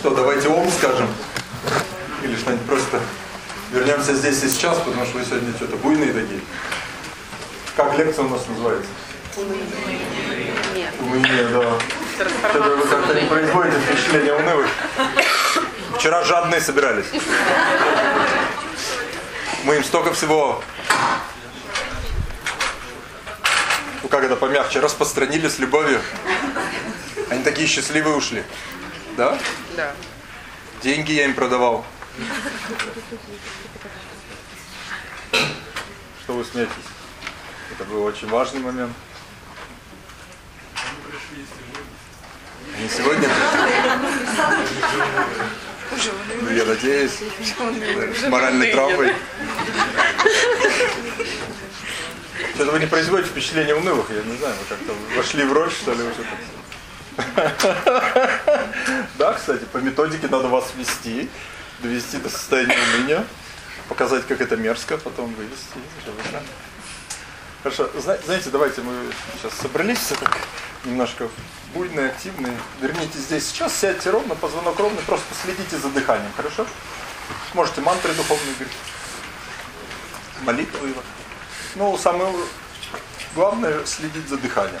что, давайте ом скажем. Или что-нибудь просто вернемся здесь и сейчас, потому что вы сегодня что-то буйные такие. Как лекция у нас называется? Нет. Уныние, да. Что-то вы как-то не производите впечатление унывых. Вчера жадные собирались. Мы им столько всего, ну как это помягче, распространили с любовью. Они такие счастливые ушли. Да? Да. Деньги я им продавал. Что вы смеетесь? Это был очень важный момент. Они сегодня Ну, я надеюсь, с моральной травмой. Что-то вы не производите впечатление унылых, я не знаю, вы как-то вошли в роль, что ли, уже Да, кстати, по методике надо вас ввести, довести до состояния уныния, показать, как это мерзко, потом вывести. Хорошо, знаете, давайте мы сейчас собрались все так немножко буйные, активные. Вернитесь здесь сейчас, сядьте ровно, позвонок ровный, просто следите за дыханием, хорошо? Можете мантры духовные говорить, молитвы. Ну, самое главное следить за дыханием.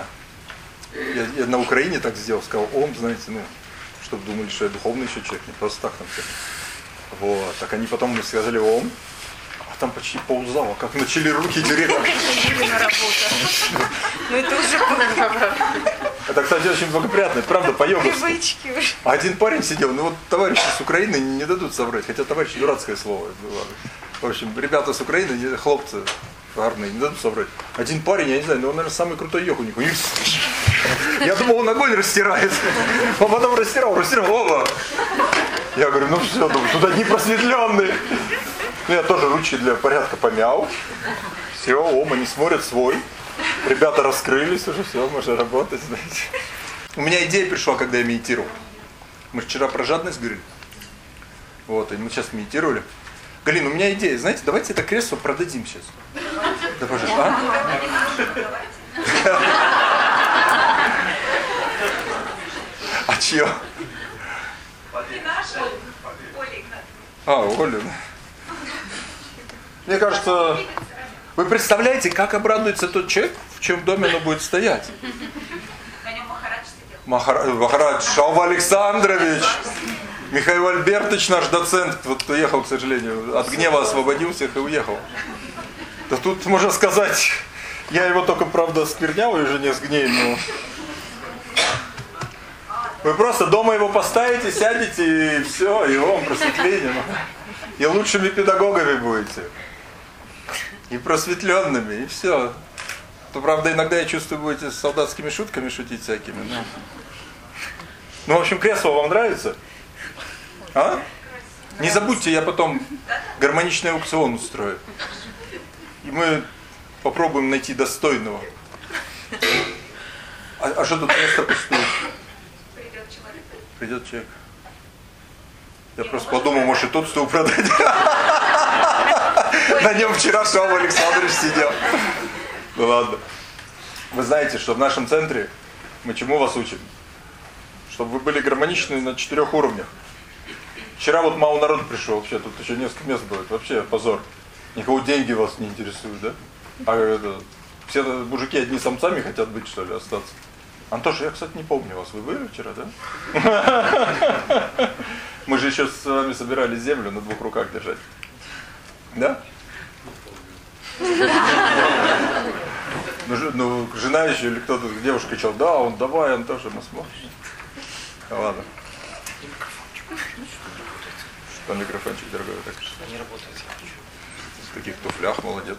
сделал, сказал ом, знаете, ну, чтобы думали, что я духовный еще человек, не просто так там все. Вот, так они потом мне сказали ом, а там почти ползала, как начали руки тереть. Ну это уже Это, кстати, очень благоприятно, правда, по Привычки уже. Один парень сидел, ну вот товарищи с Украины не дадут соврать, хотя товарищи дурацкое слово. В общем, ребята с Украины, хлопцы, парные, не дадут соврать. Один парень, я не знаю, но он, наверное, самый крутой йог у них. Я думал, он огонь растирает. Он потом растирал, растирал, оба. Я говорю, ну все, думаю, тут одни просветленные. Ну я тоже ручки для порядка помял. Все, ома не смотрят свой. Ребята раскрылись уже, все, можно работать, знаете. У меня идея пришла, когда я медитировал. Мы вчера про жадность говорили. Вот, и мы сейчас медитировали. Галина, у меня идея, знаете, давайте это кресло продадим сейчас. Да, пожалуйста. А? А чье? А, Оля. Мне кажется, вы представляете, как обрадуется тот человек, в чем доме оно будет стоять? Махарадж Шалва Александрович. Михаил Альбертович, наш доцент, вот уехал, к сожалению, от гнева освободил всех и уехал. Да тут можно сказать, я его только, правда, сквернял и жене с гнеем, но вы просто дома его поставите, сядете и все, и вам просветление. И лучшими педагогами будете. И просветленными, и все. То, правда, иногда я чувствую, будете с солдатскими шутками шутить всякими. Но... Ну, в общем, кресло вам нравится? А? Не забудьте, я потом гармоничный аукцион устрою. И мы попробуем найти достойного. А, а что тут место пустое? Придет человек. Я просто подумал, может и тот стул продать. На нем вчера Шау Александрович сидел. Ну ладно. Вы знаете, что в нашем центре мы чему вас учим? Чтобы вы были гармоничны на четырех уровнях. Вчера вот мало народ пришел, вообще тут еще несколько мест будет. Вообще позор. Никого деньги вас не интересуют, да? А это, все мужики одни самцами хотят быть, что ли, остаться. Антоша, я, кстати, не помню вас. Вы были вчера, да? Мы же еще с вами собирались землю на двух руках держать. Да? Ну, ну жена еще или кто-то, девушка кричал, да, он давай, Антоша, мы сможем. Ладно. Что микрофончик дорогой? Так. Не работает. В таких туфлях, молодец.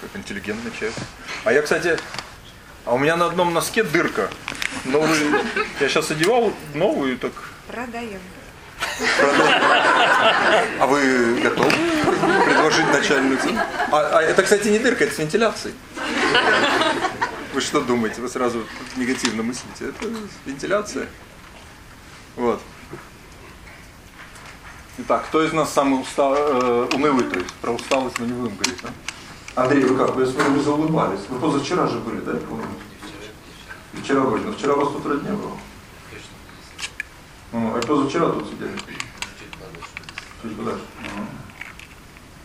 Как интеллигентный человек. А я, кстати, а у меня на одном носке дырка. Новый, я сейчас одевал новую, так Продаем. А вы готовы предложить начальную цену? А, а это, кстати, не дырка, это с вентиляцией. Вы что думаете? Вы сразу негативно мыслите. Это вентиляция. Вот. Итак, кто из нас самый устал, э, унылый, то есть про усталость мы не будем говорить, да? Андрей, вы как? Вы, вы заулыбались. Вы позавчера же были, да, я помню? Вчера были, но вчера вас утро не было. Ну, а позавчера тут сидели. Чуть подальше. Ага.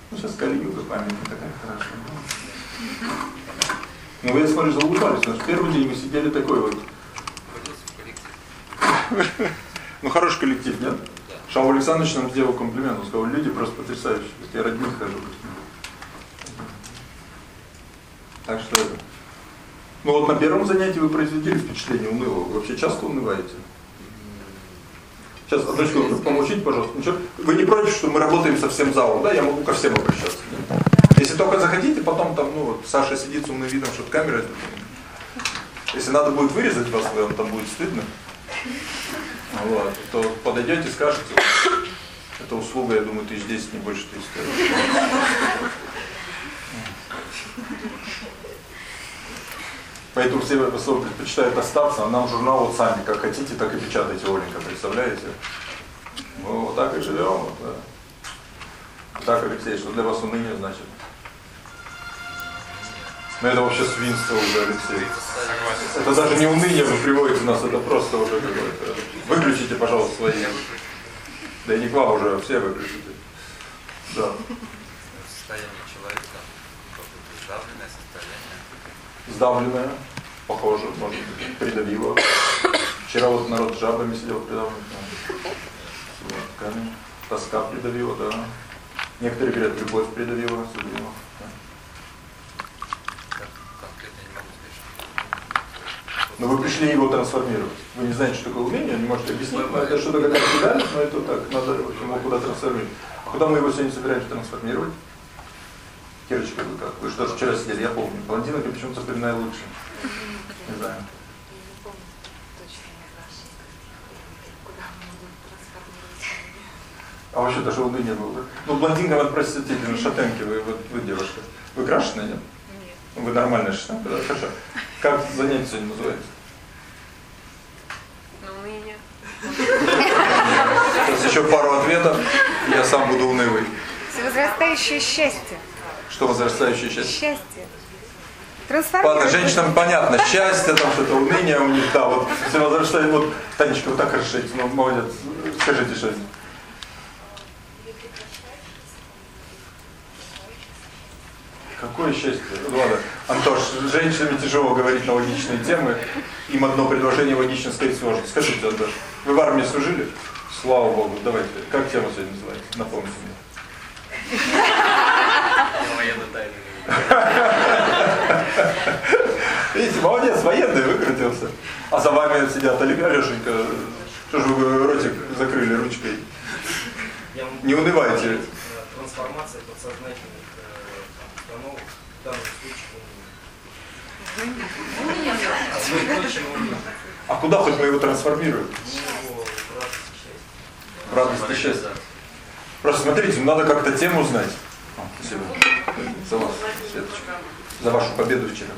Ну, сейчас Калиюга память не такая хорошая. Ну, вы, я смотрю, заулыбались. Что первый день мы сидели такой вот. Ну, хороший коллектив, нет? Шау Александрович нам сделал комплимент. Он сказал, люди просто потрясающие. Я родных хожу. Так что. Ну вот на первом занятии вы произвели впечатление унылого. Вы вообще часто унываете? Сейчас, одну секунду, помолчите, пожалуйста. Ничего. Вы не против, что мы работаем со всем залом, да? Я могу ко всем обращаться. Если только захотите, потом там, ну вот, Саша сидит с умным видом, что камера. Если надо будет вырезать вас, вам там будет стыдно. Вот, то подойдете, скажете, это услуга, я думаю, тысяч десять, не больше тысяч Поэтому все основном предпочитают остаться, а нам журнал вот сами, как хотите, так и печатайте, Оленька, представляете? Ну, вот так и живем, вот, да. Так, Алексей, что для вас уныние значит? Ну это вообще свинство уже, Алексей. Это даже не уныние вы приводите нас, это просто уже какое-то. Выключите, пожалуйста, свои. Да и не к вам уже, все выключите. Да. Состояние человека, какое-то сдавленное состояние. Сдавленное, похоже, может быть, придавило. Вчера вот народ жабами сидел придавлен. Камень. Тоска придавила, да. Некоторые говорят, любовь придавила, судьба. Но вы пришли его трансформировать. Вы не знаете, что такое умение, не можете объяснить, это что-то какая-то педаль, но это так, надо его куда трансформировать. А куда мы его сегодня собираемся трансформировать? Кирочка, вы как? Вы что же вчера сидели, я помню. Блондинок я почему-то вспоминаю лучше. Не знаю. Не помню точно название. Куда мы можем трансформировать А вообще даже уныние было, да? Ну, блондинка, вот простите, на шатенке, вы, вы, вы девушка. Вы крашеная, нет? Нет. Вы нормальная шатенка, да? Хорошо. Как занятие сегодня называется? Ну, мы не. Сейчас еще пару ответов, и я сам буду унылый. Возрастающее счастье. Что возрастающее счастье? Счастье. Ладно, Трансформировать. женщинам понятно, счастье, там что-то уныние у них, да, вот все возрастает, вот, Танечка, вот так решите, ну, молодец, скажите что-нибудь. Какое счастье? Ладно, Антош, с женщинами тяжело говорить на логичные темы, им одно предложение логично сказать сложно. Скажите, Антош, вы в армии служили? Слава Богу, давайте, как тема сегодня называется? Напомните мне. Видите, молодец, военный выкрутился. А за вами сидят Олег Алешенька. Что же вы ротик закрыли ручкой? Не унывайте. Трансформация подсознательных э, установок в данном случае а А куда хоть мы его трансформируем? В радость и счастье. Просто смотрите, надо как-то тему знать. А, спасибо. За вас, Светочка. За вашу победу вчера.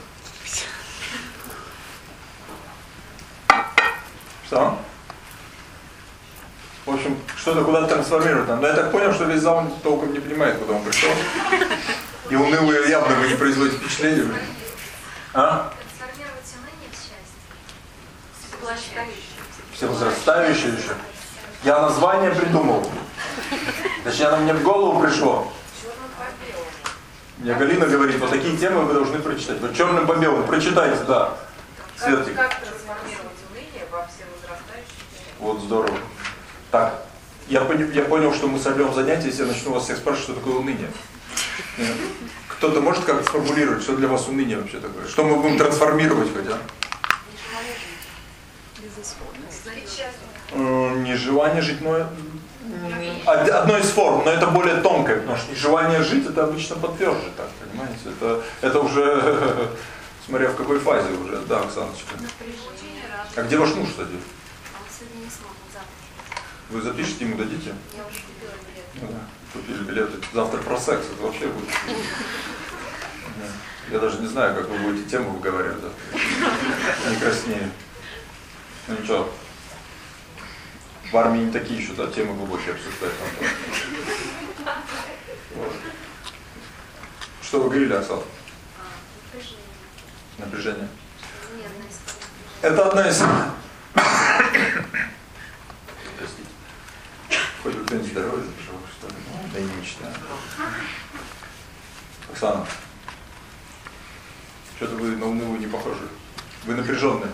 Что? В общем, что-то куда-то трансформировать надо. Но я так понял, что весь зал толком не понимает, куда он пришел. И унылые явно вы не производите впечатления. А? Все возрастающее еще. Я название придумал. Точнее, оно мне в голову пришло. Мне Галина говорит, вот такие темы вы должны прочитать. Вот черным по белому, прочитайте, да. Светик. Как трансформировать уныние во всевозрастающее Вот здорово. Так, я, поня- я понял, что мы сорвем занятие, если я начну вас всех спрашивать, что такое уныние. Нет? Кто-то может как-то сформулировать, что для вас уныние вообще такое? Что мы будем трансформировать хотя? Э, Не желание жить, но м, од- одно из форм, но это более тонкое, потому что желание жить это обычно потверже, так, понимаете? Это, это уже, смотря в какой фазе уже, да, Оксаночка. А где ваш муж, кстати? Вы запишите ему, дадите? Я уже купила билет. Ну да, купили билеты. Завтра про секс, это вообще будет. Я даже не знаю, как вы будете тему выговаривать завтра. Не краснею. Ну ничего. В армии не такие еще, да, темы глубокие обсуждать надо. Вот. Что вы говорили, Оксана? А, напряжение. Это одна из... Простите. Хоть бы кто-нибудь здоровье запишел, что ли? Ну, да и не мечтаю. Оксана, что-то вы на унылую не похожи. Вы напряженные.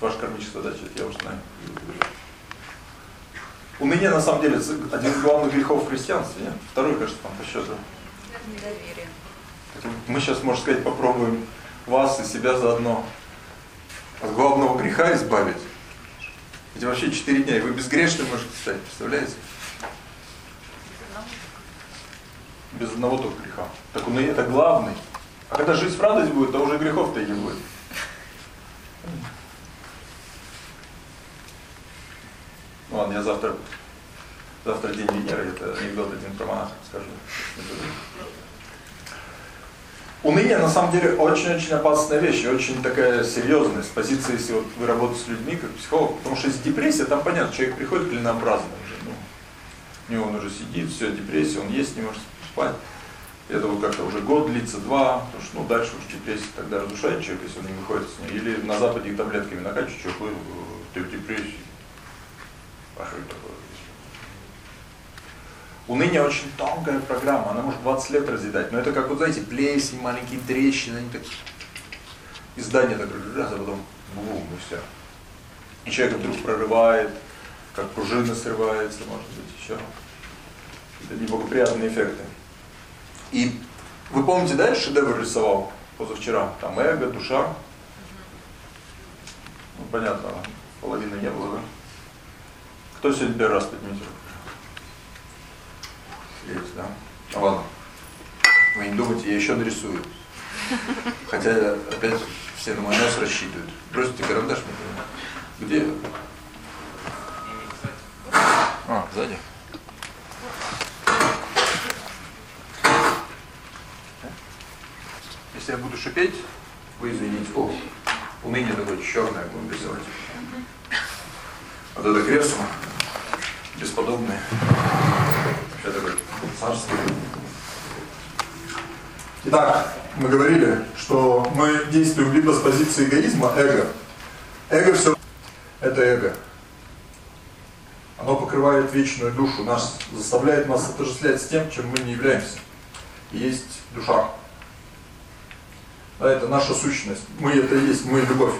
Ваша кармическая задача, это я уже знаю. Уныние, на самом деле, один из главных грехов в христианстве, нет? Второй, кажется, там по счету. Недоверие. Мы сейчас, можно сказать, попробуем вас и себя заодно от главного греха избавить. Ведь вообще четыре дня, и вы безгрешны можете стать, представляете? Без одного только греха. Так он и это главный. А когда жизнь в радость будет, то уже грехов-то и не будет. Ладно, я завтра, завтра день Венеры, это анекдот один про монаха скажу. Уныние на самом деле очень-очень опасная вещь, и очень такая серьезная с позиции, если вот вы работаете с людьми как психолог, потому что если депрессия, там понятно, человек приходит клинообразно уже, ну, у него он уже сидит, все, депрессия, он есть не может спать. Это вот как-то уже год длится, два, потому что ну, дальше уж депрессия тогда разрушает человека, если он не выходит с ней. Или на Западе их таблетками накачивают, человек, «Ой, ты в депрессии. Это такое? Уныние очень тонкая программа, она может 20 лет разъедать. Но это как, вот знаете, плесень, маленькие трещины, они так... И здание так раз, а потом бум, и все. И человек вдруг прорывает, как пружина срывается, может быть, еще. Это неблагоприятные эффекты. И вы помните, да, я шедевр рисовал позавчера? Там эго, душа. Ну, понятно, половины не было, да? Кто сегодня раз руку? Есть, да? Ну ладно. Вы не думайте, я еще нарисую. Хотя опять все на мой нос рассчитывают. Бросьте карандаш мне. Где? А, сзади. Если я буду шипеть, вы извините. О, уныние такое черное будем рисовать. Вот это кресло бесподобное. Вообще такое царское. Итак, мы говорили, что мы действуем либо с позиции эгоизма, эго. Эго все это эго. Оно покрывает вечную душу, нас заставляет нас отождествлять с тем, чем мы не являемся. Есть душа. Да, это наша сущность. Мы это и есть, мы любовь.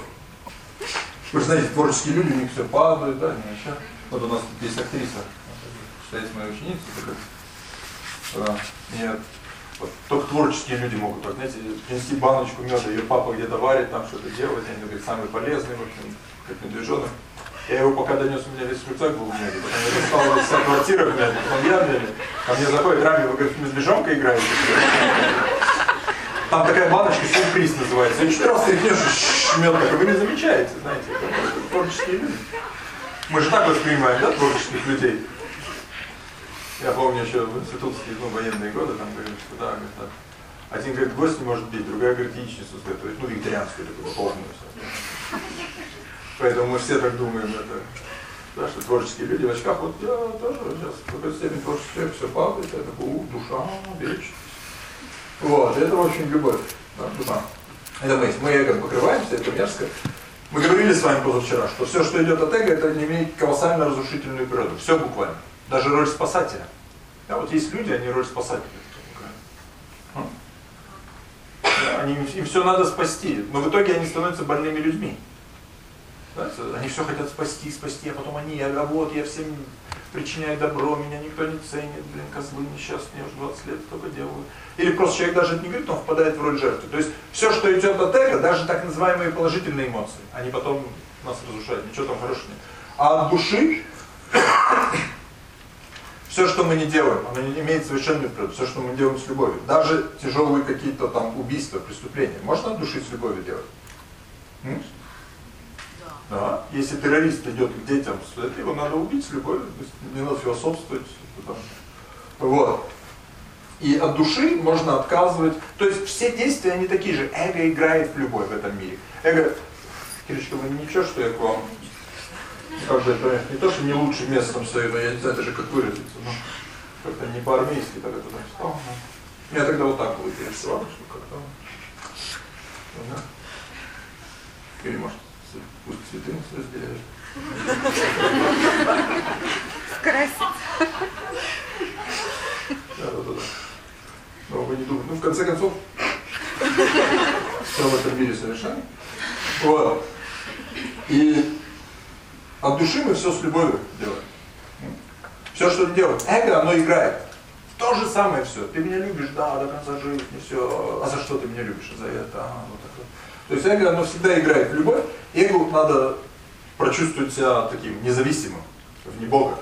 Вы же знаете, творческие люди, у них все падает, да, не еще. Вот у нас тут есть актриса, считается моей ученицей, такая. Нет. Вот только творческие люди могут, так, знаете, принести баночку меда, ее папа где-то варит, там что-то делает, они говорят, самый полезный, в общем, как медвежонок. Я его пока донес, у меня весь рюкзак был в мяде, потом я достал вся квартира в мяде, потом я в мяде. Ко мне заходит Рами, вы, говорит, медвежонка играете? Там такая баночка сюрприз называется. Я четыре раз тряхнешь, мед такой, вы не замечаете, знаете, творческие люди. Мы же так воспринимаем, да, творческих людей? Я помню еще в институтские, ну, военные годы, там говорили, что да, говорит, так. Один говорит, гвоздь не может бить, другая говорит, яичницу сготовить, ну, вегетарианскую такую, полную. Поэтому мы все так думаем, это, да, что творческие люди в очках, вот я тоже сейчас в какой-то степени творческий человек, все падает, я такой, ух, душа, вечность. Вот, это очень любовь, да, душа. Это мы, мы эго покрываемся, это мерзко. Мы говорили с вами позавчера, что все, что идет от эго, это не имеет колоссально разрушительную природу. Все буквально. Даже роль спасателя. А вот есть люди, они роль спасателя. Да, они, им все надо спасти, но в итоге они становятся больными людьми. Да, они все хотят спасти, спасти, а потом они, а вот я всем причиняю добро, меня никто не ценит, блин, козлы несчастные, я уже 20 лет только делаю. Или просто человек даже не говорит, он впадает в роль жертвы. То есть все, что идет от эго, даже так называемые положительные эмоции, они потом нас разрушает, ничего там хорошего нет. А от души все, что мы не делаем, оно не имеет совершенную природу, все, что мы делаем с любовью. Даже тяжелые какие-то там убийства, преступления, можно от души с любовью делать? Да. Если террорист идет к детям, это его надо убить с то есть не надо философствовать. Там. Вот. И от души можно отказывать. То есть все действия, они такие же. Эго играет в любовь в этом мире. Эго... Кирочка, вы ничего, что я к вам... Как бы это не то, что не лучшим местом стою, но я не знаю даже, как выразиться. Но как-то не по-армейски так это ну. Я тогда вот так было пересылал, что как-то... Или может, пусть цветы нас разделяют. Скрасить. Да, да, да. Но вы не думаете. Ну, в конце концов, все в этом мире совершенно. Вот. И от души мы все с любовью делаем. Все, что делаем. Эго, оно играет. То же самое все. Ты меня любишь, да, до конца жизни, все. А за что ты меня любишь? За это, а, вот такое. То есть эго, оно всегда играет в любовь. Эго надо прочувствовать себя таким независимым, вне Бога.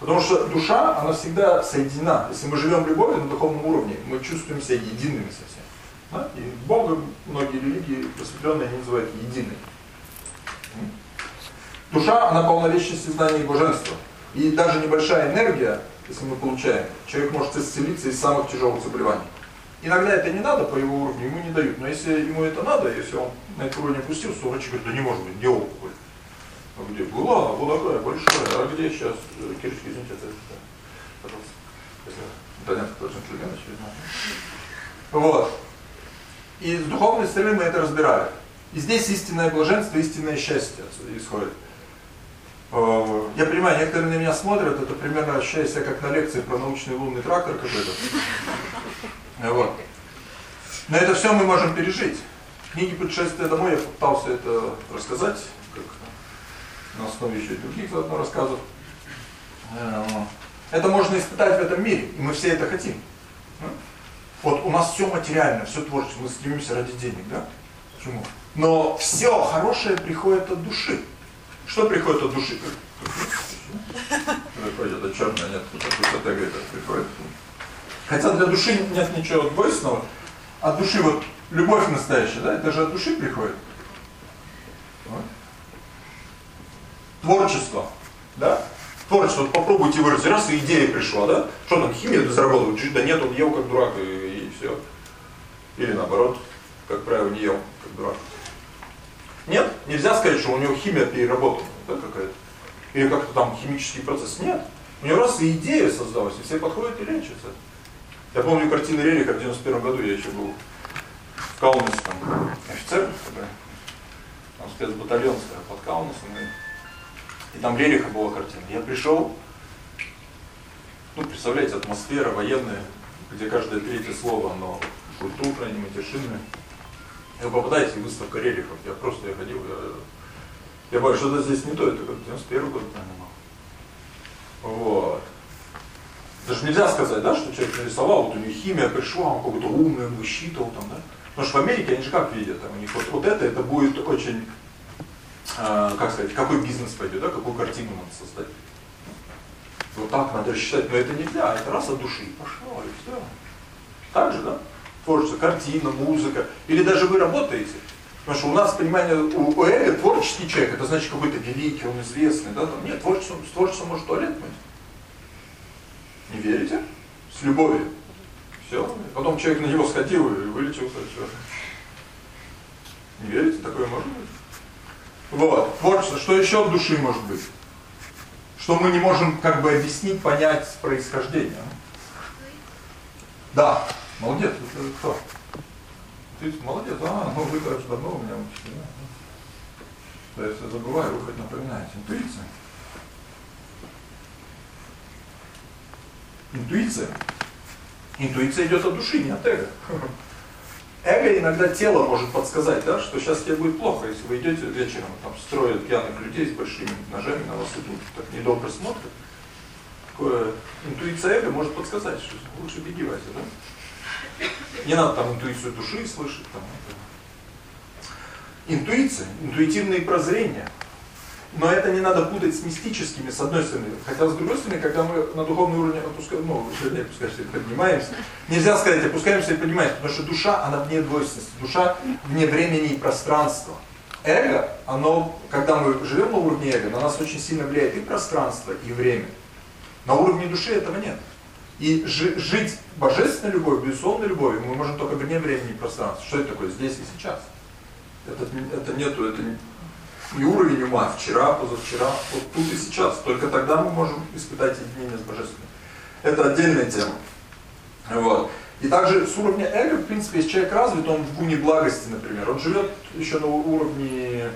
Потому что душа, она всегда соединена. Если мы живем в любви на духовном уровне, мы чувствуем себя едиными совсем. Да? И Бога многие религии просветленные они называют единой. Душа, она полна вечности знания и божества. И даже небольшая энергия, если мы получаем, человек может исцелиться из самых тяжелых заболеваний. Иногда это не надо по его уровню, ему не дают. Но если ему это надо, если он на этот уровень опустился, то врач говорит, да не может быть, где опухоль? А где? Была, вот такая большая. А где сейчас? Кирочка, извините, это, это, пожалуйста. Если. Вот. И с духовной стороны мы это разбирали. И здесь истинное блаженство, истинное счастье исходит. Э, я понимаю, некоторые на меня смотрят, это примерно ощущаю как на лекции про научный лунный трактор какой-то. Вот. Но это все мы можем пережить. В книге «Путешествие домой» я пытался это рассказать, как на основе еще и других заодно рассказов. Э, это можно испытать в этом мире, и мы все это хотим. Вот у нас все материально, все творчество, мы стремимся ради денег, да? Почему? Но все хорошее приходит от души. Что приходит от души? Приходит от черное, нет, от приходит. Хотя для души нет ничего двойственного. От души вот любовь настоящая, да, это же от души приходит. Вот. Творчество, да? Творчество, вот попробуйте выразить, раз и идея пришла, да? Что там, химия заработала? Да нет, он ел как дурак и, и все. Или наоборот, как правило, не ел как дурак. Нет, нельзя сказать, что у него химия переработана, да, какая-то. Или как-то там химический процесс. Нет. У него раз и идея создалась, и все подходят и лечатся. Я помню картины Рериха в 91 году, я еще был в Каунесе, там, офицер, там спецбатальон стоял под Каунасом, и, и там Рериха была картина. Я пришел, ну, представляете, атмосфера военная, где каждое третье слово, оно культурное, не матершинное. И вы попадаете, выставка релихов, я просто я ходил, я, я понял, что-то здесь не то, это как 91 год, наверное, Вот. Даже нельзя сказать, да, что человек нарисовал, вот у него химия пришла, он какой-то умный, он высчитывал там, да. Потому что в Америке они же как видят, там, у них вот, вот это, это будет очень, э, как сказать, какой бизнес пойдет, да, какую картину надо создать. Вот так надо рассчитать, но это нельзя, это раз от души, пошло, и все. Так же, да? Творчество, картина, музыка, или даже вы работаете. Потому что у нас понимание, у, у Эли творческий человек, это значит какой-то великий, он известный, да, там, нет, творчество, с творчеством может туалет мыть. Не верите? С любовью. Все. Потом человек на него сходил и вылечился. Все. Не верите? Такое может быть? Вот. Творчество. Что еще от души может быть? Что мы не можем как бы объяснить, понять происхождение. Да. Молодец. Это кто? Ты молодец. А, ну вы даже давно у меня учили. Да, если забываю, вы хоть напоминаете. Интуиция. Интуиция. Интуиция идет от души, не от эго. Эго иногда тело может подсказать, да, что сейчас тебе будет плохо, если вы идете вечером, там строят пьяных людей с большими ножами на вас идут, так недобро смотрят. Такое интуиция эго может подсказать, что лучше беги, Вася, да? Не надо там интуицию души слышать. Там. Интуиция, интуитивные прозрения. Но это не надо путать с мистическими, с одной стороны. Хотя, с другой стороны, когда мы на духовный уровень опускаем, ну, не опускаемся, поднимаемся, нельзя сказать опускаемся и поднимаемся, потому что душа, она вне двойственности. Душа вне времени и пространства. Эго, оно, когда мы живем на уровне эго, на нас очень сильно влияет и пространство, и время. На уровне души этого нет. И жи жить божественной любовью, безусловной любовью мы можем только вне времени и пространства. Что это такое? Здесь и сейчас. Это, это нету, это не уровень ума вчера, позавчера, вот тут и сейчас. Только тогда мы можем испытать единение с божественным. Это отдельная тема. Вот. И также с уровня эго, в принципе, если человек развит, он в гуне благости, например, он живет еще на уровне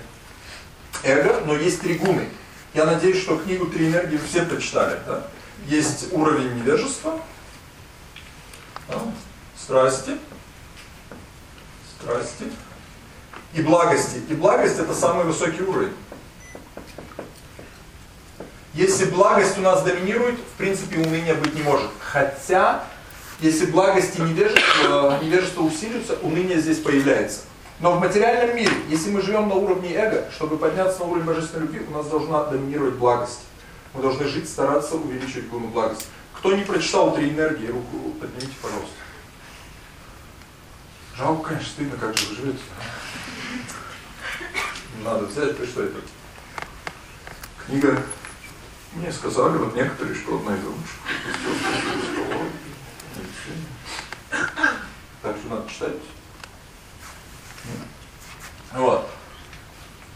эго, но есть три гуны. Я надеюсь, что книгу «Три энергии» все прочитали. Да? Есть уровень невежества, да? страсти, страсти и благости. И благость это самый высокий уровень. Если благость у нас доминирует, в принципе уныния быть не может. Хотя если благость и невежество, невежество усиливаются, уныние здесь появляется. Но в материальном мире, если мы живем на уровне эго, чтобы подняться на уровень божественной любви, у нас должна доминировать благость. Мы должны жить, стараться увеличивать гуну благости. Кто не прочитал три энергии, руку поднимите, пожалуйста. Жалко, конечно, стыдно, как же вы живете. Надо взять, что это? Книга. Мне сказали, вот некоторые, что одна из лучших. Так что надо читать. Вот.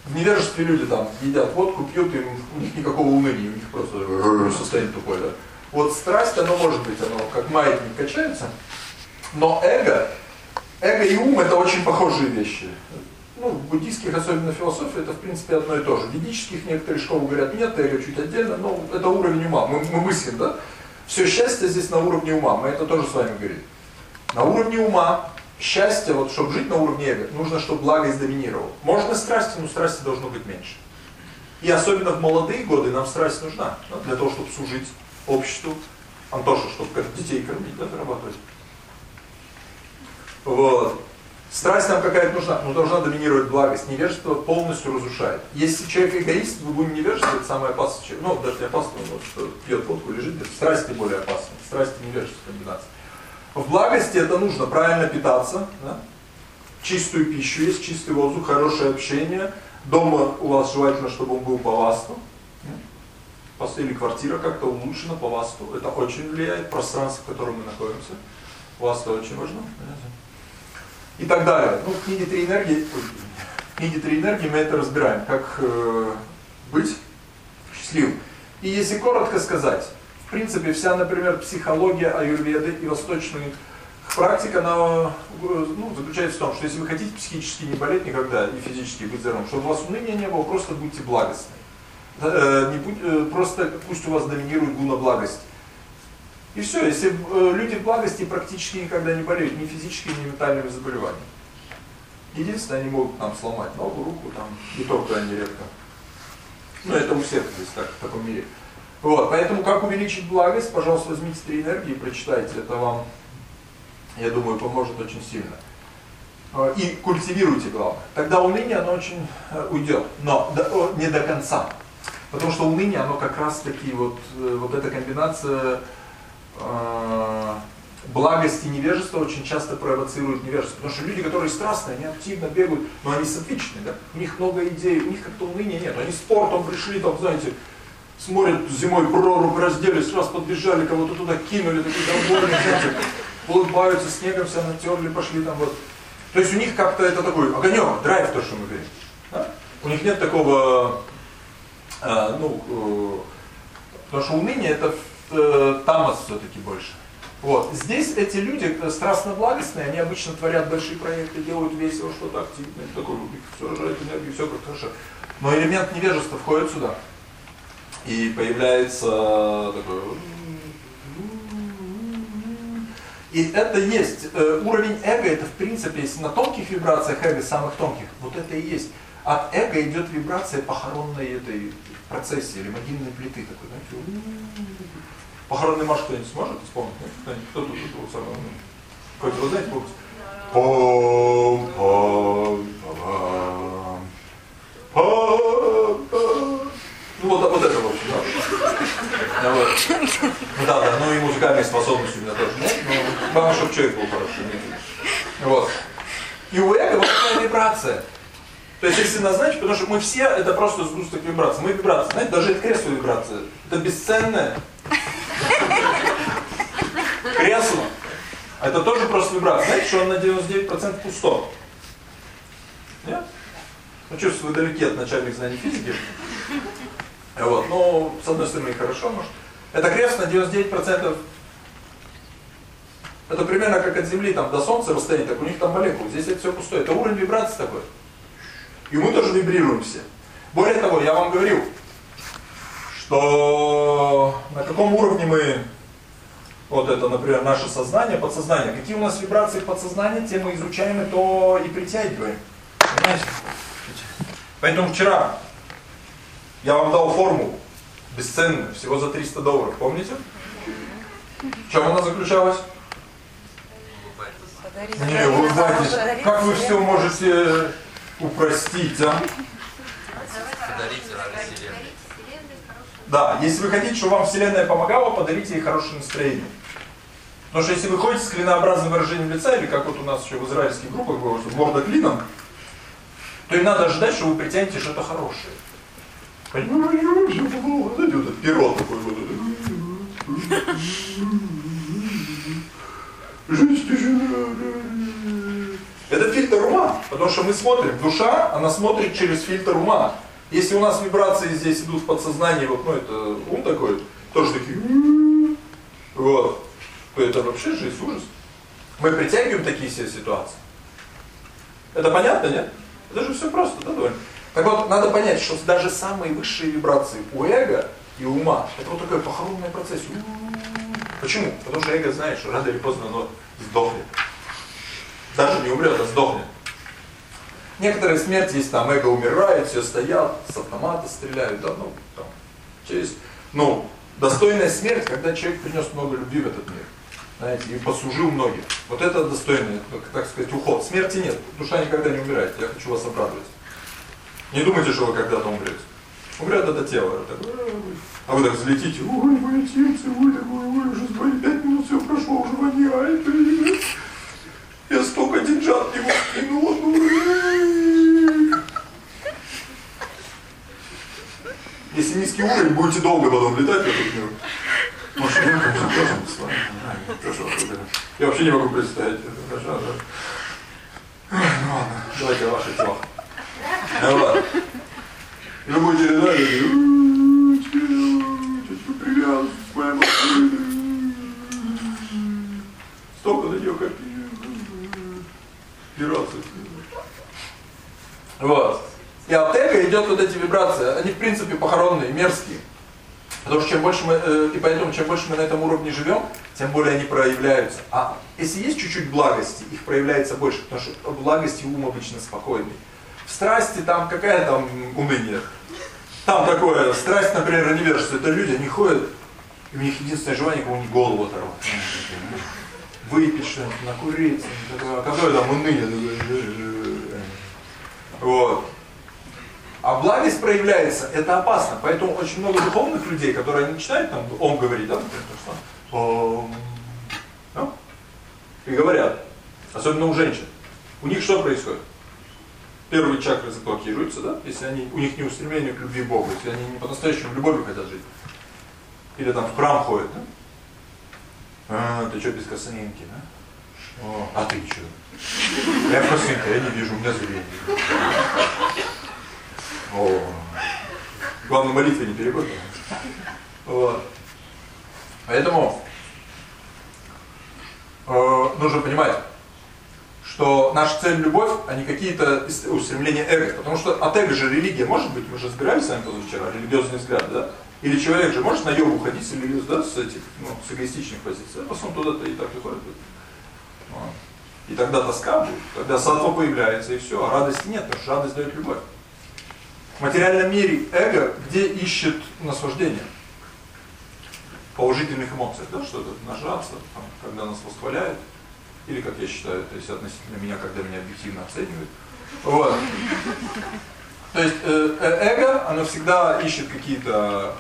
В невежестве люди там едят водку, пьют, и у них никакого уныния, у них просто состояние тупое. Да? Вот страсть, оно может быть, оно как маятник качается, но эго, эго и ум это очень похожие вещи. Ну, буддийских, особенно философии, это в принципе одно и то же. Ведических некоторые школы говорят, нет, эго чуть отдельно, но это уровень ума, мы, мы мыслим, да? Все счастье здесь на уровне ума, мы это тоже с вами говорили. На уровне ума счастье, вот чтобы жить на уровне эго, нужно, чтобы благость доминировала. Можно страсти, но страсти должно быть меньше. И особенно в молодые годы нам страсть нужна, да, для того, чтобы служить обществу. Антоша, чтобы детей кормить, да, зарабатывать. Вот. Страсть нам какая-то нужна, но должна доминировать благость. Невежество полностью разрушает. Если человек эгоист, вы будете невежество, это самое опасное человек. Ну, даже не опасно, но что пьет водку, лежит, страсть тем более опасна. Страсть и невежество комбинация. В благости это нужно правильно питаться, да? чистую пищу есть, чистый воздух, хорошее общение. Дома у вас желательно, чтобы он был по васту. Или квартира как-то улучшена по васту. Это очень влияет, пространство, в котором мы находимся. Васта очень важно. И так далее. Ну, в книге «Три энергии», в книге «Три энергии» мы это разбираем, как э, быть счастливым. И если коротко сказать, в принципе, вся, например, психология аюрведы и восточная практика, она ну, заключается в том, что если вы хотите психически не болеть никогда и физически быть здоровым, чтобы у вас уныния не было, просто будьте благостны. Э, не будь, э, просто пусть у вас доминирует гуна благости. И все, если э, люди в благости практически никогда не болеют ни физическими, ни ментальными заболеваниями. Единственное, они могут там сломать ногу, руку, там, и то крайне редко. Но это у всех здесь так, в таком мире. Вот, поэтому как увеличить благость, пожалуйста, возьмите три энергии прочитайте. Это вам, я думаю, поможет очень сильно. А, и культивируйте, главное. Тогда уныние, оно очень э, уйдет, но не до конца. Потому что уныние, оно как раз таки, вот, э, вот эта комбинация э, благости и невежества очень часто провоцирует невежество. Потому что люди, которые страстные, они активно бегают, но они сатвичные, да? у них много идей, у них как-то уныния нет. Они спортом пришли, там, знаете, смотрят зимой прорубь, разделись, раз подбежали, кого-то туда кинули, такие довольные, знаете, улыбаются, снегом себя натерли, пошли там вот. То есть у них как-то это такой огонек, драйв, то, что мы говорим. Да? У них нет такого, э, ну, э, потому что уныние это э, тамас все-таки больше. Вот. Здесь эти люди страстно благостные, они обычно творят большие проекты, делают весело, что-то активное, такой, все рожает энергию, все как хорошо. Но элемент невежества входит сюда. И появляется такой... И это есть. Э, уровень эго, это в принципе, если на тонких вибрациях эго, самых тонких, вот это и есть. От эго идет вибрация похоронной этой процессии или могильной плиты такой, знаете. Похоронный марш кто-нибудь сможет вспомнить? Кто тут это самое? Какой-то, вы знаете, голос? Ну вот, вот это вот, да. Вот. Ну, да, да, ну и музыкальные способности у меня тоже нет, но главное, чтобы человек был хороший. Нет. Вот. И у Якова такая вибрация. То есть если назначить, потому что мы все, это просто сгусток вибраций. Мы вибрации, знаете, даже это кресло вибрация. Это бесценное. Кресло. Это тоже просто вибрация. Знаете, что он на 99% пусто? Нет? Ну, чувствую, далеки от начальных знаний физики. Вот, ну, с одной стороны, хорошо, может. Это кресло на 99%. Это примерно как от Земли там до Солнца расстояние, так у них там молекулы. Здесь это все пустое. Это уровень вибрации такой. И мы тоже вибрируем все. Более того, я вам говорил, что на каком уровне мы, вот это, например, наше сознание, подсознание, какие у нас вибрации подсознания, те мы изучаем и то и притягиваем. Понимаете? Поэтому вчера я вам дал форму бесценную, всего за 300 долларов, помните? В чем она заключалась? Не, улыбайтесь. Как вы все можете упростить, а? Подарите Вселенной. Да, если вы хотите, чтобы вам Вселенная помогала, подарите ей хорошее настроение. Потому что если вы ходите с клинообразным выражением лица, или как вот у нас еще в израильских группах было, что морда клином, то им надо ожидать, что вы притянете что-то хорошее. Понимаете, вот этот пирот такой вот. Жизнь тяжела. Это фильтр ума, потому что мы смотрим, душа, она смотрит через фильтр ума. Если у нас вибрации здесь идут в подсознании, вот, ну это ум такой, тоже такие, вот, то это вообще жизнь, ужас. Мы притягиваем такие себе ситуации. Это понятно, нет? Это же все просто, да, довольно? Так вот, надо понять, что даже самые высшие вибрации у эго и ума, это вот такой похоронный процесс. Почему? Потому что эго знает, что рано или поздно оно сдохнет. Даже не умрет, а сдохнет. Некоторые смерти есть, там эго умирает, все стоят, с автомата стреляют, да, ну, там, через, ну, достойная смерть, когда человек принес много любви в этот мир, знаете, и послужил многим. Вот это достойный, так сказать, уход. Смерти нет, душа никогда не умирает, я хочу вас обрадовать. Не думайте, что вы когда-то умрете. Умрет это тело, это, а вы так взлетите, ой, мое сердце, ой, такое, ой, уже с пять минут все прошло, уже воняет, я столько деньжат ему скинула, ну, Если низкий уровень, будете долго потом летать в этот мир. Может, я с вами. Хорошо, я вообще не могу представить. Хорошо, да. Ну ладно, давайте ваши тела. И вы будете летать, привязывайтесь к моей машине. Столько на нее копил. Вибрации. Вот. И от эго идет вот эти вибрации. Они в принципе похоронные, мерзкие. Потому что чем больше мы, э, и поэтому чем больше мы на этом уровне живем, тем более они проявляются. А если есть чуть-чуть благости, их проявляется больше, потому что благости ум обычно спокойный. В страсти там какая там уныние. Там такое, страсть, например, невежество. Это люди, они ходят, и у них единственное желание кому-нибудь голову оторвать. Что-нибудь, накуриться. А какое там уныние. Вот. А благость проявляется, это опасно. Поэтому очень много духовных людей, которые начинают там ом говорить, да, например, что и говорят, особенно у женщин, у них что происходит? Первые чакры заблокируются, да, если они, у них не устремление к любви Богу, если они не по-настоящему любовью хотят жить. Или там в храм ходят, да? А, ты что без косынки, да? О, а ты что? Я косынка, я не вижу, у меня зрение. О. Главное, молитвы не перепутать. Вот. Поэтому э, нужно понимать, что наша цель любовь, а не какие-то устремления эго. Потому что от эго же религия может быть, мы же разбирались с вами позавчера, религиозный взгляд, да? Или человек же может на йогу ходить с да, с этих, ну, с эгоистичных позиций, а туда-то и так и ходит. Вот. И тогда тоска будет, тогда сатва появляется, и все, а радости нет, потому что радость дает любовь. В материальном мире эго где ищет наслаждение? Положительных эмоций, да, что-то нажаться, там, когда нас восхваляют, или, как я считаю, то есть относительно меня, когда меня объективно оценивают. Вот. То есть э, эго, оно всегда ищет какие-то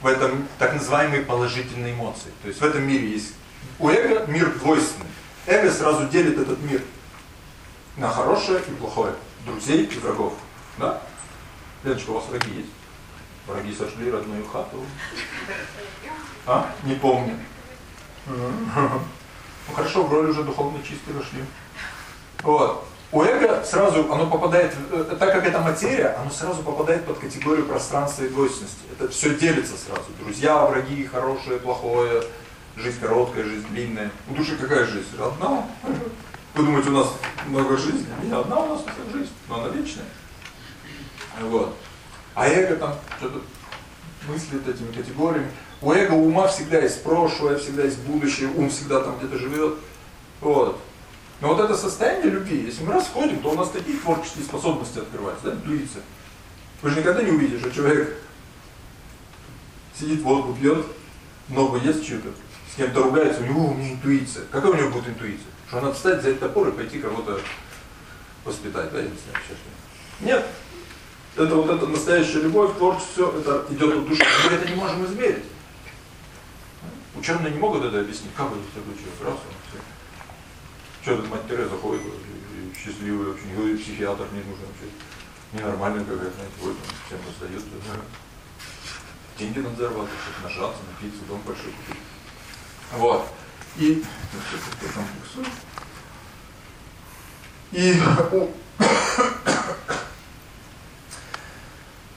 в этом так называемые положительные эмоции. То есть в этом мире есть у эго мир двойственный. Эго сразу делит этот мир на хорошее и плохое, друзей и врагов. Да? Леночка, у вас враги есть? Враги сошли родную хату. А? Не помню. Ну хорошо, в роль уже духовно чистые вошли. Вот. У эго сразу, оно попадает, э, так как это материя, оно сразу попадает под категорию пространства и двойственности. Это все делится сразу. Друзья, враги, хорошее, плохое, жизнь короткая, жизнь длинная. У души какая жизнь? Одна. Вы думаете, у нас много жизни? Не одна у нас жизнь, но она вечная. Вот. А эго там что-то мыслит этими категориями. У эго у ума всегда есть прошлое, всегда есть будущее, ум всегда там где-то живет. Вот. Но вот это состояние любви, если мы расходим, то у нас такие творческие способности открываются, да, интуиция. Вы же никогда не увидите, что человек сидит, водку пьет, много ест что-то, с кем-то ругается, у него у меня интуиция. Какая у него будет интуиция? Что надо встать, взять топор и пойти кого-то воспитать, да, я не знаю, сейчас. Нет. Это вот эта настоящая любовь, творчество, это идет от души. Мы это не можем измерить. Ученые не могут это объяснить. Как это все человек? Раз, он. Что тут мать Тереза ходит, счастливый вообще, никакой психиатр не нужен вообще. Ненормальный какая-то, знаете, вот он всем. Да. Деньги надо зарабатывать, чтобы нажаться, напиться, дом большой купить. Вот. И, и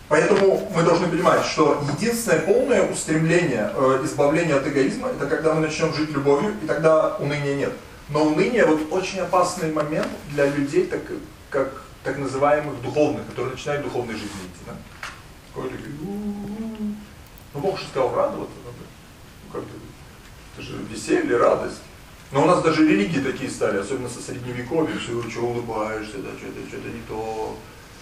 Поэтому мы должны понимать, что единственное полное устремление э, избавления от эгоизма, это когда мы начнем жить любовью, и тогда уныния нет. Но уныние вот очень опасный момент для людей, так, как так называемых духовных, которые начинают духовной жизни идти. Да? Ну Бог же сказал радоваться, ну, как это же веселье, радость. Но у нас даже религии такие стали, особенно со средневековьем, все, что улыбаешься, да, что-то что не то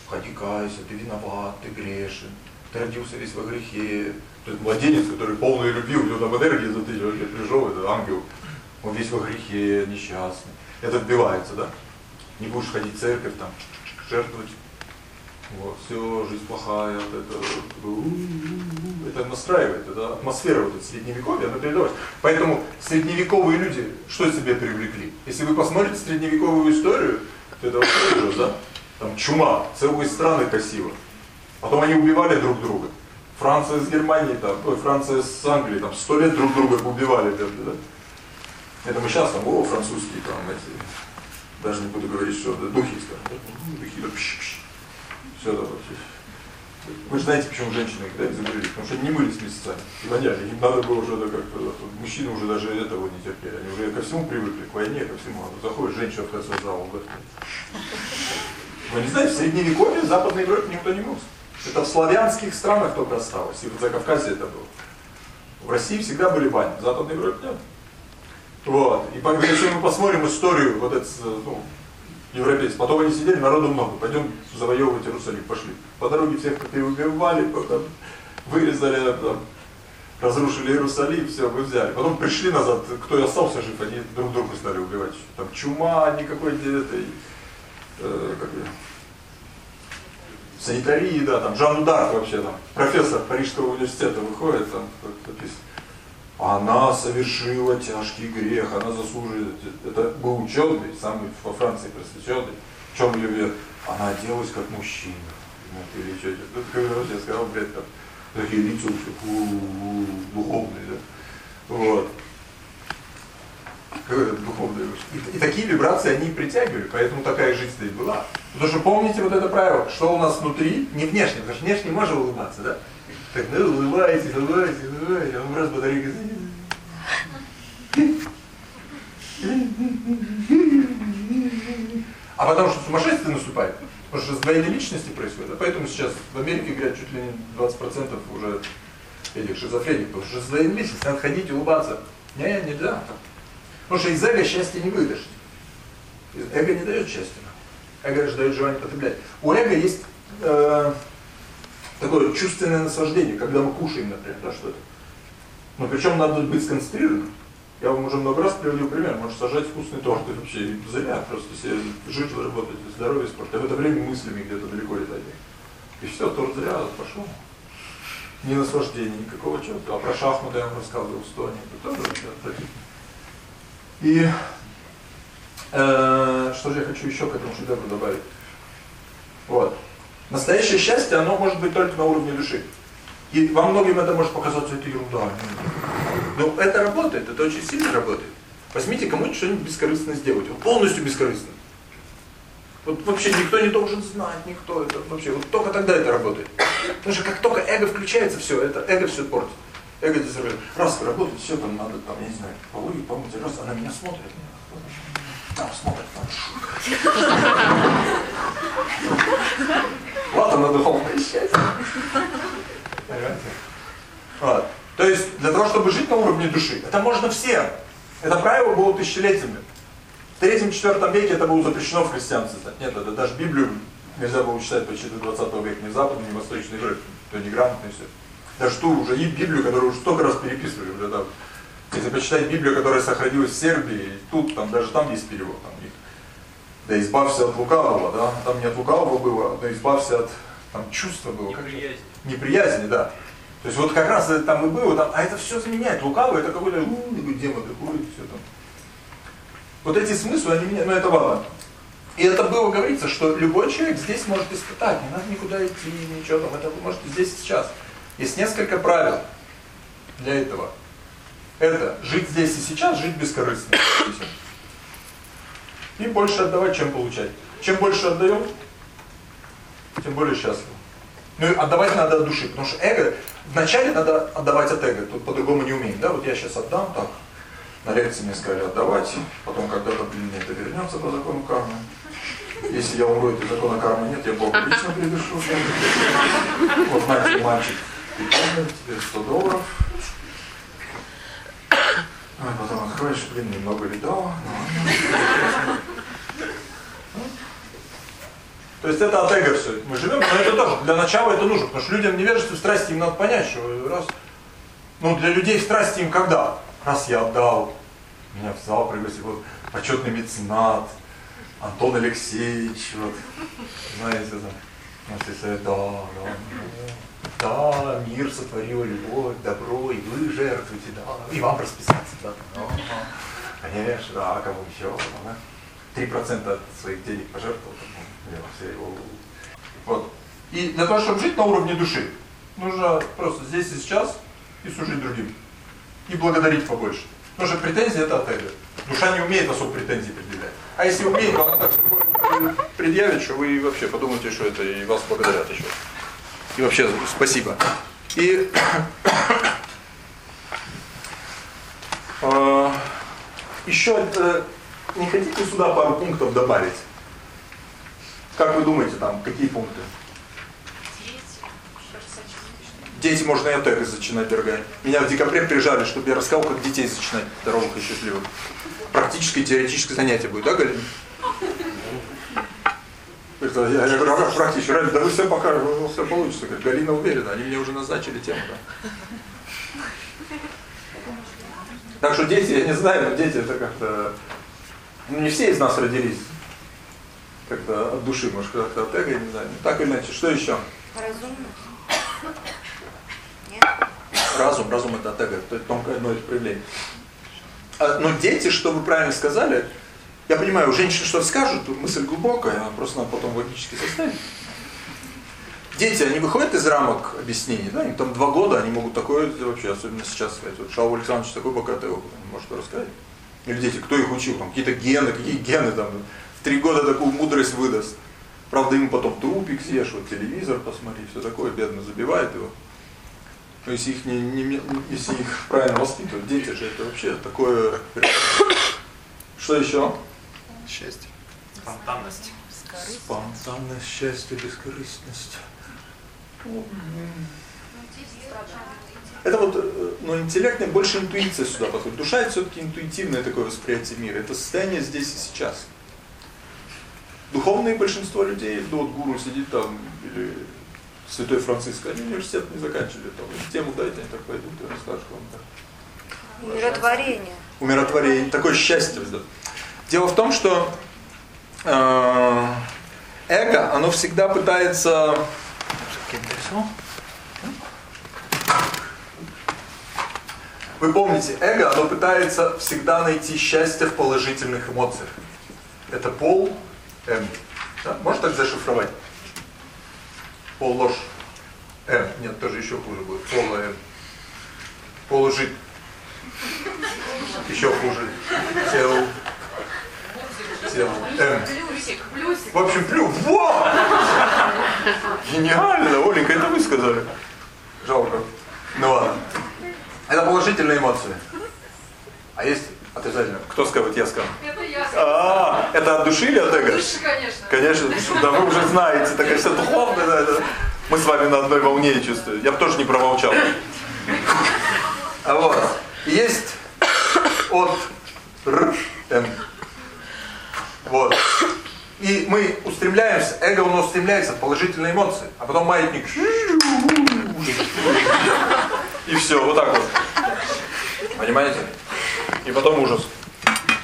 ходи кайся, ты виноват, ты грешен, ты родился весь во грехе. То есть младенец, который полный любви, у него там энергии за тысячу пришел, это ангел, он весь во грехе, несчастный. Это вбивается, да? Не будешь ходить в церковь, там, жертвовать. Вот, все, жизнь плохая, это, это настраивает, это атмосфера вот эта средневековья, она передалась. Поэтому средневековые люди что себе привлекли? Если вы посмотрите средневековую историю, то это вообще ужас, да? там чума, целые страны косила. Потом они убивали друг друга. Франция с Германией, там, ой, Франция с Англией, там сто лет друг друга убивали. Да, да. Это мы сейчас там, о, французские, там, эти, даже не буду говорить, что да, духи, скажем, да, ну, духи, да, пш, пш. все это вообще. Вы же знаете, почему женщины их да, изобрели, потому что они не мылись месяцами воняли. Им надо было уже да, как-то, да, мужчины уже даже этого не терпели. Они уже ко всему привыкли, к войне, ко всему. Заходит женщина в ХС зал, вы не знаете, в Средневековье в Западной Европе никто не мылся. Это в славянских странах только осталось, и в Закавказье это было. В России всегда были бани, в Западной Европе нет. Вот. И если мы посмотрим историю вот это, ну, европейцев, потом они сидели, народу много, пойдем завоевывать Иерусалим, пошли. По дороге всех переубивали, потом вырезали, там, разрушили Иерусалим, все, вы взяли. Потом пришли назад, кто остался жив, они друг друга стали убивать. Там чума, никакой этой э, как санитарии, да, там Жан Ударк вообще там, профессор Парижского университета выходит, там написано, она совершила тяжкий грех, она заслуживает, это был ученый, самый во Франции просвещенный, в чем ее? Она оделась как мужчина, или что-то, ну, короче, я сказал, блядь, там, такие лица духовные, да, вот. Духовные и, и такие вибрации они притягивали, поэтому такая жизнь здесь была. Потому что помните вот это правило, что у нас внутри, не внешне, потому что внешне можно улыбаться, да? Так, ну, улыбайтесь, улыбайтесь, улыбайтесь, а он раз батарейка А потом что сумасшествие наступает, потому что сдвоение личности происходит, а поэтому сейчас в Америке говорят чуть ли не 20% уже этих шизофреников, потому что сдвоение личности, надо ходить, улыбаться. Не, нельзя. Потому что из эго счастья не выдашь. Эго не дает счастья. Эго же дает желание потреблять. У эго есть э, такое чувственное наслаждение, когда мы кушаем, например, да, что-то. Но причем надо быть сконцентрированным. Я вам уже много раз приводил пример. Можешь сажать вкусный торт и вообще зря, просто себе жить, работать, здоровье, спорт. А в это время мыслями где-то далеко летать. И все, торт зря пошел. ни наслаждения никакого чего-то. А про шахматы я вам рассказывал, что они это тоже. И э, что же я хочу еще к этому шедевру добавить? Вот. Настоящее счастье, оно может быть только на уровне души. И во многим это может показаться, это ерунда. Но это работает, это очень сильно работает. Возьмите кому-нибудь что-нибудь бескорыстно сделать, вот полностью бескорыстно. Вот вообще никто не должен знать, никто это вообще, вот только тогда это работает. Потому что как только эго включается, все, это эго все портит. Эго дезорганизует. Раз вы работаете, все, там надо, там, я не знаю, полы помыть, раз она меня смотрит. Там смотрит, там Вот оно духовное счастье. Вот. То есть, для того, чтобы жить на уровне души, это можно всем. Это правило было тысячелетиями. В третьем-четвертом веке это было запрещено в христианстве. Нет, это даже Библию нельзя было читать почти до 20 века, ни в Западной, ни в Восточной Европе. То неграмотно все. Даже ту уже и Библию, которую уже столько раз переписывали уже, да. Если почитать Библию, которая сохранилась в Сербии, тут, там, даже там есть перевод. Там, их, да избавься от лукавого, да. Там не от лукавого было, но избавься от там чувства было. Неприязни. Неприязни, да. То есть вот как раз это там и было, там, а это все заменяет. Лукавый это какой-то ну, демон такой, все там. Вот эти смыслы, они меня, ну это ладно. И это было говорится, что любой человек здесь может испытать, не надо никуда идти, ничего там, это вы можете здесь сейчас. Есть несколько правил для этого. Это жить здесь и сейчас, жить бескорыстно. И больше отдавать, чем получать. Чем больше отдаем, тем более счастливы. Ну и отдавать надо от души, потому что эго, вначале надо отдавать от эго, тут по-другому не умеем, да, вот я сейчас отдам, так, на лекции мне сказали отдавать, потом когда-то, блин, мне это вернется по закону кармы. Если я умру, это закона кармы нет, я Богу лично придушу. Вот, знаете, мальчик, ты помнишь, тебе 100 долларов. Ой, потом откроешь, блин, немного ли дал, то есть это от эго все. Мы живем, но это тоже, для начала это нужно, потому что людям невежеству страсти им надо понять, что раз, ну для людей страсти им когда? Раз я отдал, меня в зал пригласил, вот, почетный меценат, Антон Алексеевич, вот, знаете, если, да, да, да, мир сотворил любовь, добро, и вы жертвуете, да, и вам расписаться, да, ага, конечно, да, кому еще, да, 3% от своих денег пожертвовал, вот. И для того, чтобы жить на уровне души, нужно просто здесь и сейчас и служить другим. И благодарить побольше. Потому что претензии это от эго. Душа не умеет особо претензий предъявлять. А если умеет, то она так предъявит, что вы вообще подумаете, что это и вас благодарят еще. И вообще спасибо. И э, еще э, не хотите сюда пару пунктов добавить? Как вы думаете, там, какие пункты? Дети можно и от эго зачинать, дорогая. Меня в декабре приезжали, чтобы я рассказал, как детей зачинать здоровых и счастливых. Практическое теоретическое занятие будет, да, Галина? Это, я, я говорю, а как практически? Да вы все пока, все получится. Говорит, Галина уверена, они мне уже назначили тему. Да. Так что дети, я не знаю, но дети это как-то... Ну, не все из нас родились как-то от души, может, как-то от эго, я не знаю. Так или иначе, что еще? Разумно. Разум, разум это от эго, это тонкое одно из проявлений. А, но дети, что вы правильно сказали, я понимаю, женщины что-то скажут, мысль глубокая, она просто надо потом логически составить. Дети, они выходят из рамок объяснений, да, им там два года, они могут такое вообще, особенно сейчас сказать. Вот Шау Александрович такой богатый опыт, он может рассказать. Или дети, кто их учил, там какие-то гены, какие гены там, в три года такую мудрость выдаст. Правда, ему потом трупик съешь, вот телевизор посмотри, все такое, бедно забивает его. Но если их, не, не, если их правильно воспитывать, дети же это вообще такое... Что еще? Счастье. Спонтанность. Спонтанность, счастье, бескорыстность. Это вот, э, но интеллект больше интуиция сюда подходит. Душа это все-таки интуитивное такое восприятие мира. Это состояние здесь и сейчас. Духовное большинство людей, ну вот гуру сидит там, или Святой Франциск, они университет не заканчивали, там, тему дайте, они так пойдут и расскажут вам так. Умиротворение. Умиротворение, такое счастье. Да. Дело в том, что э, эго, оно всегда пытается... Вы помните, эго, оно пытается всегда найти счастье в положительных эмоциях. Это пол М. Да? Можно так зашифровать? Пол ложь. М. Нет, тоже еще хуже будет. Пола М. Полужить. Еще хуже. Тел. Тел. М. Плюсик, плюсик. В общем, плюс. Во! Гениально, Оленька, это вы сказали. Жалко. Ну ладно. Это положительные эмоции. А есть отрицательные? Кто скажет, я скажу. Это я. А, это от души или от эго? Души, конечно. Конечно, да вы уже знаете, такая вся духовная, да, да. Мы с вами на одной волне я чувствую. Я бы тоже не промолчал. А вот, есть от Р, М. Вот. И мы устремляемся, эго у нас устремляется в положительные эмоции, а потом маятник и все, вот так вот. Понимаете? И потом ужас.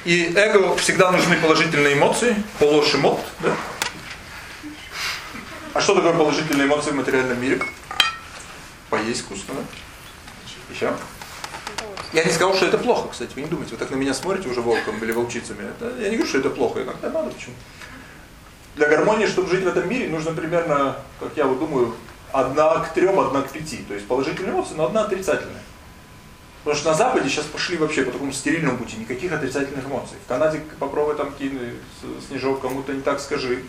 И эго всегда нужны положительные эмоции, полошимот, да? А что такое положительные эмоции в материальном мире? Поесть вкусно, да? Еще? Я не сказал, что это плохо, кстати, вы не думайте, вы так на меня смотрите уже волком или волчицами. Это, я не говорю, что это плохо, иногда надо, почему? Для гармонии, чтобы жить в этом мире, нужно примерно, как я вот думаю, одна к трем, одна к пяти. То есть положительные эмоции, но одна отрицательная. Потому что на Западе сейчас пошли вообще по такому стерильному пути, никаких отрицательных эмоций. В Канаде попробуй там кинь снежок, кому-то не так скажи.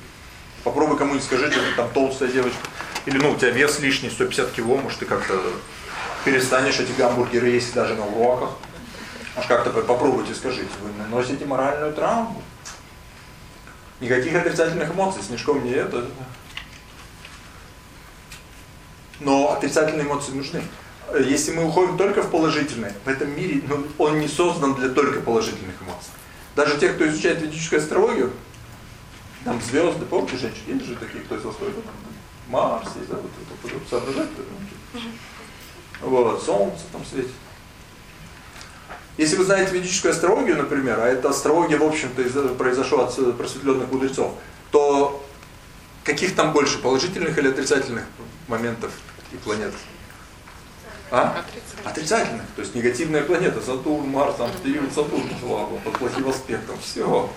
Попробуй кому-нибудь скажи, что ты там толстая девочка. Или ну у тебя вес лишний, 150 кило, может ты как-то перестанешь эти гамбургеры есть даже на уроках. Может как-то попробуйте, скажите, вы наносите моральную травму. Никаких отрицательных эмоций, снежком не это. Но отрицательные эмоции нужны. Если мы уходим только в положительные, в этом мире ну, он не создан для только положительных эмоций. Даже те, кто изучает ведическую астрологию, там звезды, помните, женщины, есть же такие, кто из вас? Марс, есть, да, вот это, соображать, вот, солнце там светит. Если вы знаете ведическую астрологию, например, а эта астрология, в общем-то, произошла от просветленных мудрецов, то каких там больше, положительных или отрицательных моментов и планет? А? Отрицательных. То есть негативная планета, Сатурн, Марс, там период Сатурн, слабо, под плохим аспектом, все.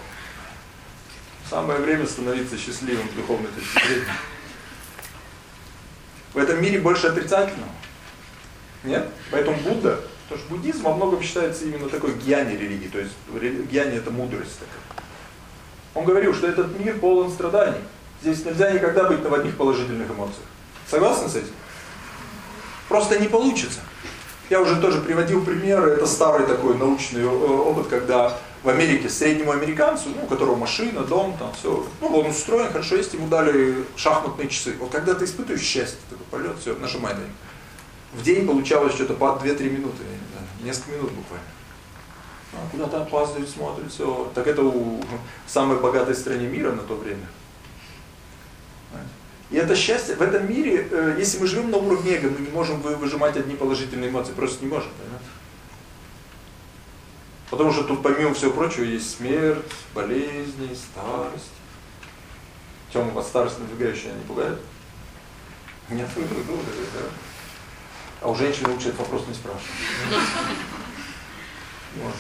Самое время становиться счастливым с духовной точки зрения. В этом мире больше отрицательного. Нет? Поэтому Будда, потому что буддизм во многом считается именно такой гьяни религии, то есть гьяни это мудрость такая. Он говорил, что этот мир полон страданий. Здесь нельзя никогда быть на одних положительных эмоциях. Согласны с этим? Просто не получится. Я уже тоже приводил примеры, это старый такой научный опыт, когда в Америке среднему американцу, ну, у которого машина, дом, там все, ну, он устроен, хорошо, если ему дали шахматные часы. Вот когда ты испытываешь счастье, такой полет, все, нажимай на них. В день получалось что-то по 2-3 минуты, несколько минут буквально. А, Куда-то опаздывает, смотрит, все. Так это у самой богатой стране мира на то время. И это счастье, в этом мире, э, если мы живем на уровне эго, мы не можем выжимать одни положительные эмоции, просто не можем, понимаете? Потому что тут помимо всего прочего есть смерть, болезни, старость. Чем вас старость надвигающая не пугает? Нет, вы да? А у женщин лучше этот вопрос не спрашивать. Вот.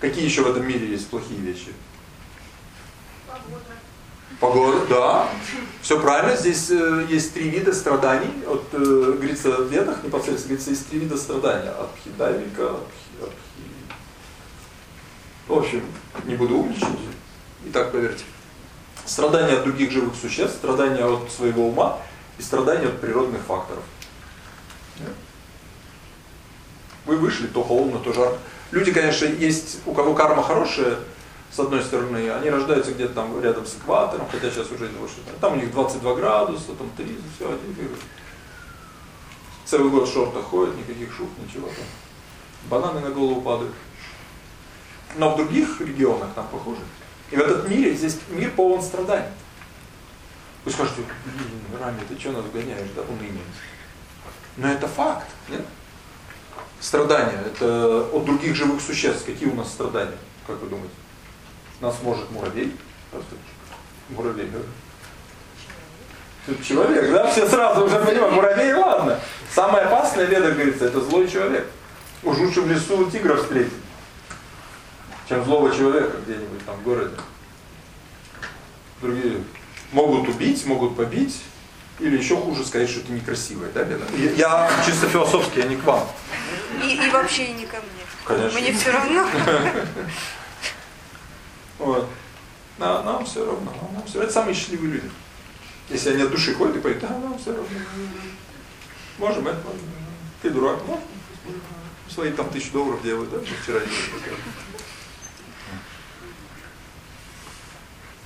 Какие еще в этом мире есть плохие вещи? Погода, да. Все правильно. Здесь э, есть три вида страданий. Вот, э, говорится в ведах непосредственно, говорится, есть три вида страдания. Абхидавика, абхи, абхи. В общем, не буду умничать. Итак, поверьте. Страдания от других живых существ, страдания от своего ума и страдания от природных факторов. Вы вышли, то холодно, то жарко. Люди, конечно, есть, у кого карма хорошая, с одной стороны, они рождаются где-то там рядом с экватором, хотя сейчас уже не больше. Там у них 22 градуса, там 30, все, один бегает. Целый год в шортах ходят, никаких шуб, ничего там. Бананы на голову падают. Но в других регионах там похоже. И в этот мире, здесь мир полон страданий. Вы скажете, Рами, ты что нас гоняешь, да, уныние? Но это факт, нет? Страдания, это от других живых существ. Какие у нас страдания, как вы думаете? Нас может муравей, муравей, да? Человек, да? Все сразу уже понимают, муравей, ладно. Самое опасное, веда говорится, это злой человек. Уж лучше в лесу тигра встретить, чем злого человека где-нибудь там в городе. Другие могут убить, могут побить, или еще хуже сказать, что ты некрасивая, да, Лена? Я, я чисто философски, я не к вам. И, и вообще не ко мне. Конечно. Мне все равно. Вот. На, нам все равно, нам все Это самые счастливые люди. Если они от души ходят и поют, да, нам все равно. Можем это, можем. Ты дурак, можем. Свои там тысячу долларов делают, да, вчера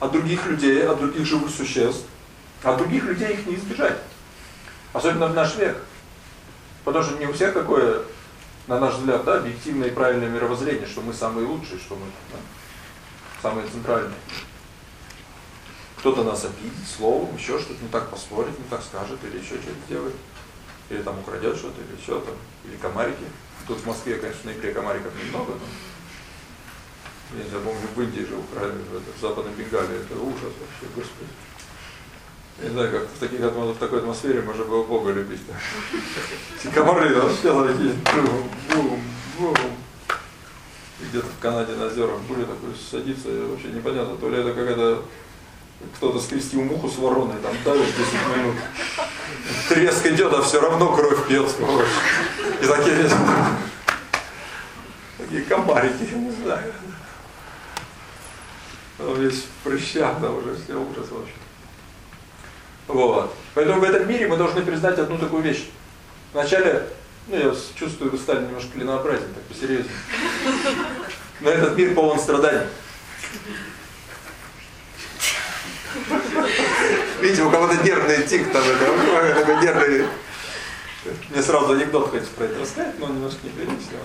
От других людей, от других живых существ, от других людей их не избежать. Особенно в наш век. Потому что не у всех такое, на наш взгляд, да, объективное и правильное мировоззрение, что мы самые лучшие, что мы да, самые центральные. Кто-то нас обидит словом, еще что-то не так поспорит, не так скажет, или еще что-то сделает. Или там украдет что-то, или еще там, или комарики. Тут в Москве, конечно, на икре комариков немного, но я не помню, в Индии жил, правильно, в, Западной Бенгалии, это ужас вообще, господи. Я не знаю, как в, таких, в такой атмосфере можно было Бога любить. Комары вообще такие, бум, бум, где-то в Канаде на озерах были такой садиться, вообще непонятно, то ли это какая-то кто-то скрестил муху с вороной, там давит 10 минут. Треск идет, а все равно кровь пьет. И такие, такие комарики, не знаю. Весь в прыщах, да, уже все ужас вообще. Вот. Поэтому в этом мире мы должны признать одну такую вещь. Вначале, ну я чувствую, вы стали немножко клинообразен, так посерьезнее. Но этот мир полон страданий. Видите, у кого-то нервный тик там, это, такой нервный... Мне сразу анекдот хочется про это рассказать, но немножко не прилично.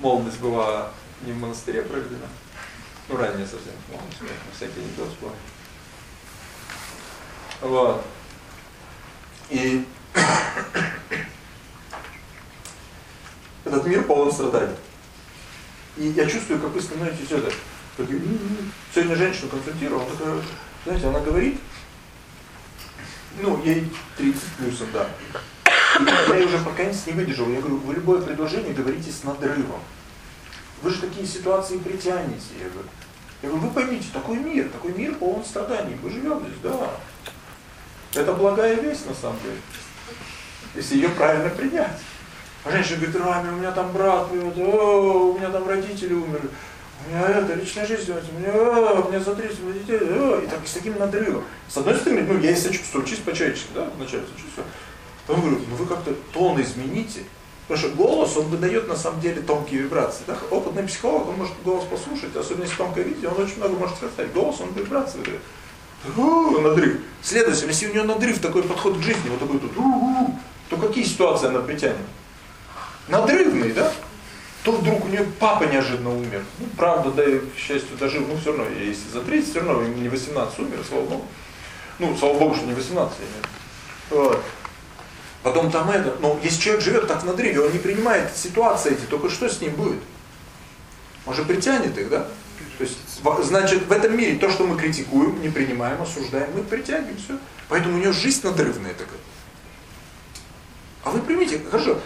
Молодость была не в монастыре проведена. Ну, ранее совсем, молодость, всякие анекдоты вспомнил. Вот. И этот мир полон страданий. И я чувствую, как вы становитесь это. Сегодня женщину консультировал, такая, знаете, она говорит, ну, ей 30 плюсом, да. И я уже пока не выдержал. Я говорю, вы любое предложение говорите с надрывом. Вы же такие ситуации притянете. Я говорю, я говорю, вы поймите, такой мир, такой мир полон страданий. Мы живем здесь, да. Это благая весть на самом деле. Если ее правильно принять. А женщина говорит, Рами, у меня там брат, у меня там родители умерли, у меня это, личная жизнь, у меня, у меня за 30 у меня детей, о, и так, с таким надрывом. С одной стороны, ну, я и сочувствую, чисто по-человечески, да, вначале сочувствую. Потом говорю, ну вы как-то тон измените. Потому что голос, он выдает на самом деле тонкие вибрации. Да? Опытный психолог, он может голос послушать, особенно если тонкое видео, он очень много может сказать. Голос, он вибрации выдает. Надрыв. Следовательно, если у нее надрыв, такой подход к жизни, вот такой тут, то какие ситуации она притянет? Надрывный, да? То вдруг у нее папа неожиданно умер. Ну, правда, да, и, к счастью, дожил, ну, все равно, если за 30, все равно, не 18 умер, слава богу. Ну, слава богу, что не 18, я имею вот. Потом там это, но если человек живет так в надрыве, он не принимает ситуации эти, только что с ним будет? Он же притянет их, да? То есть, значит, в этом мире то, что мы критикуем, не принимаем, осуждаем, мы притягиваем все. Поэтому у него жизнь надрывная такая. А вы примите, хорошо,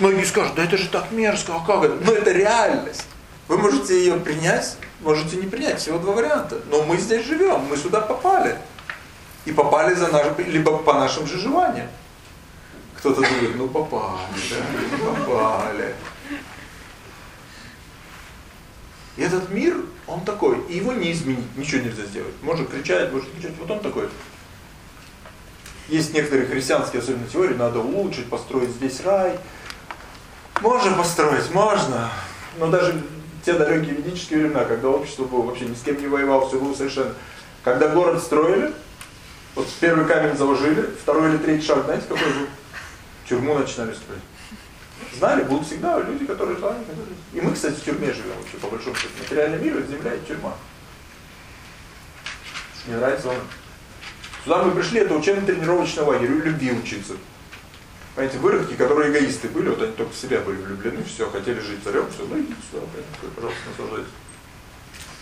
многие скажут, да это же так мерзко, а как это? Но это реальность. Вы можете ее принять, можете не принять, всего два варианта. Но мы здесь живем, мы сюда попали. И попали за наш, либо по нашим же желаниям. Кто-то думает, ну попали, да, попали. И этот мир, он такой, и его не изменить, ничего нельзя сделать. Можно кричать, можно кричать, вот он такой. Есть некоторые христианские, особенно теории, надо улучшить, построить здесь рай. Можно построить, можно. Но даже те далекие ведические времена, когда общество было вообще ни с кем не воевало, все было совершенно. Когда город строили, вот первый камень заложили, второй или третий шаг, знаете, какой был? Тюрьму начинали строить. Знали, будут всегда люди, которые знали. И мы, кстати, в тюрьме живем вообще, по большому счету. Материальный мир, земля и тюрьма. Мне нравится он. Сюда мы пришли, это учебно-тренировочный лагерь, любви учиться. Понимаете, выродки, которые эгоисты были, вот они только в себя были влюблены, все, хотели жить царем, все, ну идите сюда, пожалуйста, наслаждайтесь.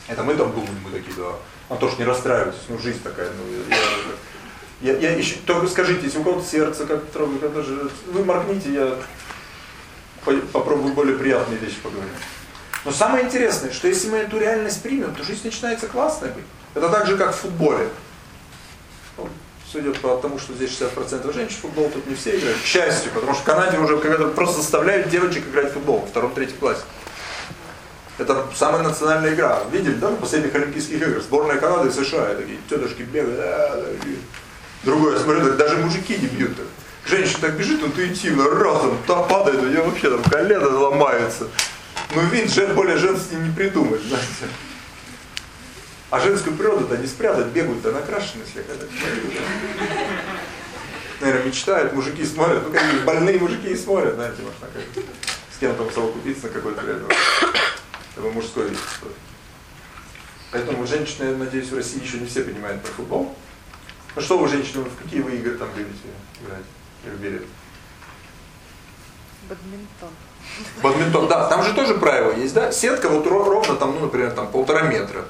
Это мы там думаем, мы такие, да. А то ж не расстраивайтесь, ну жизнь такая, ну я, Я, я еще, только скажите, если у кого-то сердце как трогает, это же, вы моргните, я по- попробую более приятные вещи поговорить. Но самое интересное, что если мы эту реальность примем, то жизнь начинается классной быть. Это так же, как в футболе. Ну, Судя по тому, что здесь 60% женщин, футбол тут не все играют. К счастью, потому что в Канаде уже когда-то просто заставляют девочек играть в футбол во втором-третьем классе. Это самая национальная игра. Видели, да, на последних Олимпийских играх? Сборная Канады и США. И такие тетушки бегают. Другое, смотрю, так даже мужики не бьют так. Женщина так бежит интуитивно, разом, там падает, у нее вообще там колено ломается. Ну, вид жен, более женский не придумать, знаете. А женскую природу-то не спрятать, бегают-то накрашены слегка. Наверное, мечтают, мужики смотрят, ну, какие больные мужики и смотрят, знаете, можно как с кем там совокупиться на какой-то время. Это мужской вид спорта. Поэтому женщины, я надеюсь, в России еще не все понимают про футбол. Ну что вы, женщины, в какие вы игры там любите играть? Любили? Бадминтон. Бадминтон, да, там же тоже правило есть, да? Сетка вот ро- ровно там, ну, например, там полтора метра.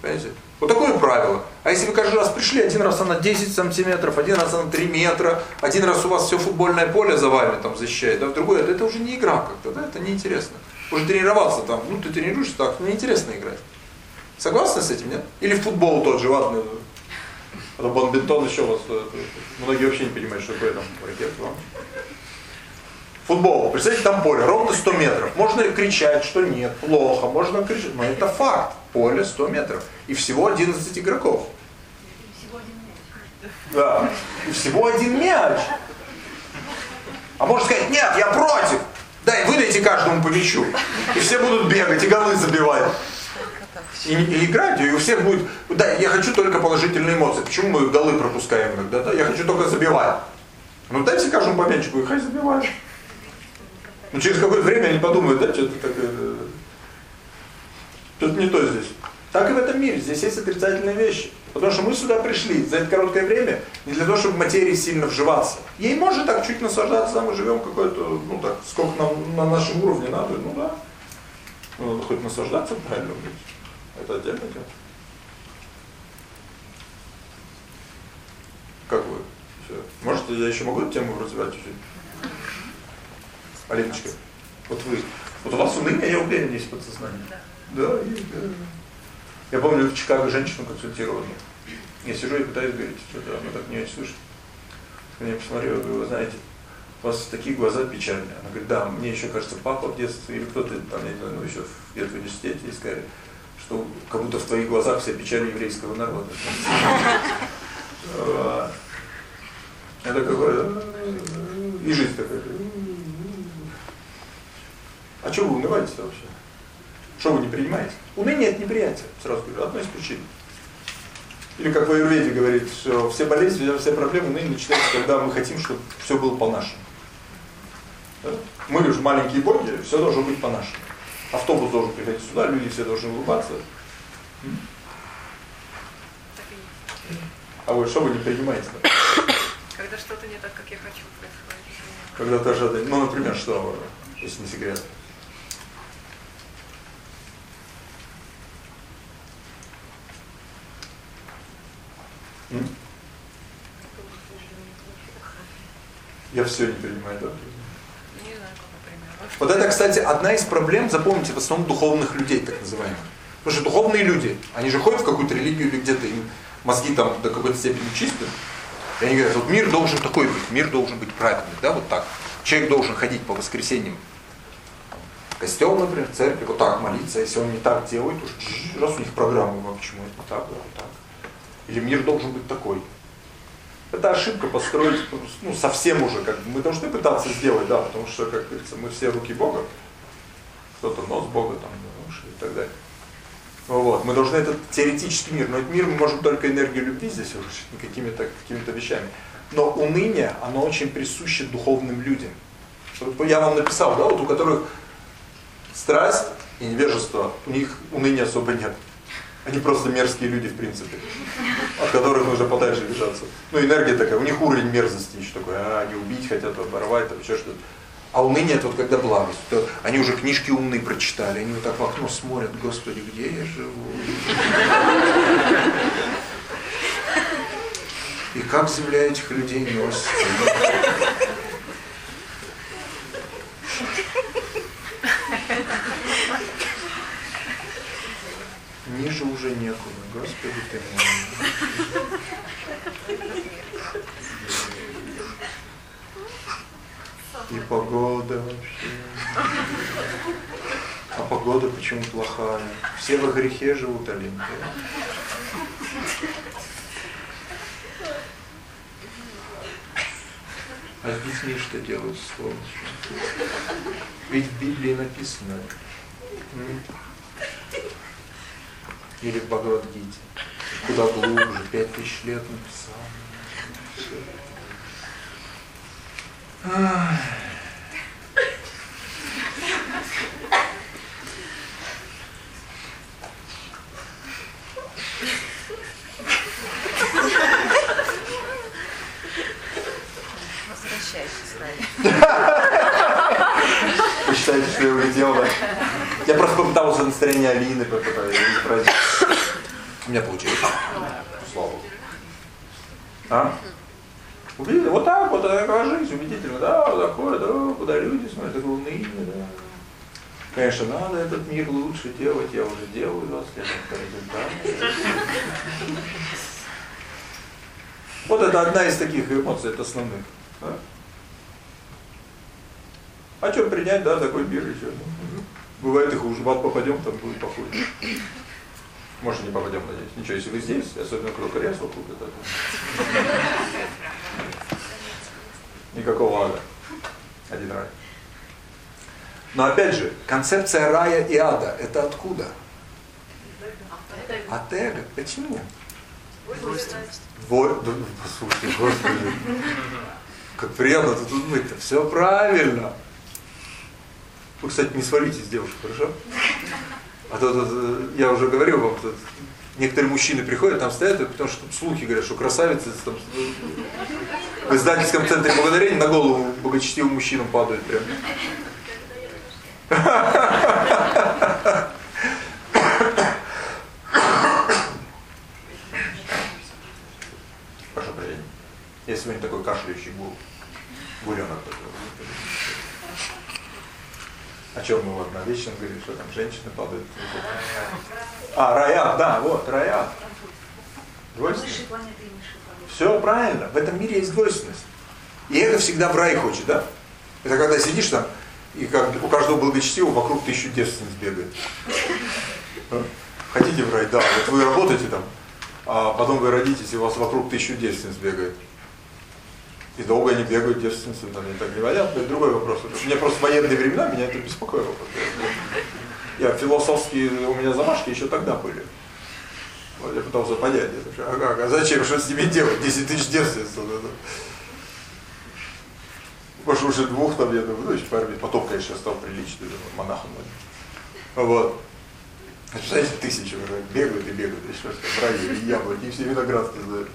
Понимаете? Вот такое правило. А если вы каждый раз пришли, один раз она 10 сантиметров, один раз она 3 метра, один раз у вас все футбольное поле за вами там защищает, да, в другой, это, это уже не игра как-то, да, это неинтересно. Уже тренироваться там, ну ты тренируешься так, неинтересно играть. Согласны с этим, нет? Или в футбол тот же, ладно. То бадминтон еще вас, э, многие вообще не понимают, что такое там ракет, ладно. Футбол, представьте, там поле, ровно 100 метров. Можно кричать, что нет, плохо, можно кричать, но это факт. Поле 100 метров. И всего 11 игроков. Да. И всего один мяч. А можно сказать, нет, я против. Дай, выдайте каждому по мячу. И все будут бегать и голы забивать. И, и играть, и у всех будет, да, я хочу только положительные эмоции. Почему мы голы пропускаем иногда? Да? Я хочу только забивать. Ну дайте каждому по мячику, и хай забивает. Ну через какое-то время они подумают, да, что-то такое, что-то не то здесь. Так и в этом мире, здесь есть отрицательные вещи. Потому что мы сюда пришли за это короткое время не для того, чтобы материи сильно вживаться. Ей можно так чуть наслаждаться, а мы живем какой-то, ну так, сколько нам на нашем уровне надо, ну да. Ну, хоть наслаждаться правильно быть. Это отдельно дело. Как вы? Всё. Может, я еще могу эту тему развивать чуть-чуть? Алиночка, вот вы, вот у вас уныние, я уверен, есть подсознание. Да, есть, да. Я помню, в Чикаго женщину консультировали. Я сижу и пытаюсь говорить, что-то она так не очень слышит. Я нее посмотрел, говорю, вы знаете, у вас такие глаза печальные. Она говорит, да, мне еще кажется, папа в детстве, или кто-то там, я не знаю, ну еще где-то в университете, и сказали, что как будто в твоих глазах вся печаль еврейского народа. Это какое и жизнь такая. А что вы унываете-то вообще? Что вы не принимаете? Уныние это неприятие, сразу говорю, одно из причин. Или как в Аюрведе говорит, что все болезни, все проблемы уныние начинаются, когда мы хотим, чтобы все было по-нашему. Мы же маленькие боги, все должно быть по-нашему. Автобус должен приходить сюда, люди все должны улыбаться. А вы что вы не принимаете? Когда что-то не так, как я хочу, происходит. Когда ты ожидаешь, ну, например, что, если не секрет? Я все не принимаю, да? Не знаю, как, например. Вот это, кстати, одна из проблем, запомните, в основном духовных людей, так называемых. Потому что духовные люди, они же ходят в какую-то религию или где-то, им мозги там до какой-то степени чисты. И они говорят, вот мир должен такой быть, мир должен быть правильный, да, вот так. Человек должен ходить по воскресеньям в костел, например, в церковь, вот так молиться, а если он не так делает, уж раз у них программа, ну, почему это так, да, вот так. Или мир должен быть такой. Это ошибка построить, ну, совсем уже, как бы, мы должны пытаться сделать, да, потому что, как говорится, мы все руки Бога, кто-то нос Бога, там, уши и так далее. Вот. Мы должны этот теоретический мир, но этот мир мы можем только энергию любви здесь разрушить, не какими-то какими вещами. Но уныние, оно очень присуще духовным людям. Я вам написал, да, вот у которых страсть и невежество, у них уныния особо нет. Они просто мерзкие люди в принципе, от которых нужно подальше держаться. Ну энергия такая, у них уровень мерзости еще такой, а, они убить хотят, оборвать, там еще что-то. А уныние это вот когда благость. То они уже книжки умные прочитали, они вот так в окно смотрят, Господи, где я живу? И как земля этих людей носит. Ниже уже некуда, Господи ты мой. И погода вообще. А погода почему плохая? Все во грехе живут, да? А с детьми что делают, сволочи? Ведь в Библии написано. Или в Бхагавадгите. Куда глубже, пять тысяч лет написал. Возвращайся с нами. Вы считаете, что я улетел, да? Я просто попытался настроение Алины попытаюсь изобразить. У меня получилось. Слава. А? Увидели? Вот так вот, такая жизнь, убедительно, да, вот такое, да, куда люди смотрят, такое уныние, да. Конечно, надо этот мир лучше делать, я уже делаю 20 лет по результату. Вот это одна из таких эмоций, это основных. да. А что принять, да, такой мир еще. Бывает и хуже. В ад попадем, там будет похуже. Может, не попадем, надеюсь. Ничего, если вы здесь, особенно кто крест вокруг, это... Никакого ада. Один рай. Но опять же, концепция рая и ада, это откуда? От эго. Почему? Во- да, Послушайте, господи. Как приятно тут быть-то. Все правильно. Вы, кстати, не свалитесь, девушка, хорошо? А то тут, э, я уже говорил вам, тут некоторые мужчины приходят, там стоят, потому что слухи говорят, что красавицы там, в издательском центре благодарения на голову богочестивым мужчинам падают прям. Прошу прощения. Я сегодня такой кашляющий гул. Гуленок такой. О чем мы вот на вечном говорили, что там женщины падают. А, Рая, да, вот, Рая. Двойственность. Высшей планеты и низшей планеты. Все правильно. В этом мире есть двойственность. И это всегда в рай хочет, да? Это когда сидишь там, и как у каждого благочестивого вокруг тысячу девственниц бегает. Хотите в рай? Да. Вот вы работаете там, а потом вы родитесь, и у вас вокруг тысячу девственниц бегает. И долго они бегают, девственницы, там, они так говорят, но это другой вопрос. Мне просто в военные времена меня это беспокоило. Я философские, у меня замашки еще тогда были. Вот я пытался понять, это, а как, а зачем, что с ними делать, 10 тысяч девственниц. вот. Может, уже двух там, я думаю, ну, еще армии. Потом, конечно, стал приличный, монахом. Вот. Представляете, тысячи уже бегают и бегают, и что в раю, и яблоки, и все виноградки знают.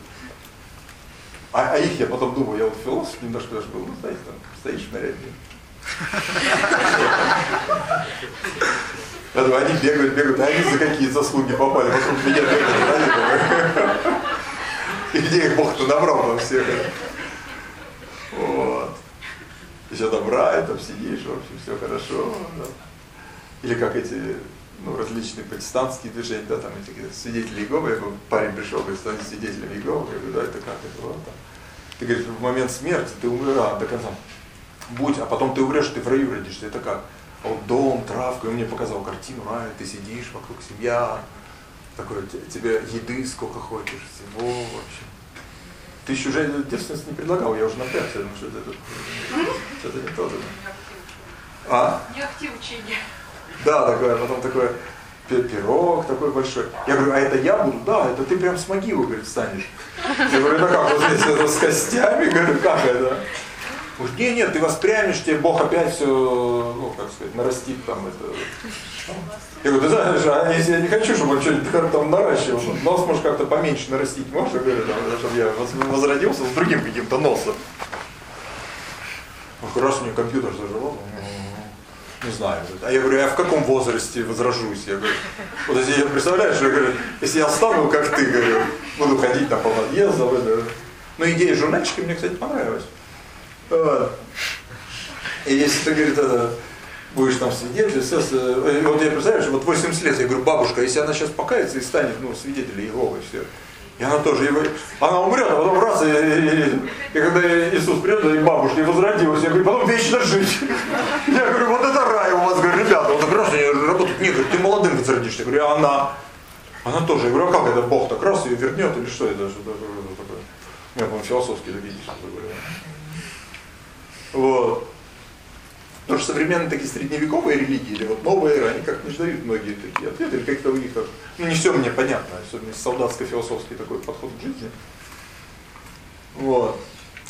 А, а их я потом думаю, я вот философ немножко даже был, ну, знаете, там, стоишь в наряде. Я они бегают, бегают, а они за какие заслуги попали, вокруг меня бегают. И где их Бог-то набрал там всех. Вот. Еще рай, там сидишь, в общем, все хорошо. Или как эти, ну, различные протестантские движения, да, там эти свидетели Иеговы, я говорю, парень пришел, говорит, станет свидетелем Иеговы, я говорю, да, это как, это вот там. Ты говоришь, в момент смерти ты умираешь до конца. Будь, а потом ты умрешь, ты в раю родишься, это как? А вот дом, травка, и он мне показал картину рая, ты сидишь, вокруг семья, такое, те- тебе еды сколько хочешь, всего, в общем. Ты еще уже девственность не предлагал, я уже напрягся, думаю, что это, что-то не то. да. А? Не актив учения. Да, такое, потом такой пи- пирог такой большой. Я говорю, а это я буду? Да, это ты прям с могилы, говорит, встанешь. Я говорю, ну как, вот здесь это с костями, говорю, как это? Говорит, нет, нет, ты воспрямишь, тебе Бог опять все, ну, как сказать, нарастит там это. Я говорю, ты знаешь, а если я не хочу, чтобы он что-нибудь там наращивал, ну, нос может как-то поменьше нарастить, можешь? Говорю, там, чтобы я воз- возродился с другим каким-то носом. Раз у меня компьютер заживал, не знаю. А я говорю, я в каком возрасте возражусь? Я говорю, вот если я представляешь, я говорю, если я стану, как ты, говорю, буду ходить там по подъездам, это, Но идея журнальчика мне, кстати, понравилась. И если ты, говорит, это, будешь там э, вот я представляю, вот 80 лет, я говорю, бабушка, если она сейчас покается и станет, ну, свидетелем Иеговы, все. И она тоже, его, она умрет, а потом раз, и, и, и, и когда Иисус придет, и бабушка, и возродилась, я говорю, потом вечно жить. Я говорю, вот это рай у вас, говорю, ребята, вот так раз они работают, нет, говорю, ты молодым возродишься. Я говорю, а она? Она тоже, я говорю, а как это Бог так раз ее вернет, или что это, что такое? Я, по-моему, философский такие говорю. Вот. Потому что современные такие средневековые религии, или вот новые они как не дают многие такие ответы, или как-то у них ну не все мне понятно, особенно солдатско-философский такой подход к жизни. Вот.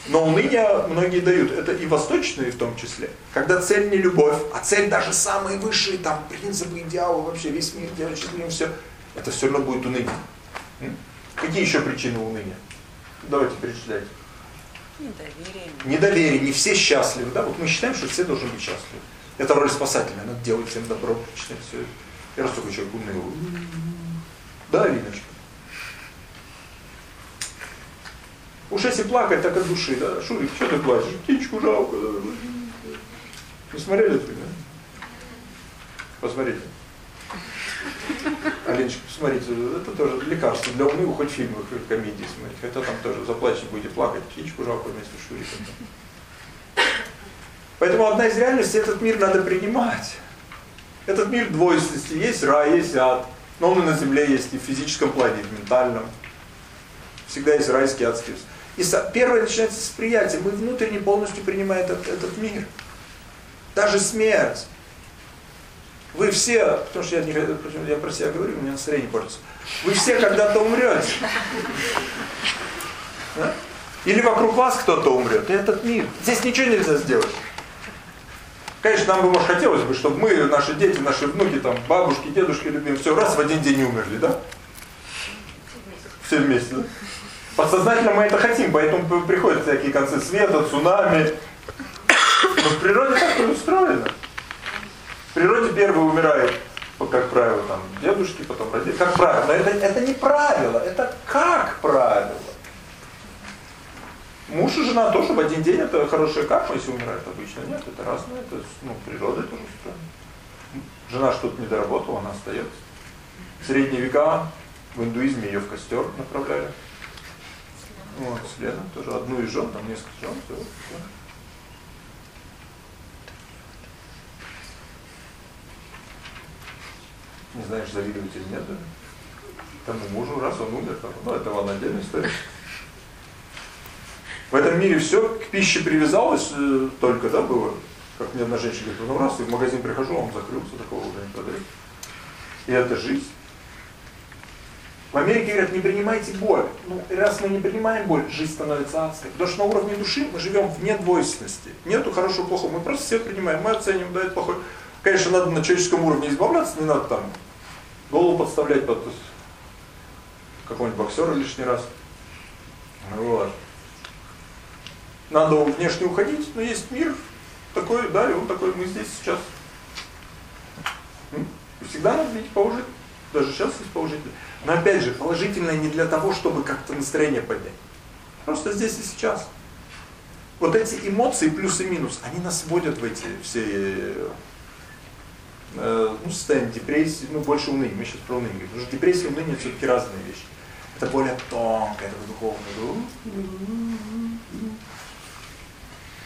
Но уныние многие дают, это и восточные в том числе. Когда цель не любовь, а цель даже самые высшие, там, принципы, идеалы, вообще весь мир счастливым, все, это все равно будет уныние. Какие еще причины уныния? Давайте перечисляйте. Недоверие. Недоверие, не все счастливы, да? Вот мы считаем, что все должны быть счастливы. Это роль спасателя, надо делать всем добро, причинять все. Я раз такой человек умный. Да, Алиночка? Уж если плакать, так от души, да? Шурик, что ты плачешь? Птичку жалко. Да? Не смотрели это, да? Посмотрите. Алиночка, посмотрите, это тоже лекарство для умных, хоть фильмы, хоть комедии смотреть. Хотя там тоже заплачете, будете плакать, птичку жалко вместе с Шуриком. Поэтому одна из реальностей, этот мир надо принимать. Этот мир двойственности. Есть рай, есть ад. Но он и на земле есть, и в физическом плане, и в ментальном. Всегда есть райский адский. И первое начинается с приятия. Мы внутренне полностью принимаем этот, этот мир. Даже смерть. Вы все, потому что я, не, я про себя говорю, у меня настроение портится. Вы все когда-то умрете. Да? Или вокруг вас кто-то умрет. И этот мир. Здесь ничего нельзя сделать. Конечно, нам бы, может, хотелось бы, чтобы мы, наши дети, наши внуки, там, бабушки, дедушки, любимые, все раз в один день умерли, да? Все вместе, да? Подсознательно мы это хотим, поэтому приходят всякие концы света, цунами. Но в природе так и устроено. Природе первый умирает, как правило, там, дедушки, потом родители. Как правило. Но это, это не правило, это как правило. Муж и жена тоже в один день, это хорошая карма, если умирает обычно. Нет, это разное, это ну, природа тоже устроена. Жена что-то не доработала, она остается. В средние века в индуизме ее в костер направляли. Вот, следом тоже одну из жен, там несколько жен, все. все. Не знаешь, завидовать или нет, да? Тому мужу, раз он умер, там, ну это ладно, отдельная история. В этом мире все к пище привязалось э, только, да, было. Как мне одна женщина говорит, ну раз, и в магазин прихожу, он закрылся, такого уже не продает. И это жизнь. В Америке говорят, не принимайте боль. Ну, раз мы не принимаем боль, жизнь становится адской. Потому что на уровне души мы живем вне двойственности. Нету хорошего, плохого. Мы просто всех принимаем. Мы оценим, да, это плохой. Конечно, надо на человеческом уровне избавляться, не надо там голову подставлять под какого-нибудь боксера лишний раз. Вот. Надо внешне уходить, но есть мир такой, да, и он такой, мы здесь сейчас. Всегда надо быть положительным. Даже сейчас есть положительный. Но опять же, положительное не для того, чтобы как-то настроение поднять. Просто здесь и сейчас. Вот эти эмоции, плюс и минус, они нас вводят в эти все э, ну, состояние депрессии, ну, больше уныния. Мы сейчас про уныние говорим. Потому что депрессия и уныние все-таки разные вещи. Это более тонкое, это духовное.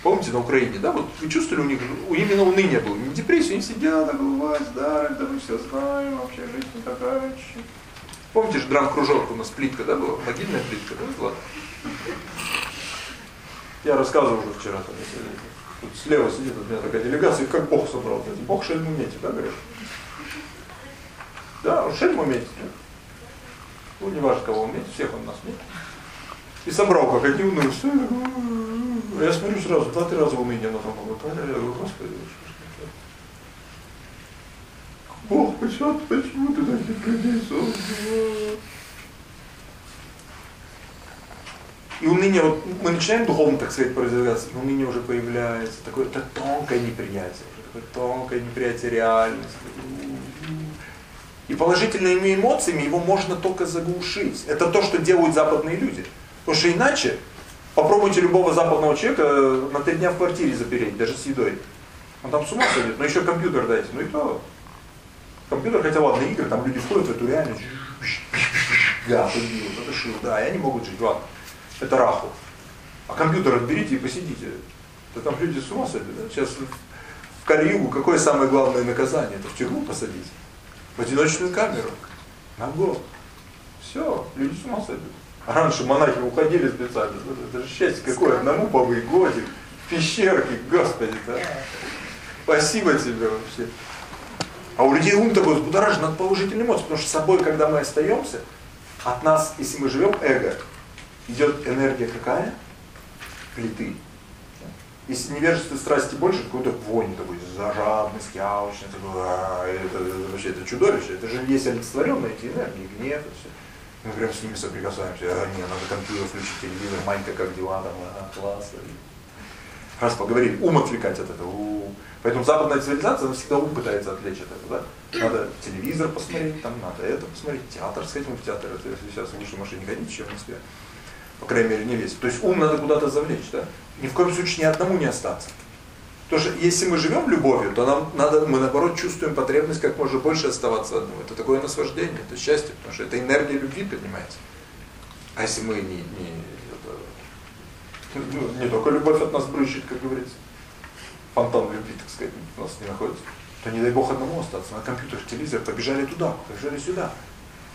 Помните на Украине, да, вот вы чувствовали у них, именно уныние было, не депрессия, они сидят, улыбаясь, да, да мы все знаем, вообще жизнь не такая. Помните же драм-кружок у нас плитка, да, была, могильная плитка, да, была? Я рассказывал уже вчера, там, тут слева сидит у меня такая делегация, как Бог собрал, Бог шельму метит, да, говорят? Да, он шельму метит, ну, не важно, кого он всех он нас метит. И собрал, как одни унылые, все, я смотрю сразу, два-три раза уныние на том я говорю, Господи, Бог, почему, почему ты таких людей создал? И уныние, вот мы начинаем духовно, так сказать, продвигаться, и уныние уже появляется, такое это тонкое неприятие, такое тонкое неприятие реальности. И положительными эмоциями его можно только заглушить. Это то, что делают западные люди. Потому что иначе Попробуйте любого западного человека на три дня в квартире запереть, даже с едой. Он там с ума сойдет, но еще компьютер дайте, ну и то. Компьютер, хотя ладно, игры, там люди входят в эту реальность. Да, подбил, затушил, да, и они могут жить, ладно. Это раху. А компьютер отберите и посидите. Да там люди с ума сойдут, да? Сейчас в Калиюгу какое самое главное наказание? Это в тюрьму посадить. В одиночную камеру. На год. Все, люди с ума сойдут. А раньше монахи уходили специально. Это же счастье какое, одному побыть, годик, пещерки, господи, да. Спасибо тебе вообще. А у людей ум такой взбудоражен от положительной эмоции, потому что с собой, когда мы остаемся, от нас, если мы живем, эго, идет энергия какая? Плиты. Если невежество страсти больше, какой-то вонь такой, зажадность, явочность, это, это, вообще это чудовище, это же есть олицетворенные эти энергии, гнев и все. Мы прям с ними соприкасаемся, а не, надо компьютер включить, телевизор, Манька как дела, там, а, класс. Раз поговорили, ум отвлекать от этого. Поэтому западная цивилизация, она всегда ум пытается отвлечь от этого. Да? Надо телевизор посмотреть, там надо это посмотреть, театр сходить, мы в театр, это если сейчас в лучшей машине ходить, чем в Москве. По крайней мере, не весь. То есть ум надо куда-то завлечь, да? Ни в коем случае ни одному не остаться. Потому что если мы живем любовью, то нам надо, мы наоборот чувствуем потребность как можно больше оставаться одному. Это такое наслаждение, это счастье, потому что это энергия любви поднимается. А если мы не, не, это, ну, не только любовь от нас брызжет, как говорится, фонтан любви, так сказать, у нас не находится, то не дай Бог одному остаться. На компьютер, телевизор, побежали туда, побежали сюда.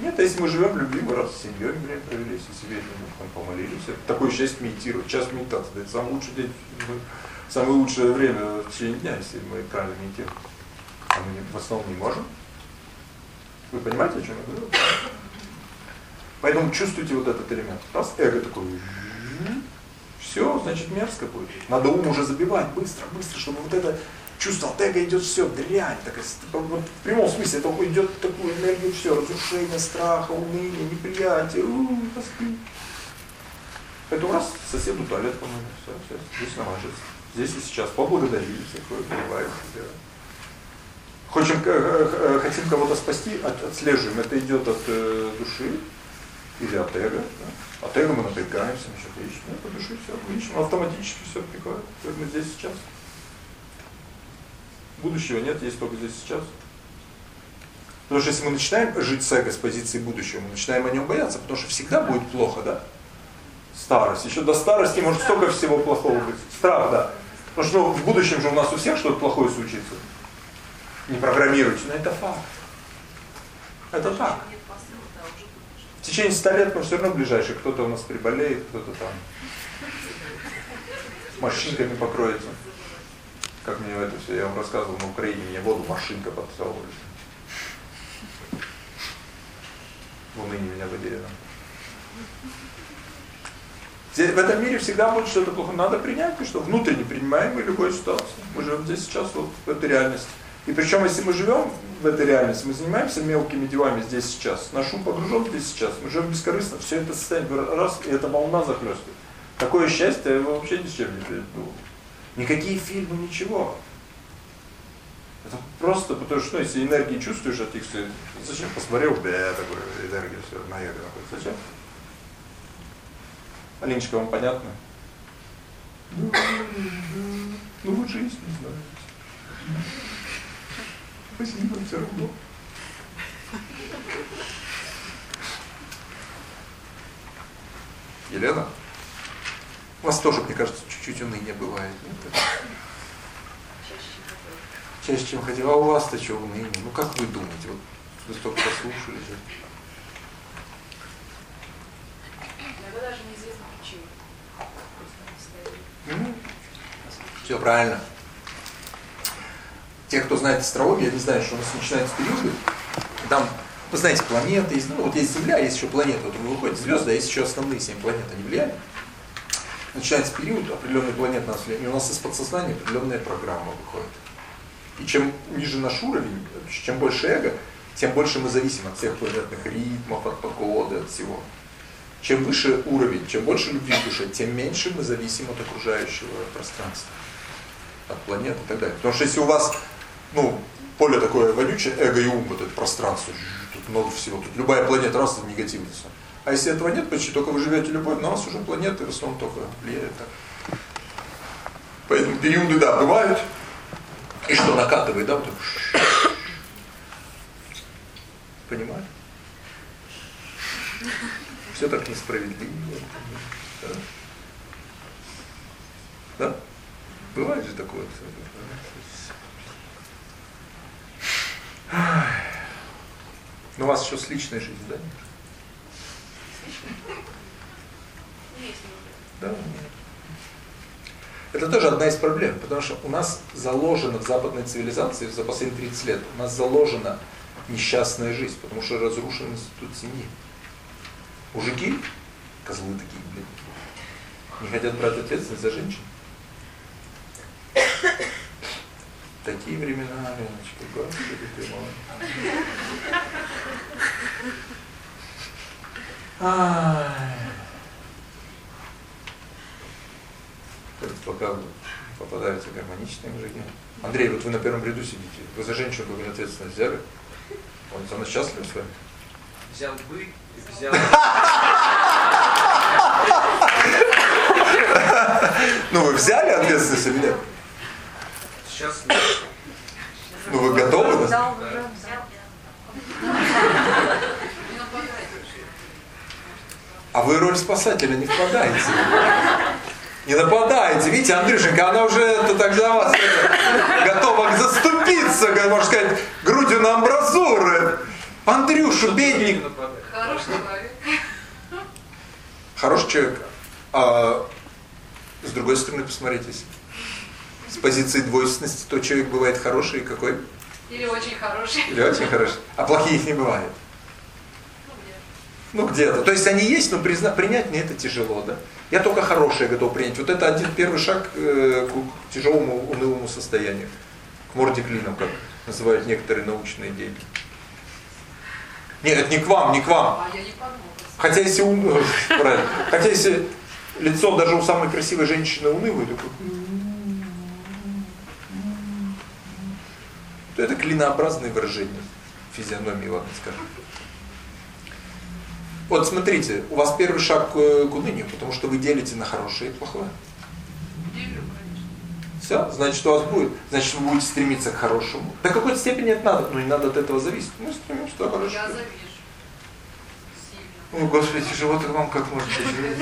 Нет, если мы живем мы раз с семьей время провели, если себе там, помолились, это такое счастье медитировать, час медитации, это самый лучший день самое лучшее время в течение дня, если мы правильно медитируем. А мы в основном не можем. Вы понимаете, о чем я говорю? Поэтому чувствуйте вот этот элемент. Раз эго такой, все, значит мерзко будет. Надо ум уже забивать быстро, быстро, чтобы вот это чувство эго идет все, дрянь, вот в прямом смысле, это идет такую энергию, все, разрушение, страха, уныние, неприятие, у, тоски. Поэтому раз соседу туалет помыли, все, все, здесь намажется здесь и сейчас поблагодарили, такое бывает. Хочем, хотим кого-то спасти, от, отслеживаем, это идет от э, души или от эго. Да? От эго мы напрягаемся, значит, отлично, это души все отлично, автоматически все приходит, мы здесь сейчас. Будущего нет, есть только здесь сейчас. Потому что если мы начинаем жить с эго с позиции будущего, мы начинаем о нем бояться, потому что всегда будет плохо, да? Старость. Еще до старости может столько всего плохого быть. Страх, да. Потому что ну, в будущем же у нас у всех что-то плохое случится. Не программируйте, но это факт. Это так. В течение ста лет мы все равно ближайшие. Кто-то у нас приболеет, кто-то там машинками покроется. Как мне это все, я вам рассказывал, на Украине мне воду машинка подсовывали. В уныние меня. Здесь, в этом мире всегда будет что-то плохо. Надо принять, что внутренне принимаем мы любую ситуацию. Мы живем здесь сейчас вот в этой реальности. И причем, если мы живем в этой реальности, мы занимаемся мелкими делами здесь сейчас, наш ум погружен здесь сейчас, мы живем бескорыстно, все это состояние раз, и эта волна захлестывает. Такое счастье я вообще ни с чем не перепутал. Никакие фильмы, ничего. Это просто потому что, ну, если энергии чувствуешь от них, зачем посмотрел, бля, такой энергия, все, на находится. Зачем? Алиночка, вам понятно? Ну, вот жизнь, не знаю. Спасибо, все равно. Елена? У вас тоже, мне кажется, чуть-чуть уныние бывает. Нет? Чаще, чем хотела. А у вас-то что уныние? Ну, как вы думаете? Вот вы столько послушали же. Все правильно. Те, кто знает астрологию, они знают, что у нас начинается периоды, там, вы знаете, планеты есть, ну вот есть Земля, есть еще планеты, вот выходят звезды, а есть еще основные семь планет, они влияют. Начинается период определенной планеты нас влияет, и у нас из подсознания определенная программа выходит. И чем ниже наш уровень, чем больше эго, тем больше мы зависим от всех планетных ритмов, от погоды, от всего. Чем выше уровень, чем больше любви в душе, тем меньше мы зависим от окружающего пространства, от планеты и так далее. Потому что если у вас, ну, поле такое вонючее, эго и ум, вот это пространство, тут много всего, тут любая планета раз негативно все. А если этого нет, почти только вы живете любовь, на вас уже планеты в основном только влияют. Поэтому периоды, да, бывают. И что накатывает, да, вот. Понимаете? Все так несправедливо. Да? да? Бывает же такое. Но у вас еще с личной жизнью, да? Да. Это тоже одна из проблем, потому что у нас заложено в западной цивилизации за последние 30 лет, у нас заложена несчастная жизнь, потому что разрушен институт семьи. Мужики, козлы такие, блин, не хотят брать ответственность за женщин. Такие времена, Леночка, господи ты мой. Пока попадаются гармоничные мужики. Андрей, вот вы на первом ряду сидите. Вы за женщину какую ответственность взяли? Он, она счастлива с вами? Взял бы и взял... Ну, вы взяли ответственность или нет? Сейчас нет. Ну, вы готовы? Да? уже взял. А вы роль спасателя не впадаете. Не нападаете. Видите, Андрюшенька, она уже это так за вас это, готова заступиться, как можно сказать, грудью на амбразуры. Андрюшу, бедник. Хороший человек. Хороший человек. А с другой стороны, посмотрите, с позиции двойственности, то человек бывает хороший и какой? Или очень хороший. Или очень хороший. А плохих не бывает. Ну где-то. То есть они есть, но призна, принять мне это тяжело, да? Я только хорошее готов принять. Вот это один первый шаг э, к тяжелому унылому состоянию. К морде клином, как называют некоторые научные деятели. Нет, это не к вам, не к вам. А. Хотя если правильно. Хотя если лицо даже у самой красивой женщины унылое, такое, то это клинообразное выражение физиономии, ладно скажем. Вот смотрите, у вас первый шаг к, унынию, потому что вы делите на хорошее и плохое. Все, значит, у вас будет, значит, вы будете стремиться к хорошему. До какой-то степени это надо, но не надо от этого зависеть. Мы стремимся к хорошему. Я завижу. О, Господи, живот вам как кого мне.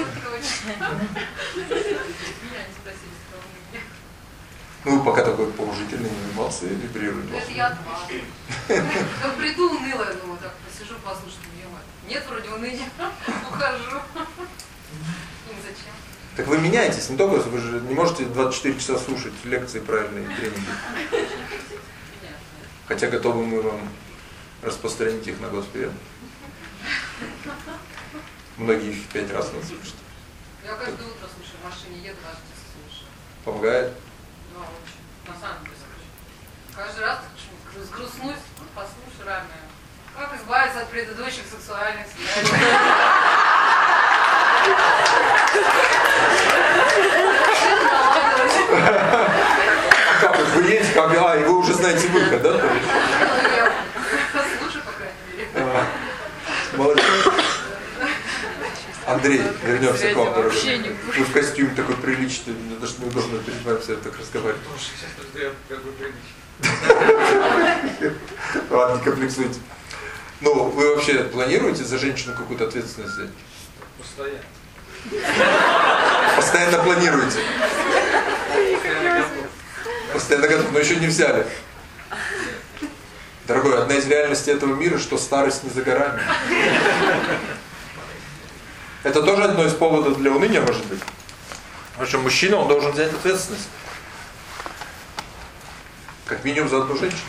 Ну, пока такой положительный эмоции вибрирует. Ну, Это я от вас. Как приду унылая, думаю, так посижу, послушаю, нет вроде уныния, ухожу. Ну, зачем? Так вы меняетесь, не только вы же не можете 24 часа слушать лекции правильные, тренинги. Хотя готовы мы вам распространить их на Госприем. Многие их пять раз надо слушать. Я каждое утро слушаю, в машине еду, даже слушаю. Помогает? Ну, очень. На самом деле. Каждый раз так сгрустнусь, послушаю ранее. Как избавиться от предыдущих сексуальных связей? А как вы едете, как, а, и вы уже знаете выход, да? Ну, Слушаю, по крайней мере. Молодец. Андрей, вернемся к вам, дорогой. Вообще не Вы в костюме такой приличный, мне даже неудобно перед вами все так разговаривать. Потому что сейчас я как бы прилично. Ладно, не комплексуйте. Ну, вы вообще планируете за женщину какую-то ответственность взять? Постоянно. Постоянно планируете? Постоянно готов. Но еще не взяли. Дорогой, одна из реальностей этого мира, что старость не за горами. Это тоже одно из поводов для уныния, может быть. Потому что мужчина, он должен взять ответственность. Как минимум за одну женщину.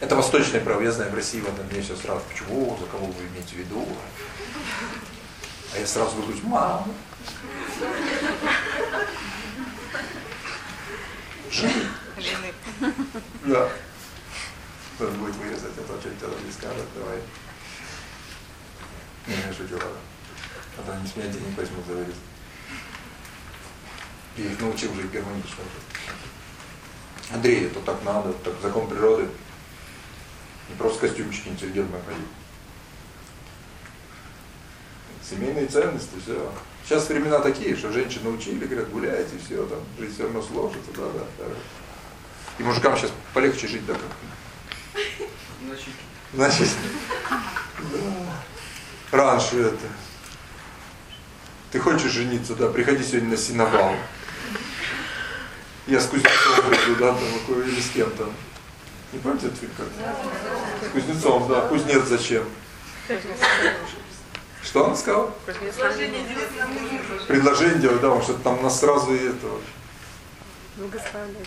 Это восточное право. Я знаю, в России вот мне все сразу, почему, за кого вы имеете в виду? А я сразу говорю, мама. Жены. Жены. Да. Надо будет вырезать, а то что тебя не скажут, давай. Не, я шучу, ладно. А то они с меня денег возьмут за вырез. Я их научил жить гармонично. Андрей, это так надо, так закон природы. Не просто костюмчики интеллигентно ходить. семейные ценности, все. Сейчас времена такие, что женщины учили, говорят, гуляйте, все, там, жизнь все равно сложится, да, да, да. И мужикам сейчас полегче жить, да, как Значит, Значит, да. раньше это. Ты хочешь жениться, да, приходи сегодня на синовал. Я с Кузнецовым приду, да, там, или с кем там. Не помните этот фильм как? С Кузнецовым, да. Кузнец зачем? Что он сказал? Предложение делать. Предложение делать, да, он что-то там нас сразу и это. Благословляй.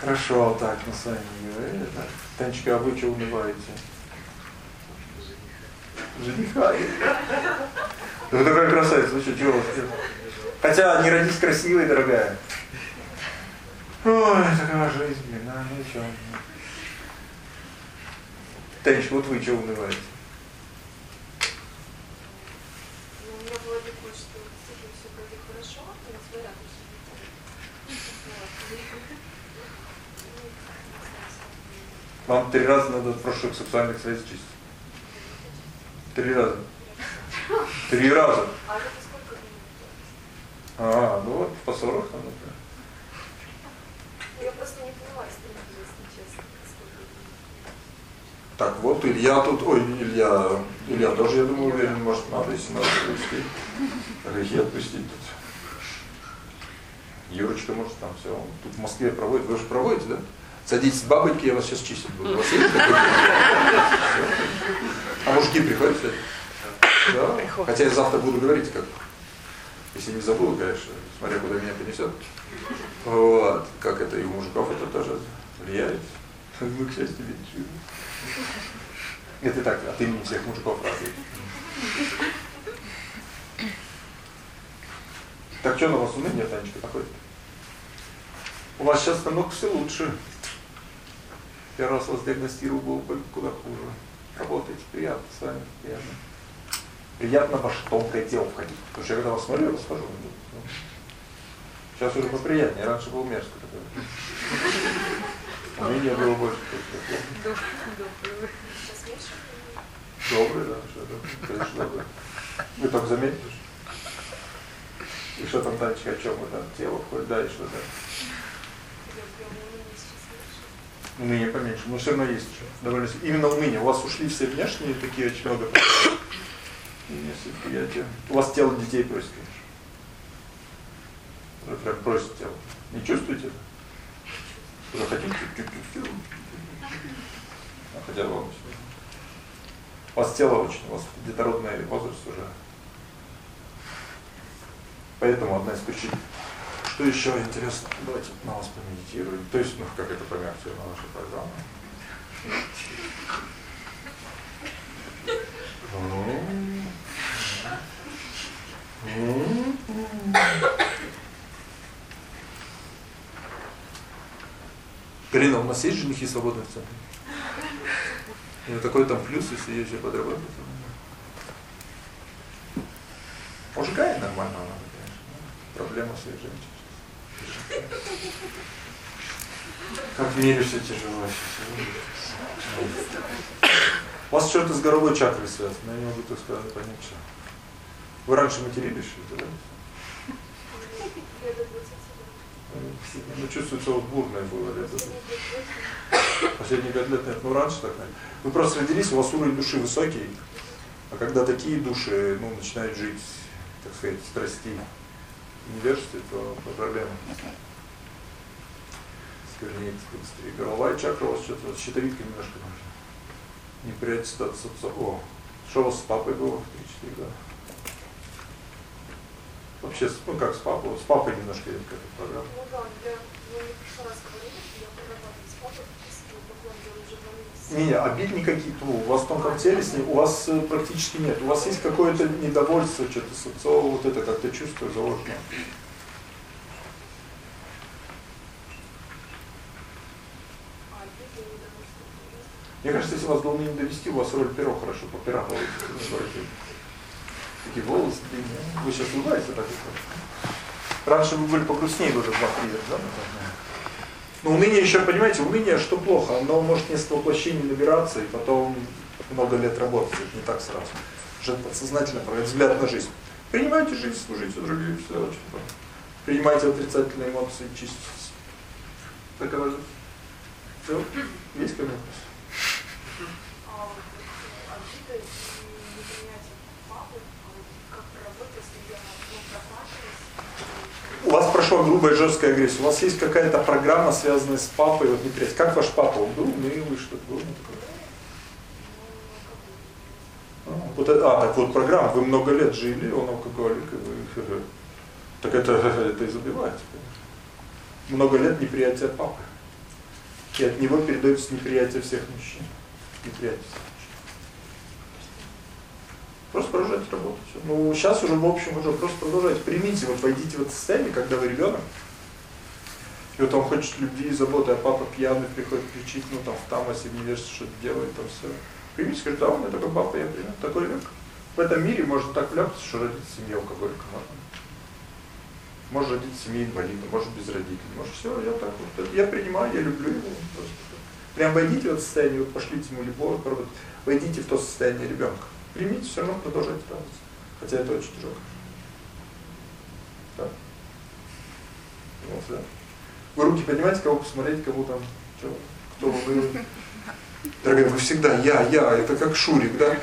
Хорошо, так, мы с вами говорили. Так. Танечка, а вы что унываете? Жениха. Да вы такая красавица, вы что, чего? Хотя не родись красивой, дорогая. Ой, такая жизнь, блин, а, ну что. Танечка, вот вы что унываете? Вам три раза надо от прошлых сексуальных связей чистить. Три раза. Три раза. А это сколько минут? А, ну вот по 40 там, например. Я просто не поняла, если если честно. Так, вот Илья тут, ой, Илья, Илья тоже, я думаю, уверен, может, надо, если надо отпустить. Грехи отпустить тут. Юрочка, может, там все, он тут в Москве проводит, вы же проводите, да? Садитесь, бабоньки, я вас сейчас чистить буду. У вас есть. А мужики приходят, кстати? Да. Хотя я завтра буду говорить, как, если не забыл, конечно, смотря куда меня понесет. Вот, как это и у мужиков это тоже влияет. Ну, к счастью, видишь. Это так, от имени всех мужиков радует. Так что на вас уныние, Танечка, такое? У вас сейчас намного все лучше. Первый раз вас диагностировал, было бы куда хуже. Работаете, приятно с вами, приятно. Приятно в ваше тонкое тело входить. Потому что я когда вас смотрю, я расскажу. Сейчас уже поприятнее, раньше было мерзко такое. Уныние было больше. Добрый, да, что добрый, конечно, добрый. Вы только заметили? что- И что там, Танечка, о чем вы там, тело входит, да, и что да. Уныние поменьше, но все равно есть еще. Довольно Именно уныние. У вас ушли все внешние такие очень много. У вас тело детей просит, конечно. Вы прям просит тело. Не чувствуете? Вы хотите тю-тю-тю. А хотя бы. У вас тело очень, у вас детородный возраст уже. Поэтому одна из причин. Что еще интересно? Давайте на вас помедитируем. То есть, ну, как это помягче на вашу программу. Галина, у нас есть женихи свободных в центре? Или такой там плюс, если еще подработать? Мужика и нормально надо, конечно. Проблема всех женщин. Как в мире все тяжело. У вас что-то с горловой чакрой связано, я не могу так сказать, понять, что. Вы раньше матерились, что ли, да? Лет до 20. Ну, чувствуется, вот бурное было лет. Последний год лет нет, ну раньше так, наверное. Вы просто родились, у вас уровень души высокий, а когда такие души, ну, начинают жить, так сказать, страсти невежестве, то, то проблема. Сквернеется быстрее. Горловая чакра у вас что-то, щитовидка немножко нужна. Не прячется от. О, что у вас с папой было в 3-4 года? Вообще, ну как с папой? С папой немножко идет какая-то программа. Ну да, я в прошлый раз говорили, что я прорабатываю с папой. Не, не, обид никаких, ну, у вас в тонком теле с ним, у вас э, практически нет. У вас есть какое-то недовольство, что-то с отцом, вот это как-то чувство заложено. А, я. Мне кажется, если вас должны не довести, у вас роль перо хорошо, по говорите. Такие волосы длинные. Вы сейчас улыбаетесь так вот. Раньше вы были погрустнее года два-три, да? Но уныние еще, понимаете, уныние, что плохо, оно может несколько воплощений набираться, и потом много лет работать, не так сразу. Уже подсознательно проявить взгляд на жизнь. Принимайте жизнь, служите другим, все очень просто. Принимайте отрицательные эмоции, чиститесь. Такова жизнь. Все? Есть ко мне вопрос? А вот э, обида и непринятие папы, а вот как проработать, если я ну, прокатилась? Прошла грубая жесткая агрессия. У вас есть какая-то программа, связанная с папой, вот неприятие. Как ваш папа? Он был унылый, что-то было такое? А, Вот, а, так вот программа, вы много лет жили, он алкоголик, и вы... Так это, это и забивается. Много лет неприятия папы. И от него передается неприятие всех мужчин. Неприятие всех. Просто продолжайте работать. Ну, сейчас уже, в общем, уже просто продолжайте. Примите, вот войдите в это состояние, когда вы ребенок, и вот он хочет любви и заботы, а папа пьяный приходит кричить, ну там в тамасе, в невежестве что-то делает, там все. Примите, скажите, да, у меня такой папа, я приму, такой ребенок. В этом мире можно так вляпаться, что родиться в семье алкоголика можно. Может родиться в семье инвалида, может без родителей, может все, я так вот, я принимаю, я люблю его. Просто. Прям войдите в это состояние, вот пошлите ему любовь, войдите в то состояние ребенка. Примите, все равно продолжайте радоваться. Хотя это очень тяжело. Да. Вот, да. Вы руки поднимаете, кого посмотреть, кого там, что, кто вы были. Дорогая, вы всегда я, я, это как Шурик, да?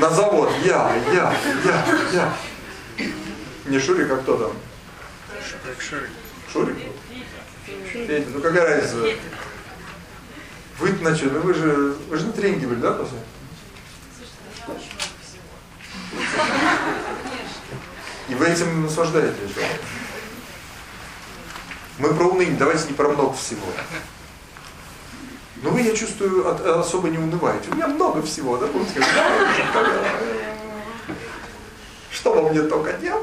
На завод, я, я, я, я. Не Шурик, а кто там? Шурик? Федя, ну какая разница? Вы на что? Ну вы же, вы же на тренинге были, да, после? И вы этим наслаждаетесь, да? Мы про уныние, давайте не про много всего. Но вы, я чувствую, от- особо не унываете. У меня много всего, да? Будете сказать, «Да, Что во мне только нет?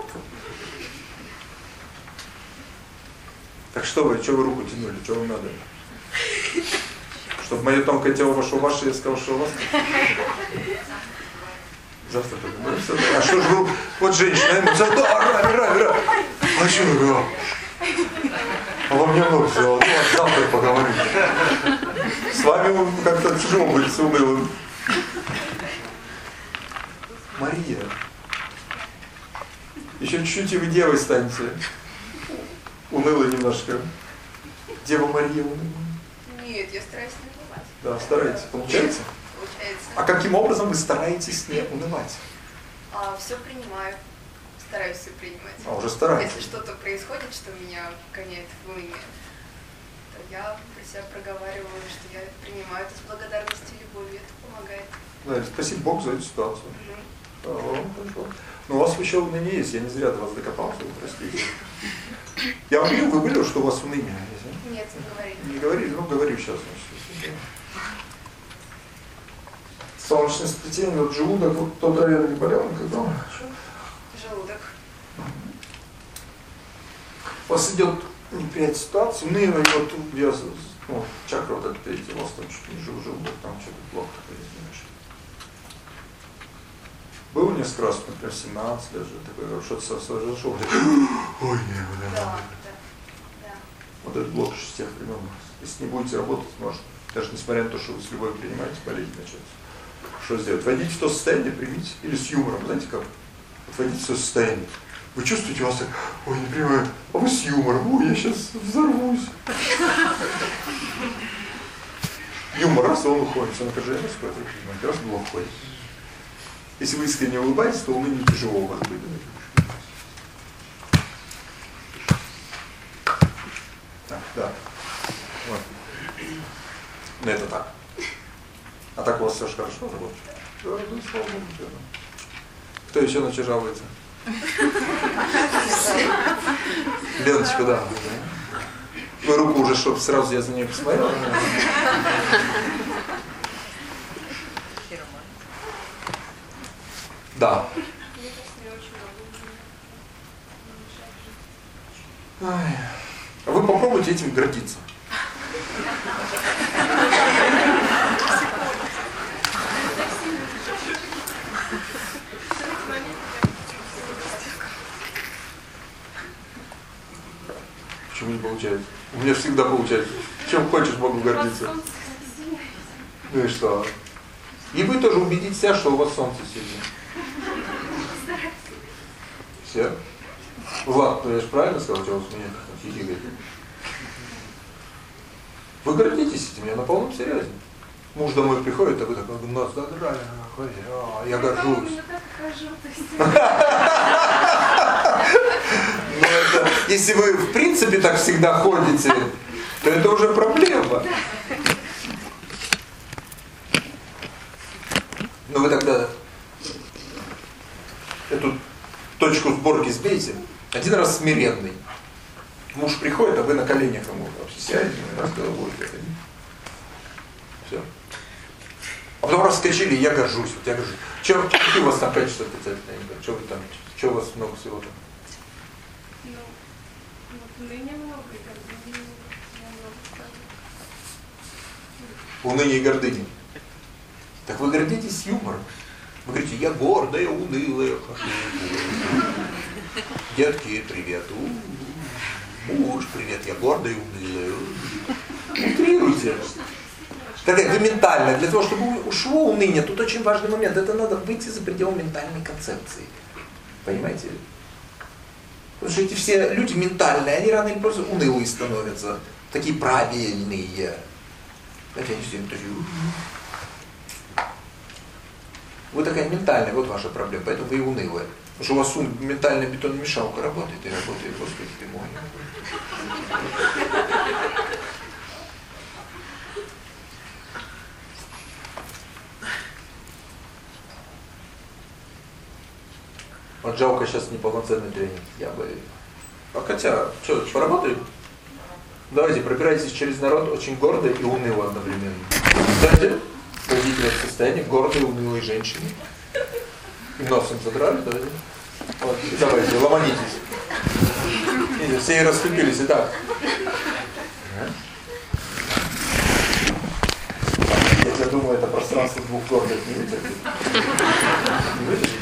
Так что вы, что вы руку тянули, что вам надо? Чтобы мое тонкое тело вошло в ваше, я сказал, что у вас. Завтра только. Ну. А что же вы, вот женщина, ему за да, ра, ра, ра. А что да? А во мне много. Ну, завтра поговорим. С вами как-то тяжело будет с унылым. Мария. Еще чуть-чуть и вы девой станете. Уныло немножко. Дева Мария унылая. Нет, я унывать. Да, старайтесь. Получается? Получается. А каким образом вы стараетесь не унывать? А, все принимаю. Стараюсь все принимать. А, уже стараетесь. Если что-то происходит, что меня гоняет в уныние, то я про себя проговариваю, что я принимаю это с благодарностью и любовью. Это помогает. Да, спасибо Богу за эту ситуацию. Ладно, хорошо. Но у вас еще уныние есть, я не зря до вас докопался, вы простите. Я говорил, вы были, что у вас уныние есть? Нет, не говори. Не говорили, ну говорю сейчас. Значит, Солнечное сплетение, вот желудок, вот тот район не болел никогда? Желудок. У вас идет неприятие ситуации, уныло, и вот тут я, ну, чакра вот у вас там чуть ниже желудок, там что-то плохо такое, знаешь. Было несколько раз, например, 17 даже, такое, что-то произошло, ой, не, Да, да. да. Да. Вот этот блок из тех времен. Если не будете работать, может, даже несмотря на то, что вы с любовью принимаете, болезнь начнется. Что сделать? Войдите в то состояние, примите. Или с юмором, знаете как? Войдите в то состояние. Вы чувствуете, у вас так, ой, не понимаю, а вы с юмором, ой, я сейчас взорвусь. Юмор раз, он уходит, все напряжение сходит, и раз блок уходит. Если вы искренне улыбаетесь, то уныние тяжело у вас будет. Так, да. Вот. Ну это так. А так у вас все же хорошо работает? Да, ну, слава Богу, да. Кто еще на что жалуется? Леночка, да. Вы руку уже, чтобы сразу я за ней посмотрел. Да. Вы попробуйте этим гордиться. Почему не получается? У меня всегда получается. Чем хочешь, могу гордиться. Ну и что? И вы тоже убедите себя, что у вас солнце сильное. Все? Влад, ну я же правильно сказал, что у вас меня хихикает? Вы гордитесь этим, я на полном серьезе. Муж домой приходит, а вы такой, у нас задрали, нахуй, а, я горжусь. Это, если вы в принципе так всегда ходите, то это уже проблема. Но вы тогда эту точку сборки сбейте. Один раз смиренный. Муж приходит, а вы на коленях ему вообще сядете, раз головой. Все. А потом раскочили, я горжусь, вот я горжусь. Чем, какие у вас там качества отрицательные? Что вы там, что у вас много всего там? Ну, вот ныне много, и гордыни много стало. Уныние и гордыни. Так вы гордитесь юмором. Вы говорите, я гордая, унылая, хожу. Детки, привет. У, Муж, привет, я гордая и унылая. Утрируйте. Тогда вы ментально, для того, чтобы ушло уныние, тут очень важный момент. Это надо выйти за пределы ментальной концепции. Понимаете? Потому что эти все люди ментальные, они рано или поздно унылые становятся. Такие правильные. Знаете, они все такие... Вы такая ментальная, вот ваша проблема, поэтому вы и унылая. Потому что у вас ум, ментальная бетономешалка работает и работает, господи ты мой. Вот жалко сейчас неполноценный тренинг. Я бы... А хотя, что, поработаем? Давайте, пробирайтесь через народ очень гордо и уныло одновременно. Кстати, войдите в это состояние гордой унылой женщины. И носом задрали, давайте. Вот, давайте, ломанитесь. Видите, все и расступились, и так. Я думаю, это пространство двух гордых. Не вытерпит,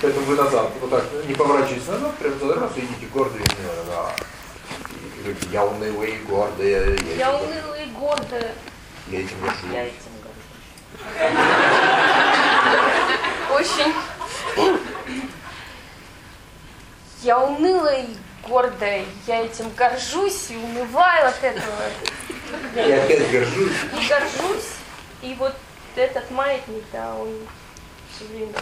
поэтому вы назад, вот так, не поворачивайтесь назад, прям туда раз, и идите гордые унылые, да. Я унылая и гордая. Я, Я унылая и гордая. Я этим горжусь. Я этим горжусь. Очень. Я унылая и гордая. Я этим горжусь и унываю от этого. Я опять горжусь. И горжусь. И вот этот маятник, да, он все время.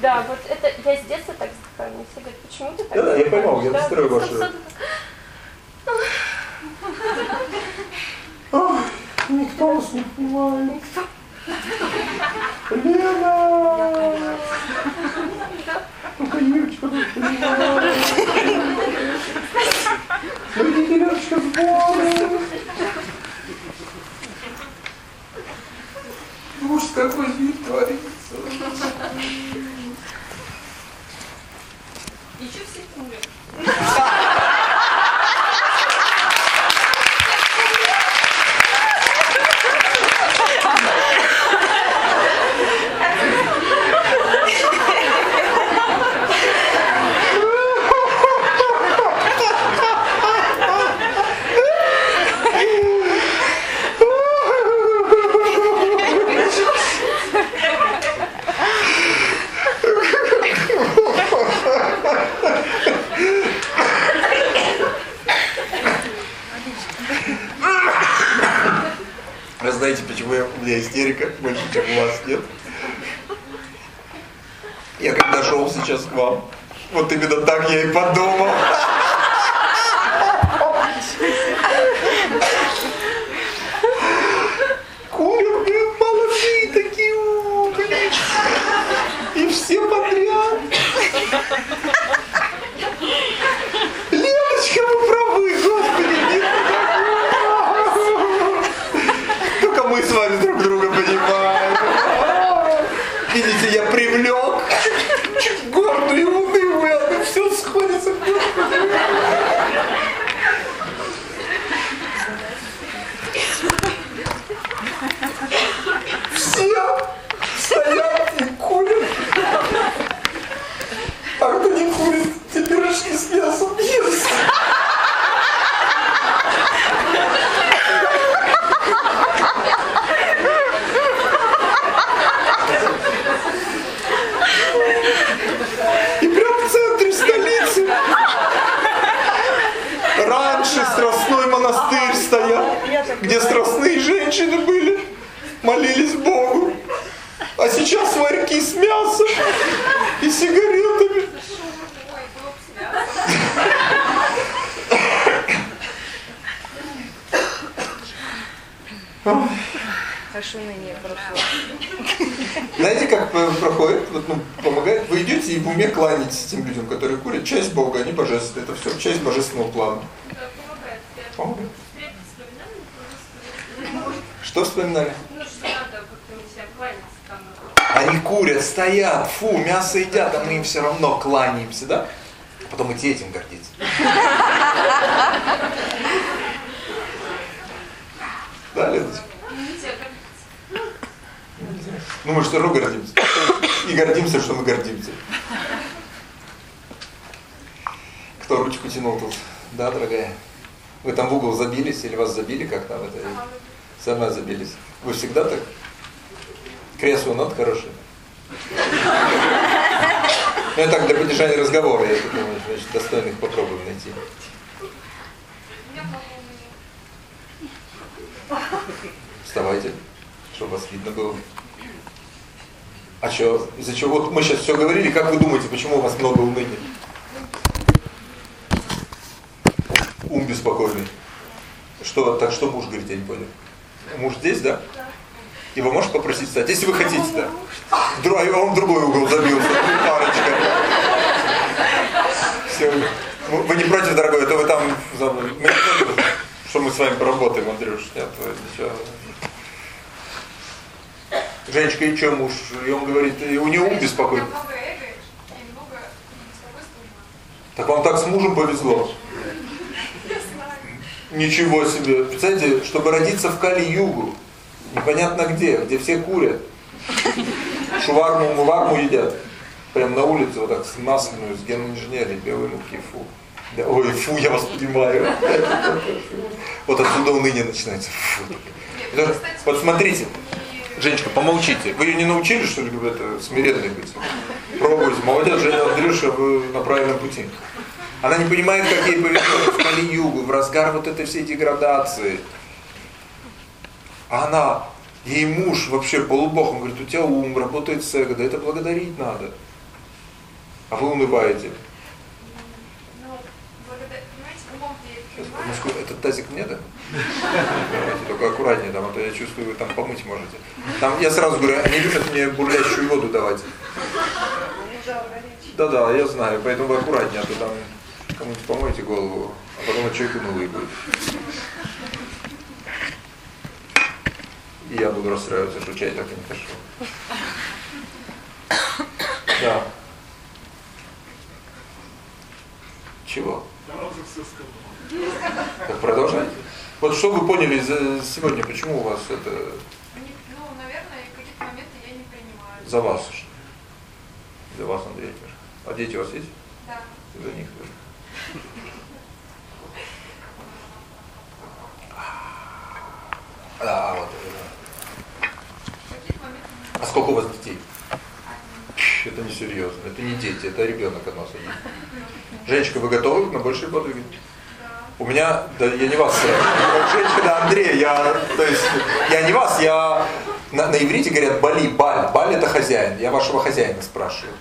Да, вот это я с детства так вздыхаю. Мне все говорят, почему ты так Да, да, я вздыхаешь?» поймал, я настрою стоп, Никто вас не понимает. Лена! Только Юрочка нас понимает. Найдите Леночка сборы. Уж какой вид творится. Еще все курят. я, у меня истерика больше, чем у вас нет? Я когда шел сейчас к вам, вот именно так я и подумал. Курят, блин, молодые такие, у, блин. И все подряд. Леночка, вы правы, господи, нет такого. Только мы с вами друг друга понимаем. Видите, я привлек гордую и унылую, оно все сходится. Господи. молились Богу. А сейчас варьки с мясом и сигаретами. Ой, было бы связано. Хорошо ныне прошло. Знаете, как э, проходит, вот, ну, помогает? Вы идете и в уме кланяетесь тем людям, которые курят. Часть Бога, они божественные. Это все часть божественного плана. Да, помогает. Что вспоминали? Ну, что надо. Они курят, стоят, фу, мясо едят, а мы им все равно кланяемся, да? Потом идти этим гордиться. Да, те, как Ну мы что равно гордимся. И гордимся, что мы гордимся. Кто ручку тянул тут? Да, дорогая? Вы там в угол забились или вас забили как там это? Сама забились. Вы всегда так? Кресло нот хорошее. Ну, это так для поддержания разговора, я думаю, значит, достойных попробуем найти. Вставайте, чтобы вас видно было. А что, из-за чего? Вот мы сейчас все говорили, как вы думаете, почему у вас много уныния? Ум беспокойный. Что, так что муж говорит, я не понял. Муж здесь, да? Его можешь попросить встать? Если вы хотите, да. Вдруг, а он в другой угол забился, парочка. Все. Вы вы не против, дорогой, а то вы там что мы с вами поработаем, Андрюш. Нет, ничего. Женечка, и что муж? И он говорит, у него ум беспокоит. Так вам так с мужем повезло. Ничего себе. Представляете, чтобы родиться в Кали-Югу, непонятно где, где все курят. Шуварму, муварму едят. Прям на улице, вот так, с масляную, с генной инженерией, белые муки, фу. Да, ой, фу, я вас понимаю. Вот отсюда уныние начинается. Фу. Вот смотрите, Женечка, помолчите. Вы ее не научили, что ли, это, смиренной быть? Пробуйте. Молодец, Женя Андрюша, вы на правильном пути. Она не понимает, как ей повезло в Кали-Югу, в разгар вот этой всей деградации. А она, ей муж вообще полубог, он говорит, у тебя ум, работает с эго, да это благодарить надо. А вы унываете. Ну, благодаря, понимаете, этот тазик мне, да? Давайте, только аккуратнее, там, а то я чувствую, вы там помыть можете. Там, я сразу говорю, они любят мне бурлящую воду давать. Да-да, я знаю, поэтому вы аккуратнее, а то там кому-нибудь помойте голову, а потом от человека унылый будет. И я буду расстраиваться, что чай так и не пошел. Да. Чего? Так продолжайте. Вот что вы поняли сегодня, почему у вас это Ну, наверное, какие-то моменты я не принимаю. за вас? За вас, Андрей. А дети у вас есть? Да. За них тоже. А, вот. моменты не А сколько у вас детей? Это не серьезно, это не дети, это ребенок от нас. Женечка, вы готовы на большие подвиги? У меня, да я не вас. Женечка, да, Андрей, я, то есть, я не вас, я, на, на иврите говорят бали, баль, баль это хозяин, я вашего хозяина спрашиваю.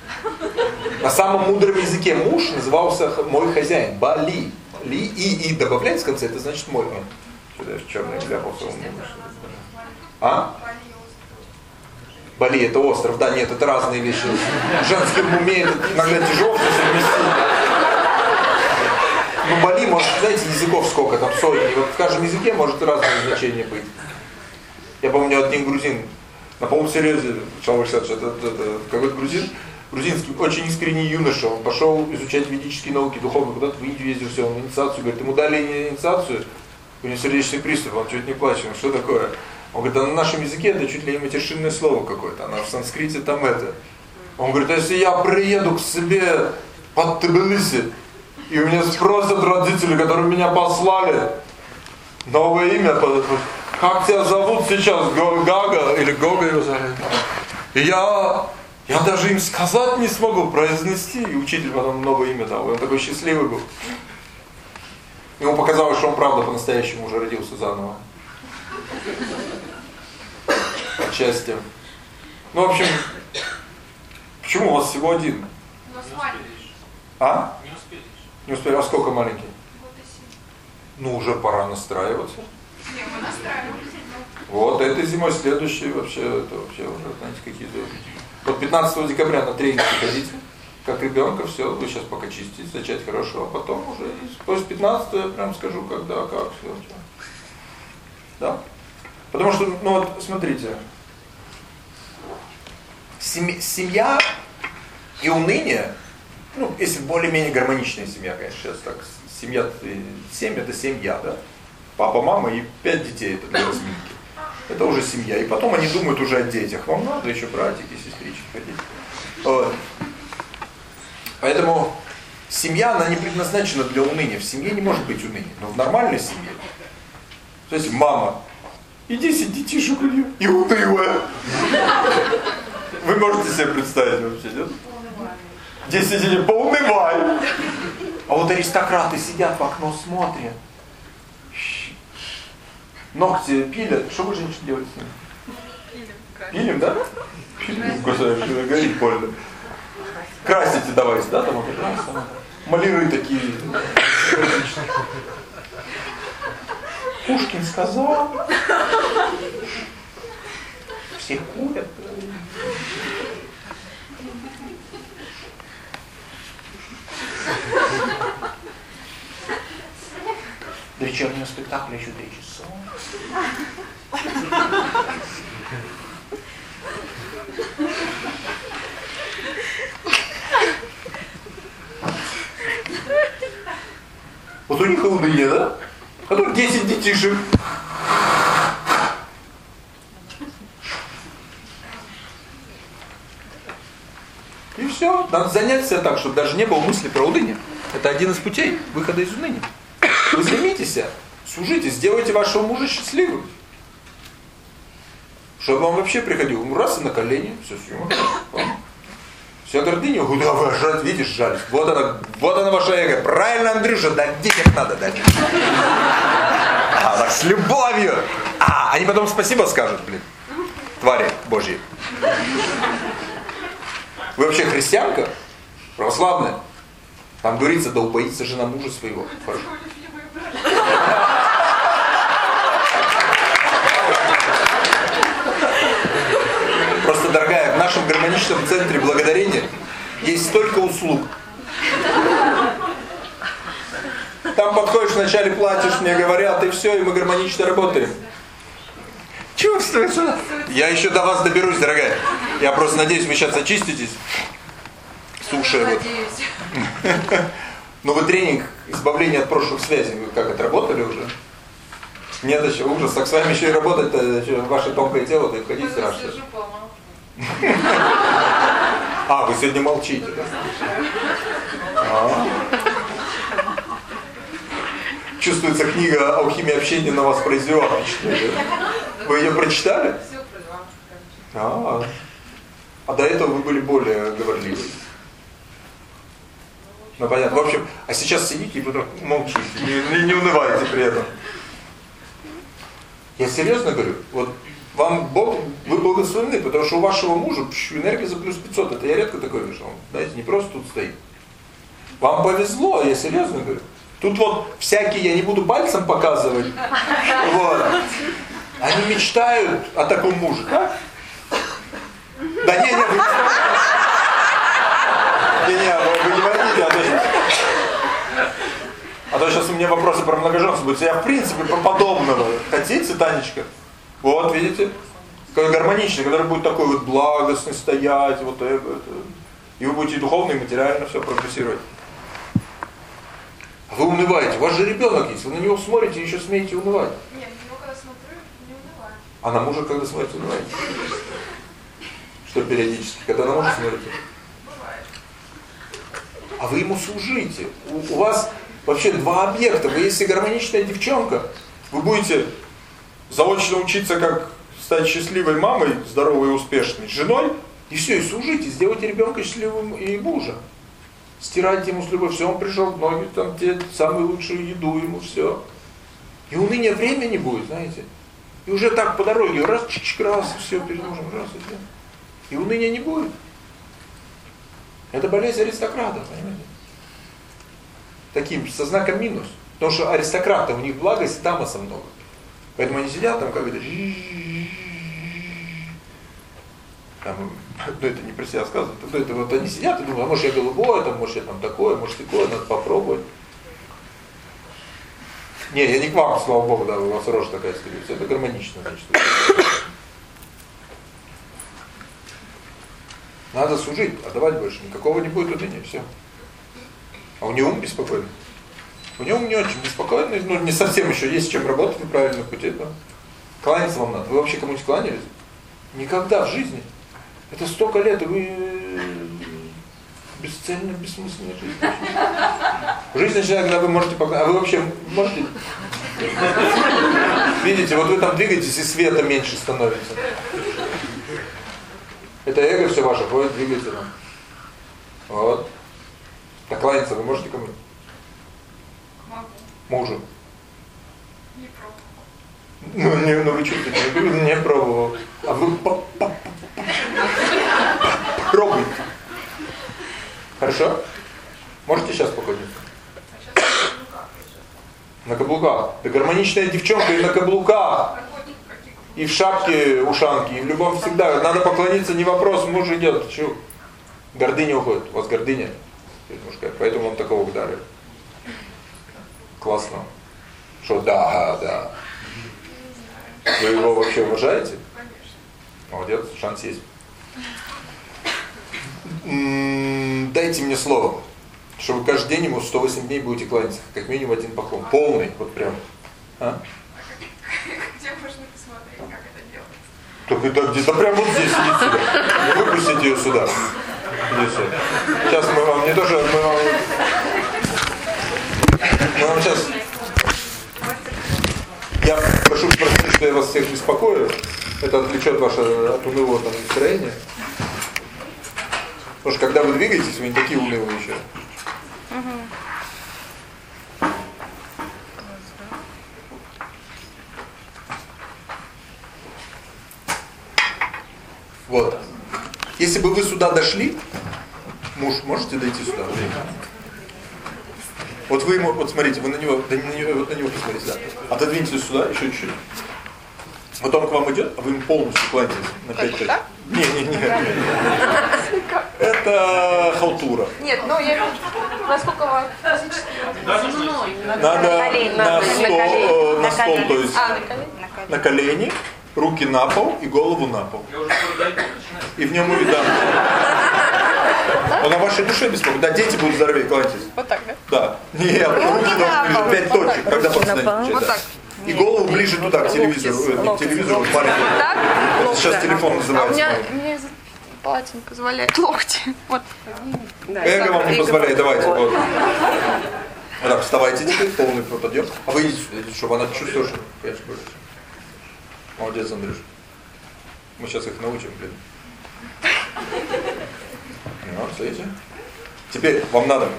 На самом мудром языке муж назывался мой хозяин, бали. Ли и и добавляется в конце, это значит мой. Ой, Что-то в черный. А? Бали это остров, да, нет, это разные вещи. В женском уме иногда тяжело совместить. Ну, Бали, может, знаете, языков сколько там, сотни. Вот в каждом языке может разное значение быть. Я помню, один грузин, на полном серьезе, Шалвар это, какой-то грузин, грузинский, очень искренний юноша, он пошел изучать ведические науки, духовно, куда-то в Индию ездил, все, он инициацию, говорит, ему дали инициацию, у него сердечный приступ, он чуть не плачет, он, что такое? Он говорит, на нашем языке это чуть ли не матершинное слово какое-то, а в санскрите там это. Он говорит, а если я приеду к себе под Тбилиси, и у меня спросят родители, которые меня послали, новое имя, как тебя зовут сейчас, Гага или Гога зовут? И я, я даже им сказать не смогу, произнести, и учитель потом новое имя дал, и он такой счастливый был. Ему показалось, что он правда по-настоящему уже родился заново. отчасти. Ну, в общем, почему у вас всего один? У нас маленький. А? Не успели. А сколько маленький? Ну, уже пора настраиваться. Не, мы настраивались. Вот, этой зимой следующий вообще, это вообще уже, знаете, какие-то... Вот 15 декабря на тренинг приходите, как ребенка, все, вы сейчас пока чистите, зачать хорошо, а потом уже, после 15 я прям скажу, когда, как, все, что. Да? Потому что, ну вот, смотрите, семья и уныние, ну, если более-менее гармоничная семья, конечно, сейчас так, семья, э, семь это семья, да? Папа, мама и пять детей, это для разминки. Это уже семья. И потом они думают уже о детях. Вам надо еще братики, сестрички ходить. Вот. Поэтому семья, она не предназначена для уныния. В семье не может быть уныния. Но в нормальной семье. То есть мама, и 10 детишек у нее, и унылая. Вы можете себе представить вообще, нет? 10 детей, поунывай. А вот аристократы сидят в окно, смотрят. Ногти пилят. Что вы, женщины, делаете ними? Пилим, да? Пилим, господи, горит больно. Красите давайте, да, там красим. Маляры такие. Пушкин сказал. Все курят. До вечернего спектакля еще три часа. Вот у них уныние, да? А тут 10 детишек. И все. Надо занять себя так, чтобы даже не было мысли про уныние. Это один из путей выхода из уныния. Вы займитесь, служите, сделайте вашего мужа счастливым. Чтобы он вообще приходил, раз и на колени, все, все. Вся гордыня, куда вы жать, видишь, жалость. Вот она, вот она ваша эго. Правильно, Андрюша, да детях надо дать. А, так с любовью. А, они потом спасибо скажут, блин. Твари божьи. Вы вообще христианка? Православная? Там говорится, да убоится жена мужа своего. Хорошо. Просто, дорогая, в нашем гармоничном центре благодарения есть столько услуг. Там подходишь, вначале платишь, мне говорят, и все, и мы гармонично работаем. Чувствуется? Я еще до вас доберусь, дорогая. Я просто надеюсь, вы сейчас очиститесь. Слушая вот. Ну вы тренинг избавления от прошлых связей, вы как отработали уже? Нет, еще ужас, так с вами еще и работать, еще ваше тонкое тело, да и входить страшно. А, вы сегодня молчите? А. Чувствуется, книга «Алхимия общения» на вас произвела впечатление. Вы ее прочитали? А, а до этого вы были более говорливы. Ну понятно. В общем, а сейчас сидите и потом молчите, не, не, унывайте при этом. Я серьезно говорю, вот вам Бог, вы благословены, потому что у вашего мужа энергия за плюс 500, это я редко такое вижу. Он, знаете, не просто тут стоит. Вам повезло, я серьезно говорю. Тут вот всякие, я не буду пальцем показывать, вот. Они мечтают о таком муже, да? Да не, не, вы не, не, вы, не возьмите, а то сейчас... А то сейчас у меня вопросы про многоженство будут. Я в принципе про подобного. Хотите, Танечка? Вот, видите? Гармоничный, который будет такой вот благостный стоять, вот это. И вы будете духовно, и материально все прогрессировать. А вы унываете. У вас же ребенок есть. Вы на него смотрите и еще смеете унывать. Нет, на него когда смотрю, не унываю. А на мужа когда смотрите, унываете? Что периодически? Когда на мужа смотрите? Бывает. А вы ему служите. У, у вас вообще два объекта. Вы если гармоничная девчонка, вы будете заочно учиться, как стать счастливой мамой, здоровой и успешной, женой, и все, и служите, сделайте ребенка счастливым и мужа. Стирайте ему с любовью, все, он пришел, ноги там, те, самую лучшую еду ему, все. И уныния времени будет, знаете. И уже так по дороге, раз, чик, раз, все, перед мужем, раз, и все. И уныния не будет. Это болезнь аристократов, понимаете? Таким, со знаком минус. Потому что аристократы, у них благость, тамаса много. Поэтому они сидят там как это... Там, ну это не про себя сказано, ну, это вот они сидят и думают, а может я голубое, там, может я там такое, может такое, надо попробовать. Не, я не к вам, слава богу, да, у вас рожа такая стелится. Это гармонично, значит. Надо служить, отдавать больше. Никакого не будет уныния, все. А у него ум беспокойный. У него ум не очень беспокойный, ну не совсем еще есть чем работать на правильном пути. Да? Кланяться вам надо. Вы вообще кому-нибудь кланялись? Никогда в жизни. Это столько лет, и вы бесцельно, бессмысленная жизнь. Жизнь начинает, когда вы можете поклоняться. А вы вообще можете? Видите, вот вы там двигаетесь, и света меньше становится. Это эго все ваше, ходит, двигается там. Вот. Так кланяться вы можете кому? Могу. Мужу. Не пробовала. Ну, не, ну вы чувствуете, не, пробовал. А вы пробуйте. Хорошо? Можете сейчас походить? А сейчас на каблуках лежат. На каблуках. Да гармоничная девчонка и на каблуках. И в шапке, ушанке, и в любом всегда. Надо поклониться, не вопрос, муж идет. Чего? Гордыня уходит. У вас гордыня мужская, поэтому он такого ударил. Классно. Что да, да. Вы его вообще уважаете? Молодец, шанс есть. М, Дайте мне слово, что вы каждый день ему 108 дней будете кланяться, как минимум один поклон. Полный, вот прям. А? Где можно посмотреть, как это делается? Так это где-то прям вот здесь сидит сюда. Выпустите ее сюда. Сейчас мы вам не тоже, мы вам... Мы вам сейчас... Я прошу простить, что я вас всех беспокою. Это отвлечет ваше от унылого там, настроения. Потому что когда вы двигаетесь, вы не такие унылые еще. Вот. Если бы вы сюда дошли, муж, можете дойти сюда? Вот вы ему, вот смотрите, вы на него, да, на него, вот на него посмотрите, да. Отодвиньтесь сюда, еще чуть-чуть. Вот он к вам идет, а вы ему полностью кланяетесь на пять точек. Не, не, не. Это халтура. Нет, ну я насколько вам физически Надо на стол, на стол, то есть А, на колени? на колени, руки на пол и голову на пол. Я уже скоро дойду, начинаю. И в нем увидам. Он о вашей душе беспокоит. Да, дети будут здоровее, кланяйтесь. Вот так, да? Да. Нет, руки должны быть пять Вот точек, когда пацаны Вот да. так. И голову ближе туда, к телевизору. Э, к телевизору, маленький. Сейчас телефон А у называется. меня, маленький. у меня из- полотенко позволяет локти. Вот. Эго вам не позволяет, давайте. Вот. Вот так, вставайте теперь, полный подъем. А вы идите чтобы она чувствовала, что я же. Молодец, Андрюш. Мы сейчас их научим, блин. Ну, смотрите. Теперь вам надо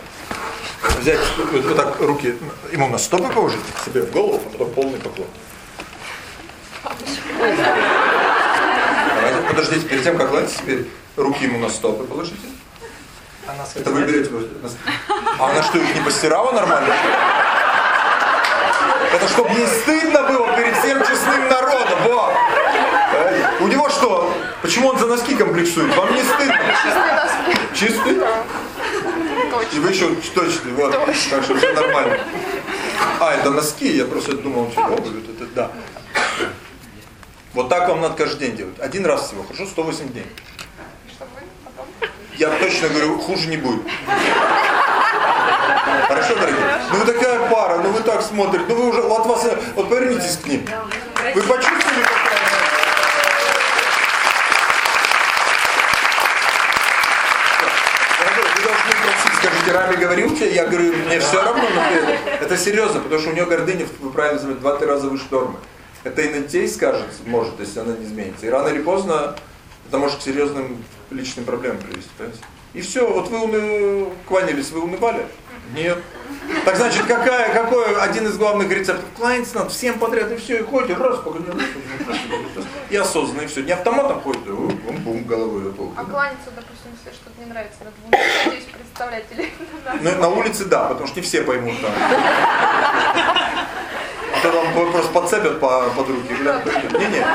взять вот, вот так руки, ему на стопы положить, себе в голову, а потом полный поклон. Давайте, подождите, перед тем, как кланяться, теперь руки ему на стопы положите. Это вы берете. А она что, их не постирала нормально? Это чтобы не стыдно было перед всем честным народом. Во! Э, У него что? Почему он за носки комплексует? Вам не стыдно? Чистые носки. Чистый? И вы еще точный, вот. Так что все нормально. А, это носки, я просто думал, что обувь, это да. Вот так вам надо каждый день делать. Один раз всего, хорошо? 108 дней. Я точно говорю, хуже не будет. Хорошо, дорогие? Ну вы такая пара, ну вы так смотрите, ну вы уже, от вас, вот повернитесь к ним. Вы почувствовали, какая она? Дорогой, Вы должны просить, скажите, Рами говорил тебе, я говорю, мне все равно, но ты- это серьезно, потому что у нее гордыня, вы правильно заметили, два-три раза выше нормы. Это и на детей скажется, может, если она не изменится. И рано или поздно это может к серьезным личным проблемам привести, понимаете? И все, вот вы уны... кланялись, вы унывали? Нет. Так значит, какая, какой один из главных рецептов? Кланяться надо всем подряд, и все, и ходите, раз, поклонились, и осознанно, и все. Не автоматом ходит, а бум, бум, головой. о, А кланяться, допустим, если что-то не нравится, надо будет здесь представлять или Ну, на улице да, потому что не все поймут там. А то вам просто подцепят по, под руки. Не-не,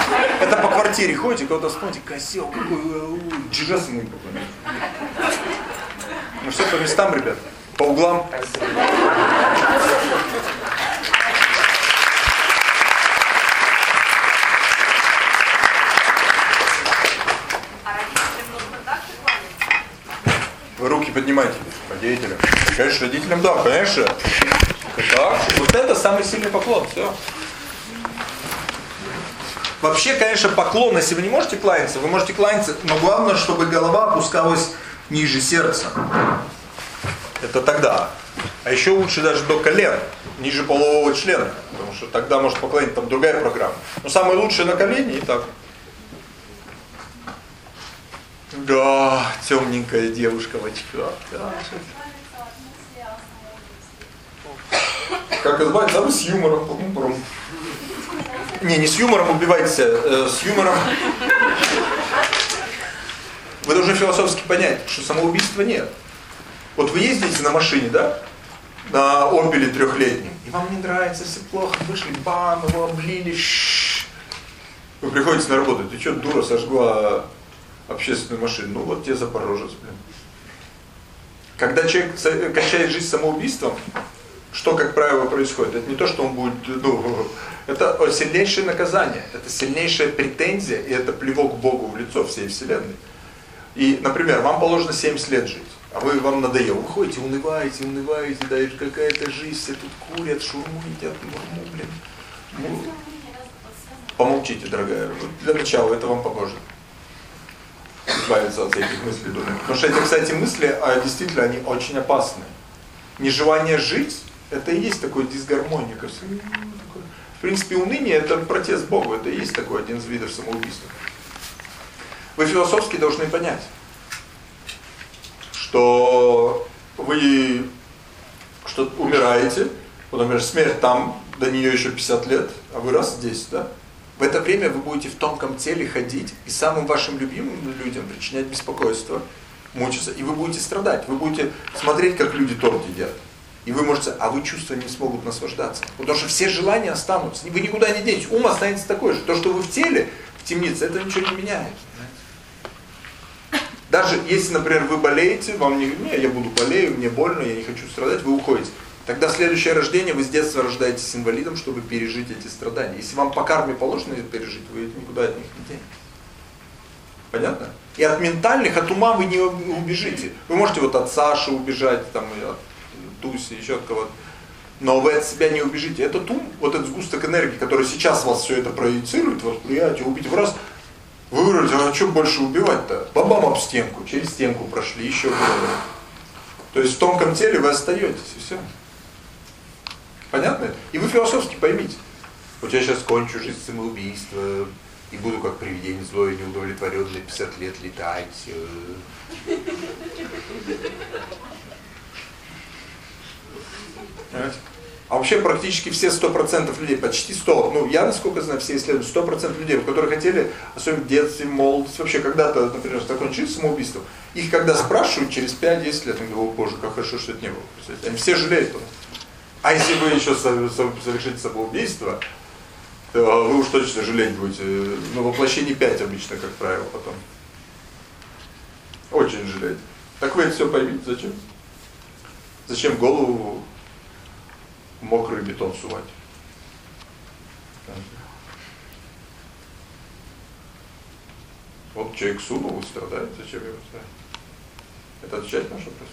это по квартире ходите, кого-то вспомните, козел, какой джигас ему Ну все по местам, ребят, по углам. Вы руки поднимайте, родителям. Конечно, родителям, да, конечно. Так, вот это самый сильный поклон, все. Вообще, конечно, поклон, если вы не можете кланяться, вы можете кланяться, но главное, чтобы голова опускалась ниже сердца. Это тогда. А еще лучше даже до колен, ниже полового члена, потому что тогда может поклонить там другая программа. Но самое лучшее на колени и так. Да, темненькая девушка в очках. Да. Как избавиться? А с юмором. Пум-пум. Не, не с юмором убивайтесь, э, с юмором. Вы должны философски понять, что самоубийства нет. Вот вы ездите на машине, да? На опеле трехлетнем. И вам не нравится, все плохо, вышли, бам, его облили. Вы приходите на работу, ты что, дура, сожгла общественную машину? Ну вот тебе Запорожец, блин. Когда человек качает жизнь самоубийством, что, как правило, происходит? Это не то, что он будет, ну, это сильнейшее наказание, это сильнейшая претензия, и это плевок Богу в лицо всей Вселенной. И, например, вам положено 70 лет жить, а вы вам надоело. Вы ходите, унываете, унываете, да, это какая-то жизнь, все тут курят, шурму едят, мурму, блин. Ну, помолчите, дорогая. Для начала это вам поможет избавиться от этих мыслей. Думаю. Потому что эти, кстати, мысли, а действительно, они очень опасны. Нежелание жить, это и есть такой дисгармония. В принципе, уныние это протест Богу, это и есть такой один из видов самоубийства. Вы философски должны понять, что вы что умираете, вот, например, смерть там, до нее еще 50 лет, а вы раз здесь, да? В это время вы будете в тонком теле ходить и самым вашим любимым людям причинять беспокойство, мучиться, и вы будете страдать, вы будете смотреть, как люди торт едят. И вы можете, а вы чувства не смогут наслаждаться. Потому что все желания останутся. Вы никуда не денетесь. Ум останется такой же. То, что вы в теле, в темнице, это ничего не меняет. Даже если, например, вы болеете, вам не, не, я буду болею, мне больно, я не хочу страдать, вы уходите. Тогда следующее рождение вы с детства рождаетесь инвалидом, чтобы пережить эти страдания. Если вам по карме положено это пережить, вы никуда от них не денетесь. Понятно? И от ментальных, от ума вы не убежите. Вы можете вот от Саши убежать, там, от Туси, еще от кого-то. Но вы от себя не убежите. Этот ум, вот этот сгусток энергии, который сейчас вас все это проецирует, восприятие, убить в раз, вы вырвали, а что больше убивать-то? Бабам об стенку, через стенку прошли, еще было. То есть в тонком теле вы остаетесь, и все. Понятно? И вы философски поймите. Вот я сейчас кончу жизнь самоубийства, и буду как привидение злое, неудовлетворенное, 50 лет летать. А вообще практически все 100% людей, почти 100, ну я насколько знаю, все исследования, 100% людей, которые хотели, особенно в детстве, молодости, вообще когда-то, например, закончить самоубийство, их когда спрашивают через 5-10 лет, они говорят, боже, как хорошо, что это не было. Они все жалеют. А если вы еще совершите самоубийство, то вы уж точно жалеть будете. Ну, воплощение 5 обычно, как правило, потом. Очень жалеть. Так вы это все поймите, зачем? Зачем голову мокрый бетон сувать? Вот человек сунул и страдает, зачем его ставить? Это отвечать на наш вопрос?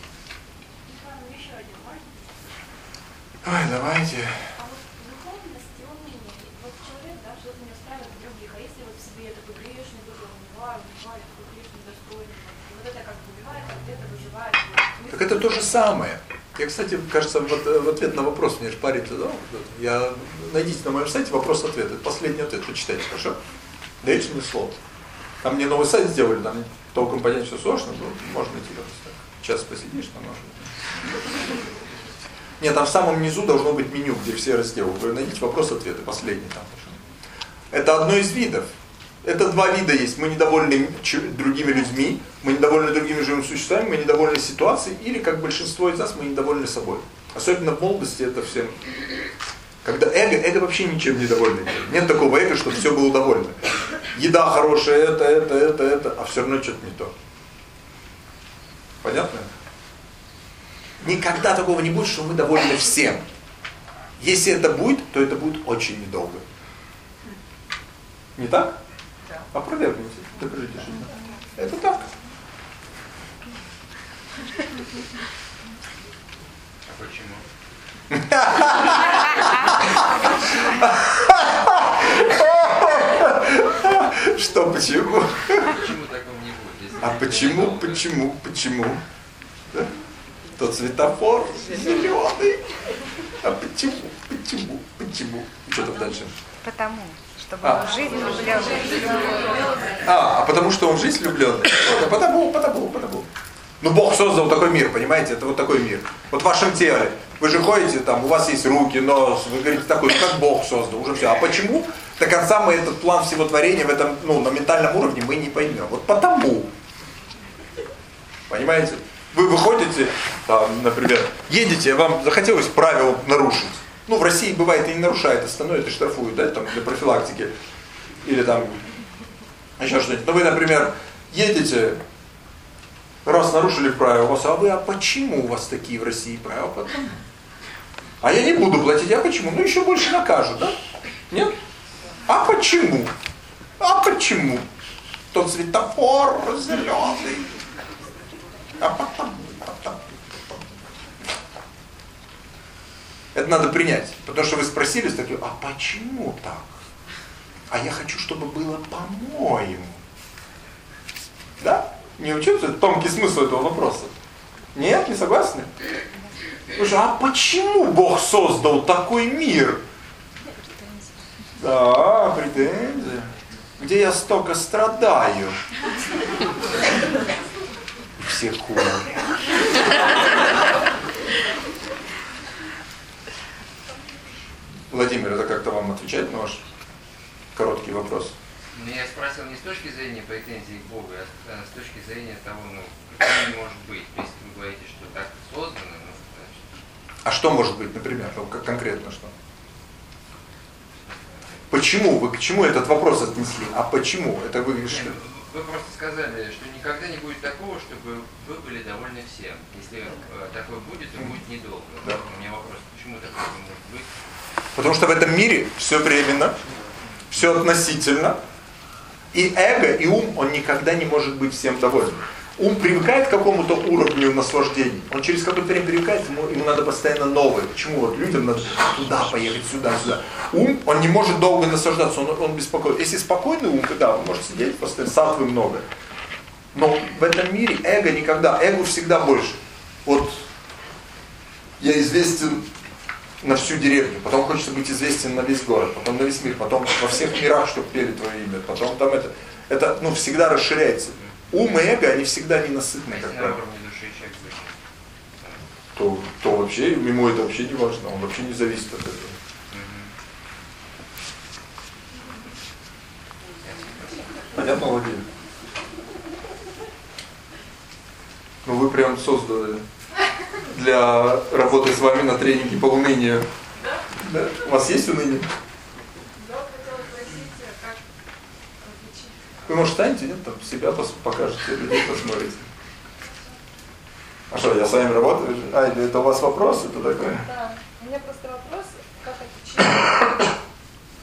Ой, давайте. А вот духовность и умение. Вот человек, да, что-то не устраивает других, а если вот в себе такой грешный, такой убиваю, убиваю, такой грешный, достойный, вот это как бы убивает, а где-то выживает. Так это то же самое. Я, кстати, кажется, вот в ответ на вопрос мне же парень задал. Я найдите на моем сайте вопрос-ответ. Последний ответ, почитайте, хорошо? Дайте мне слово. Там мне новый сайт сделали, там толком понять все сложно, но можно идти просто. Час посидишь, там можно. Нет, там в самом низу должно быть меню, где все разделы. Вы найдите вопрос-ответы, последний там. Это одно из видов. Это два вида есть. Мы недовольны другими людьми, мы недовольны другими живыми существами, мы недовольны ситуацией, или, как большинство из нас, мы недовольны собой. Особенно в молодости это всем... Когда эго, эго вообще ничем не довольно. Нет такого эго, чтобы все было довольно. Еда хорошая, это, это, это, это, а все равно что-то не то. Понятно? Никогда такого не будет, что мы довольны всем. Если это будет, то это будет очень недолго. Не так? Опровергните. Докажите, что не так. Это так. А почему? Что, почему? Почему такого не будет? А почему, почему, почему? Да? Тот светофор зеленый. А почему, почему, почему? Что там дальше? Потому, чтобы а. он в жизнь влюбленный. А, а потому что он в жизнь влюбленный? А потому, потому, потому. Ну, Бог создал такой мир, понимаете? Это вот такой мир. Вот в вашем теле. Вы же ходите там, у вас есть руки, нос, вы говорите такой, как Бог создал, уже все. А почему до конца мы этот план всего творения в этом, ну, на ментальном уровне мы не поймем? Вот потому. Понимаете? Вы выходите, там, например, едете, вам захотелось правила нарушить. Ну, в России бывает и не нарушает, остановят и штрафуют, да, там, для профилактики. Или там еще что-нибудь. Но вы, например, едете, раз нарушили правила, вас, а вы, а почему у вас такие в России правила? Потому. А я не буду платить, а почему? Ну, еще больше накажут, да? Нет? А почему? А почему? Тот светофор зеленый. А потом, потом, потом. Это надо принять. Потому что вы спросили, такие, а почему так? А я хочу, чтобы было по-моему. Да? Не учился тонкий смысл этого вопроса? Нет, не согласны? Слушай, а почему Бог создал такой мир? Да, претензия. Где я столько страдаю всех уровнях. Владимир, это как-то вам отвечать на ваш короткий вопрос? Ну, я спросил не с точки зрения претензий к Богу, а с точки зрения того, ну, каким не может быть. Если вы говорите, что так создано, ну, значит... А что может быть, например, ну, как конкретно что? Почему? Вы к чему этот вопрос отнесли? А почему? Это вы решили? Вы просто сказали, что никогда не будет такого, чтобы вы были довольны всем. Если э, такое будет, то будет недолго. Да. У меня вопрос, почему такое может быть? Потому что в этом мире все временно, все относительно, и эго, и ум, он никогда не может быть всем доволен. Ум привыкает к какому-то уровню наслаждений. Он через какое-то время привыкает, ему, ему надо постоянно новое. Почему вот людям надо туда поехать, сюда, сюда. Ум, он не может долго наслаждаться, он, он беспокоит. Если спокойный ум, да, он может сидеть, постоянно, сатвы много. Но в этом мире эго никогда, эго всегда больше. Вот я известен на всю деревню, потом хочется быть известен на весь город, потом на весь мир, потом во всех мирах, чтобы пели твое имя, потом там это, это ну, всегда расширяется ум и эго, они всегда ненасытны, как правило. То, то вообще, ему это вообще не важно, он вообще не зависит от этого. Понятно, Владимир? Ну вы прям создали для работы с вами на тренинге по унынию. Да? У вас есть уныние? Вы, может, станете, нет, там себя покажете, людей посмотрите. А что, я с вами работаю? А, или это у вас вопрос? Это такое? Да, у меня просто вопрос, как отличить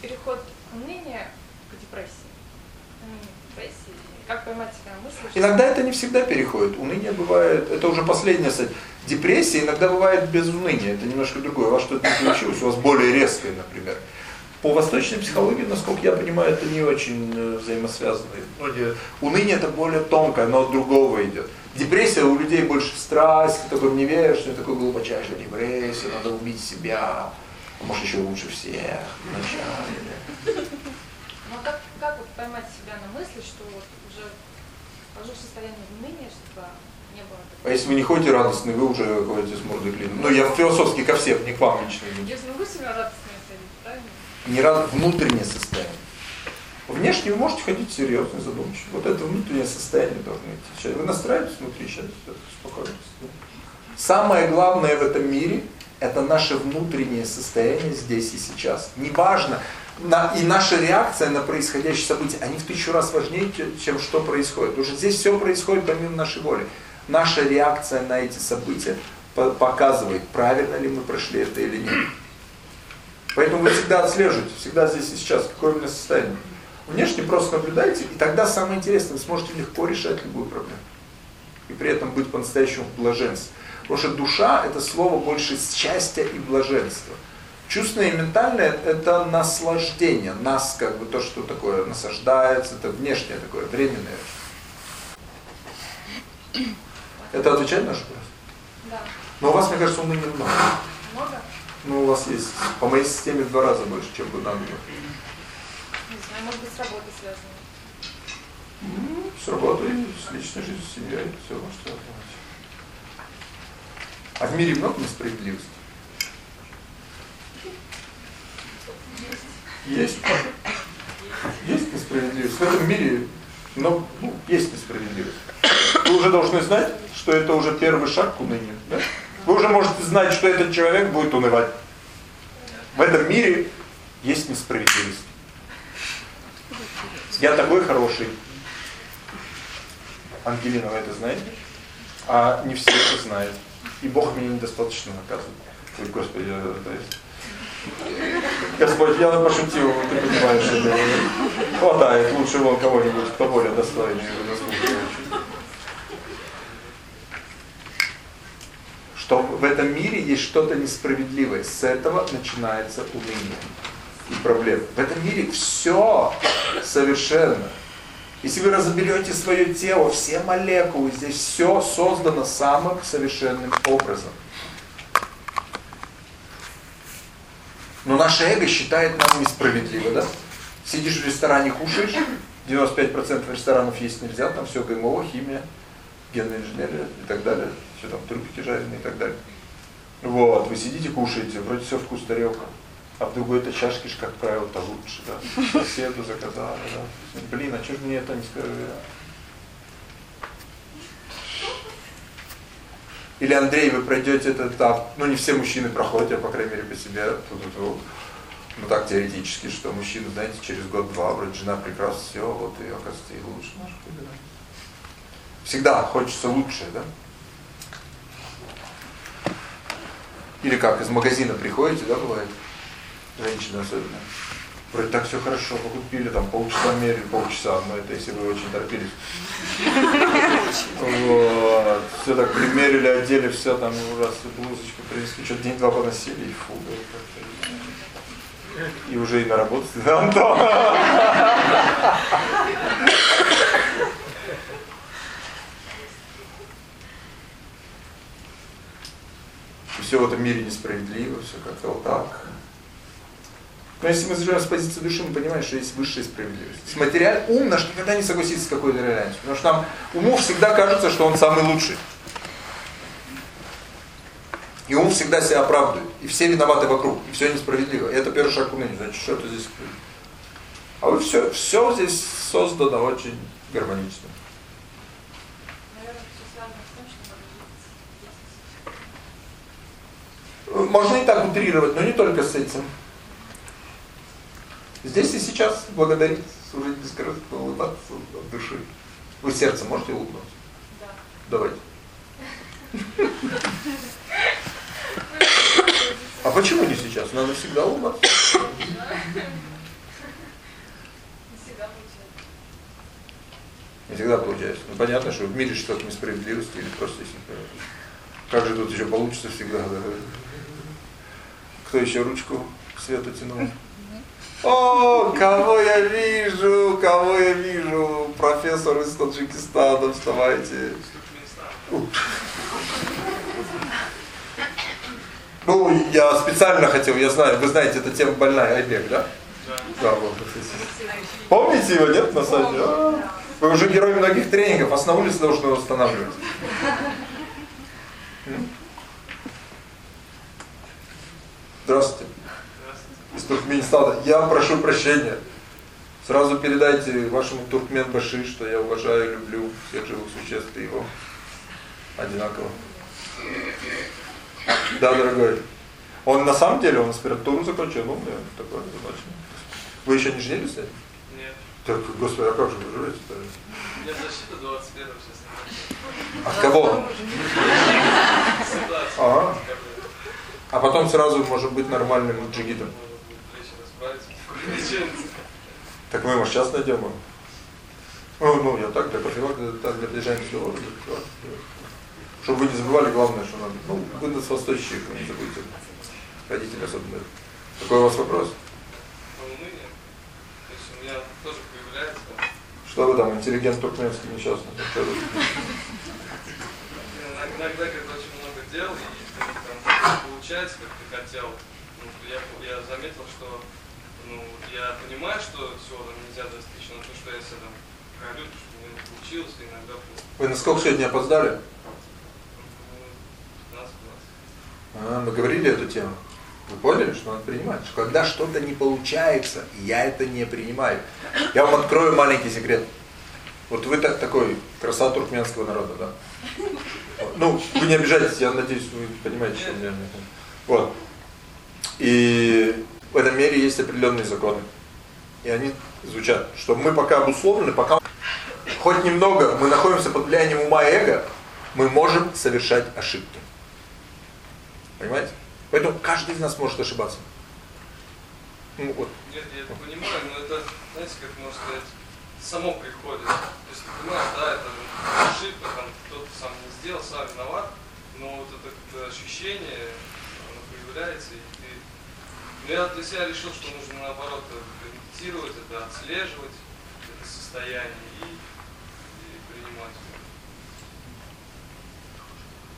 переход уныния к депрессии? депрессии, как поймать себя на мысли? Иногда это не всегда переходит. Уныние бывает, это уже последняя стадия. Депрессия иногда бывает без уныния, это немножко другое. У вас что-то не получилось, у вас более резкое, например. По восточной психологии, насколько я понимаю, это не очень э, взаимосвязано. Уныние это более тонкое, но от другого идет. Депрессия у людей больше страсть, такой мне веришь, что такой глубочайшая депрессия, надо убить себя, а может еще лучше всех вначале. Ну а как, как вот поймать себя на мысли, что вот уже состоянии уныния, чтобы не было А если вы не ходите радостный, вы уже ходите с мордой клином. Ну, я философски ко всем, не к вам лично. Я же могу себя радостно ходить, правильно? Не рад... внутреннее состояние. Внешне вы можете ходить серьезно задумчиво. Вот это внутреннее состояние должно идти. Сейчас вы настраиваетесь внутри, сейчас спокойно. Самое главное в этом мире – это наше внутреннее состояние здесь и сейчас. Неважно, на, и наша реакция на происходящие события, они в тысячу раз важнее, чем что происходит. Потому что здесь все происходит помимо нашей воли. Наша реакция на эти события показывает, правильно ли мы прошли это или нет. Поэтому вы всегда отслеживаете, всегда здесь и сейчас, какое у меня состояние. Внешне просто наблюдайте, и тогда самое интересное, вы сможете легко решать любую проблему. И при этом быть по-настоящему в блаженстве. Потому что душа – это слово больше счастья и блаженства. Чувственное и ментальное – это наслаждение. Нас, как бы, то, что такое наслаждается, это внешнее такое, временное. Это отвечает на наш вопрос? Да. Но у вас, мне кажется, уныния много. Много? Ну, у вас есть, по моей системе, в два раза больше, чем бы надо было. Не знаю, может быть, с работой связано. Ну, с работой, с личной жизнью, с семьей, все, что делать. А в мире много несправедливости? Есть. Есть несправедливость. В этом мире но, ну, есть несправедливость. Вы уже должны знать, что это уже первый шаг к унынию. Да? Вы уже можете знать, что этот человек будет унывать. В этом мире есть несправедливость. Я такой хороший. Ангелина, вы это знаете? А не все это знают. И Бог меня недостаточно наказывает. Ой, Господи, я, Господь, я пошутил, ты понимаешь, это хватает, лучше вон кого-нибудь, кто более достойный Что в этом мире есть что-то несправедливое. С этого начинается уныние и проблемы. В этом мире все совершенно. Если вы разберете свое тело, все молекулы, здесь все создано самым совершенным образом. Но наше эго считает нас несправедливо, да? Сидишь в ресторане, кушаешь, 95% ресторанов есть нельзя, там все ГМО, химия, генная инженерия и так далее, все там трубки жареные и так далее. Вот, вы сидите, кушаете, вроде все вкус тарелка, а в другой этой чашке, как правило-то лучше, да? Соседу заказали, да? Блин, а что же мне это не сказали? Или Андрей, вы пройдете этот этап, ну не все мужчины проходят, а по крайней мере по себе, ну так теоретически, что мужчины, знаете, через год-два, вроде жена прекрасна, все, вот и оказывается и лучше быть, да? Всегда хочется лучшее, да? Или как, из магазина приходите, да, бывает? Женщины особенно. Вроде так все хорошо, вы купили, там полчаса мерили, полчаса, но это если вы очень торопились. Все так примерили, одели, все там раз блузочку принесли, что-то день-два поносили, и фу, и уже и на работу Антон. все в этом мире несправедливо, все как-то вот так. Но если мы живем с позиции души, мы понимаем, что есть высшая справедливость. С материаль... Ум наш никогда не согласится с какой-то реальностью. Потому что нам уму всегда кажется, что он самый лучший. И ум всегда себя оправдывает. И все виноваты вокруг. И все несправедливо. И это первый шаг к унынию. Значит, что это здесь... А вы все, все здесь создано очень гармонично. Можно и так утрировать, но не только с этим. Здесь и сейчас благодарить, служить бескорыстно, улыбаться от души. Вы сердцем можете улыбнуться? Да. Давайте. А почему не сейчас? Надо всегда улыбаться. Не всегда получается. Ну понятно, что в мире что-то несправедливости или просто есть Как же тут еще получится всегда? Кто еще ручку света тянул? О, кого я вижу, кого я вижу, профессор из Таджикистана, вставайте. Ну, я специально хотел, я знаю, вы знаете, это тема больная, Айбек, да? Да. да вот. Помните его, нет, на сайте? А, Вы уже герой многих тренингов, вас на улице должны восстанавливать. Здравствуйте. Туркменистана. Я прошу прощения. Сразу передайте вашему Туркменбаши, что я уважаю и люблю всех живых существ и его одинаково. Да, дорогой. Он на самом деле, он аспирантуру закончил, ну, да, такое однозначно. Вы еще не женились? Нет. Так, господи, а как же вы живете? У меня защита 21 сейчас. От кого? А, а потом сразу может быть нормальным джигитом. Так мы его сейчас найдем. Ну, ну, я так, для профилактики, так, для для профилактики. Чтобы вы не забывали, главное, что надо. Ну, вы нас восточщик, не забудьте. Родители особенно. Какой у вас вопрос? Уныние. То есть у меня тоже появляется. Что вы там, интеллигент туркменский несчастный? Иногда, когда очень много дел, и там, получается, как ты хотел, ну, я, я заметил, что ну, я понимаю, что всего там нельзя достичь, но то, что я себя там корю, то, что у меня не получилось, иногда Вы насколько сегодня опоздали? ну, 15 А, мы говорили эту тему. Вы поняли, что надо принимать? Что когда что-то не получается, я это не принимаю. Я вам открою маленький секрет. Вот вы так, такой красота туркменского народа, да? Ну, вы не обижайтесь, я надеюсь, вы понимаете, что у меня... Вот. И в этом мире есть определенные законы. И они звучат, что мы пока обусловлены, пока хоть немного мы находимся под влиянием ума и эго, мы можем совершать ошибки. Понимаете? Поэтому каждый из нас может ошибаться. Ну, вот. Нет, я это понимаю, но это, знаете, как можно сказать, само приходит. То есть понимаешь, да, это ошибка, там кто-то сам не сделал, сам виноват, но вот это ощущение, оно появляется, и я для себя решил, что нужно наоборот медитировать, это отслеживать, это состояние и, и принимать.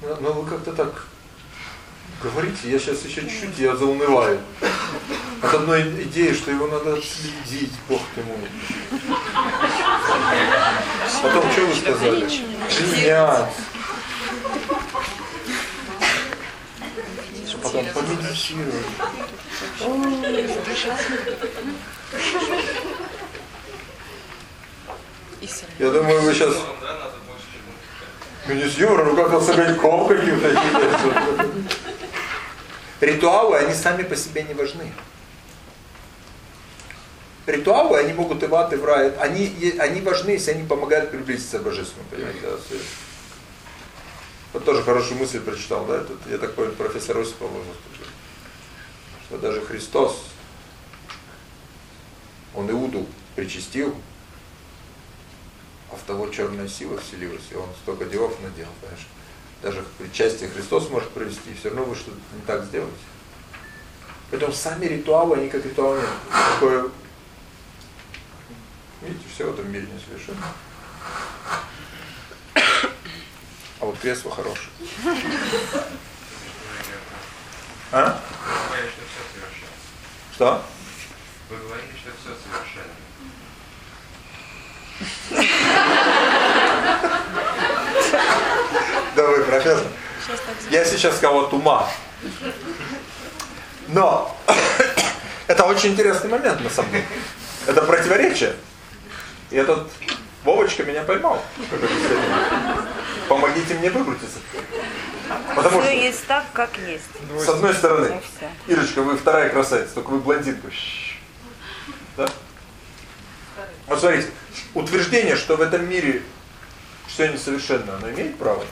Ну, ну, вы как-то так говорите, я сейчас еще чуть-чуть, я заунываю. От одной идеи, что его надо отследить, Бог ты мой. Потом, что вы сказали? Принять. Потом помедитировать. Я думаю, вы сейчас... Больше Ну не с юмором, как-то с огоньком каким-то. Ритуалы, они сами по себе не важны. Ритуалы, они могут и в ад, и в рай. Они, они важны, если они помогают приблизиться к Божественному, понимаете? Вот тоже хорошую мысль прочитал, да, этот, я так понял, профессор Осип, по-моему, что даже Христос, он Иуду причастил, а в того черная сила вселилась, и он столько делов наделал, понимаешь? Даже причастие Христос может провести, и все равно вы что-то не так сделаете. Поэтому сами ритуалы, они как ритуалы, нет. такое, видите, все в этом мире несовершенно. А вот кресло хорошее. А? Что все совершенно. Что? Вы говорили, что все совершенно. Да вы, профессор. Я сейчас сказал от ума. Но это очень интересный момент на самом деле. Это противоречие. И этот Вовочка меня поймал. Помогите мне выкрутиться. Потому Все что, есть так, как есть. с одной стороны, всё. Ирочка, вы вторая красавица, только вы блондинка. Да? Вот смотрите, утверждение, что в этом мире все несовершенно, оно имеет право?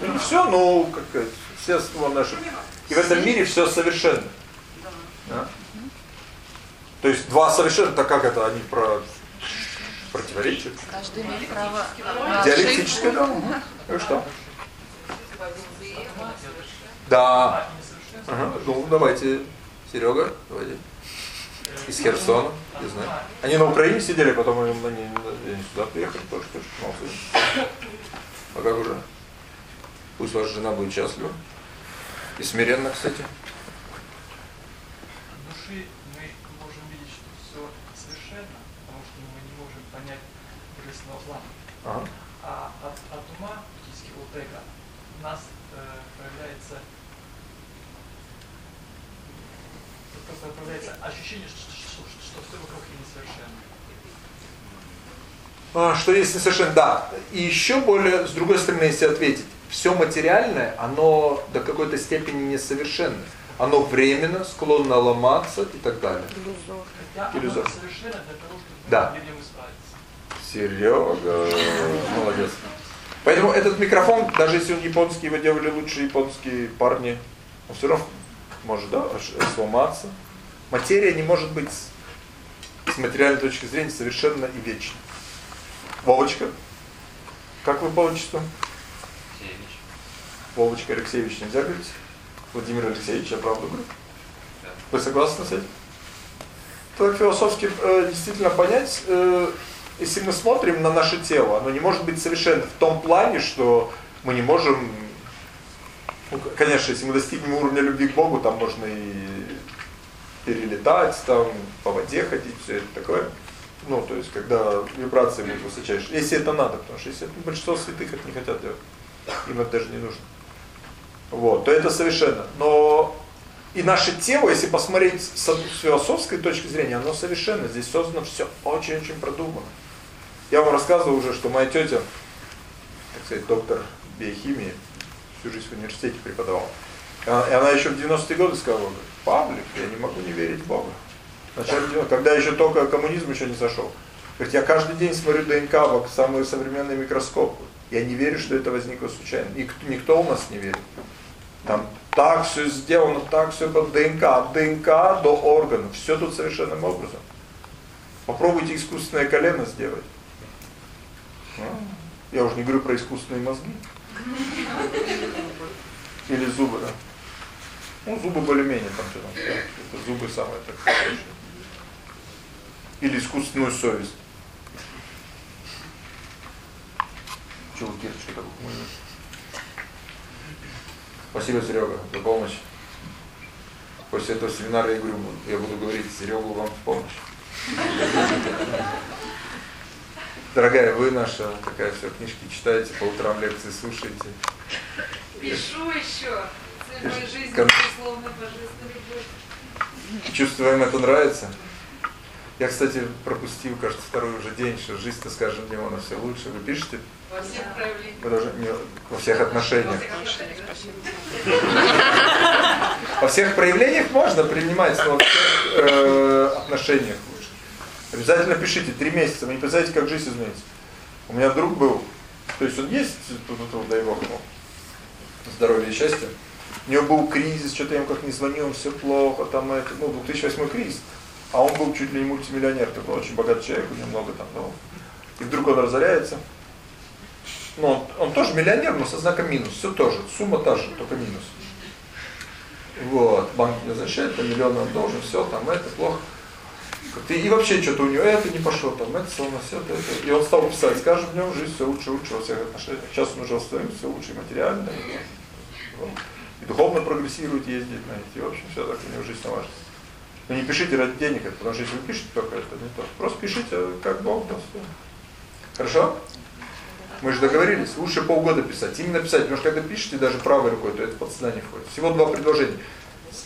Ну, не все, но как естественно наше. И в этом мире все совершенно. Да? То есть два совершенно, так как это они про противоречат? Каждый имеет право Диалектическое, да. Ну что? Да. Ага. Ну, давайте, Серега, давайте. Из Херсона, не знаю. Они на Украине сидели, потом они, они, они сюда приехали, тоже, тоже молодцы. А как уже? Пусть ваша жена будет счастлива. И смиренно, кстати. души мы можем видеть, что все совершенно, потому что мы не можем понять божественного плана. Ага. А от, от ума, фактически от эго, у нас э, появляется, просто появляется ощущение, что, что, что, что все вокруг несовершенно. А, что есть несовершенно, да. И еще более, с другой стороны, если ответить, все материальное, оно до какой-то степени несовершенно. Оно временно, склонно ломаться и так далее. Хотя Иллюзор. оно совершенно для того, чтобы Да. мы могли в нем исправиться. Серега, молодец. Поэтому этот микрофон, даже если он японский, его делали лучшие японские парни, он все равно может да, сломаться. Материя не может быть с материальной точки зрения совершенно и вечной. Вовочка, как вы по отчеству? Севич. Вовочка Алексеевич нельзя говорить? Владимир Алексеевич, я правду говорю? Да. Вы согласны с этим? Так философски э, действительно понять, э, если мы смотрим на наше тело, оно не может быть совершенно в том плане, что мы не можем, ну, конечно, если мы достигнем уровня любви к Богу, там можно и перелетать, там по воде ходить, все это такое. Ну, то есть, когда вибрации будут высочайшие. Если это надо, потому что если это, большинство святых это не хотят делать, им это даже не нужно. Вот, то это совершенно. Но и наше тело, если посмотреть с философской точки зрения, оно совершенно. Здесь создано все очень-очень продумано. Я вам рассказывал уже, что моя тетя, так сказать, доктор биохимии, всю жизнь в университете преподавала. И она, и она еще в 90-е годы сказала, Павлик, я не могу не верить в Бога. 90-х, когда еще только коммунизм еще не зашел. Говорит, я каждый день смотрю ДНК в самые современные микроскопы. Я не верю, что это возникло случайно. Никто, никто у нас не верит. Там так все сделано, так все по ДНК, от ДНК до органов. Все тут совершенным образом. Попробуйте искусственное колено сделать. А? Я уже не говорю про искусственные мозги. Или зубы, да. Ну, зубы более-менее там что там. Это зубы самые так. Или искусственную совесть. Чего, Кирочка, так ухмыльнулась? Спасибо, Серега, за помощь. После этого семинара я говорю, я буду говорить Серегу вам в помощь. Дорогая, вы наша такая все, книжки читаете, по утрам лекции слушаете. Пишу еще. Цель моей жизни, Кон- безусловно, божественная любовь. Чувствуем, это нравится? Я, кстати, пропустил, кажется, второй уже день, что жизнь-то с каждым днем она все лучше. Вы пишете? Во всех проявлениях. Вы должны не- во всех отношениях. Во всех отношениях. Во всех проявлениях можно принимать, но во всех э, отношениях. Обязательно пишите, три месяца, вы не представляете, как жизнь изменится. У меня друг был, то есть он есть, тут, тут, тут, дай бог ему, здоровья и счастья. У него был кризис, что-то я ему как не звонил, все плохо, там это, ну, 2008 кризис. А он был чуть ли не мультимиллионер, такой очень богатый человек, у него много там, ну. И вдруг он разоряется. Ну, он, он тоже миллионер, но со знаком минус, все тоже, сумма та же, только минус. Вот, банк не возвращает, там миллион он должен, все, там это плохо. Как-то И вообще что-то у него это не пошло, там это сломано, все это, это. И он стал писать, с каждым днем жизнь все лучше лучше во всех отношениях. Сейчас он уже становится все лучше материально, и, и духовно прогрессирует, ездит, знаете, в общем все так у него жизнь налаживается. Но не пишите ради денег, потому что если вы пишете только это не то. Просто пишите, как Бог даст. Хорошо? Мы же договорились, лучше полгода писать. Именно писать, потому что когда пишете даже правой рукой, то это подсознание входит. Всего два предложения.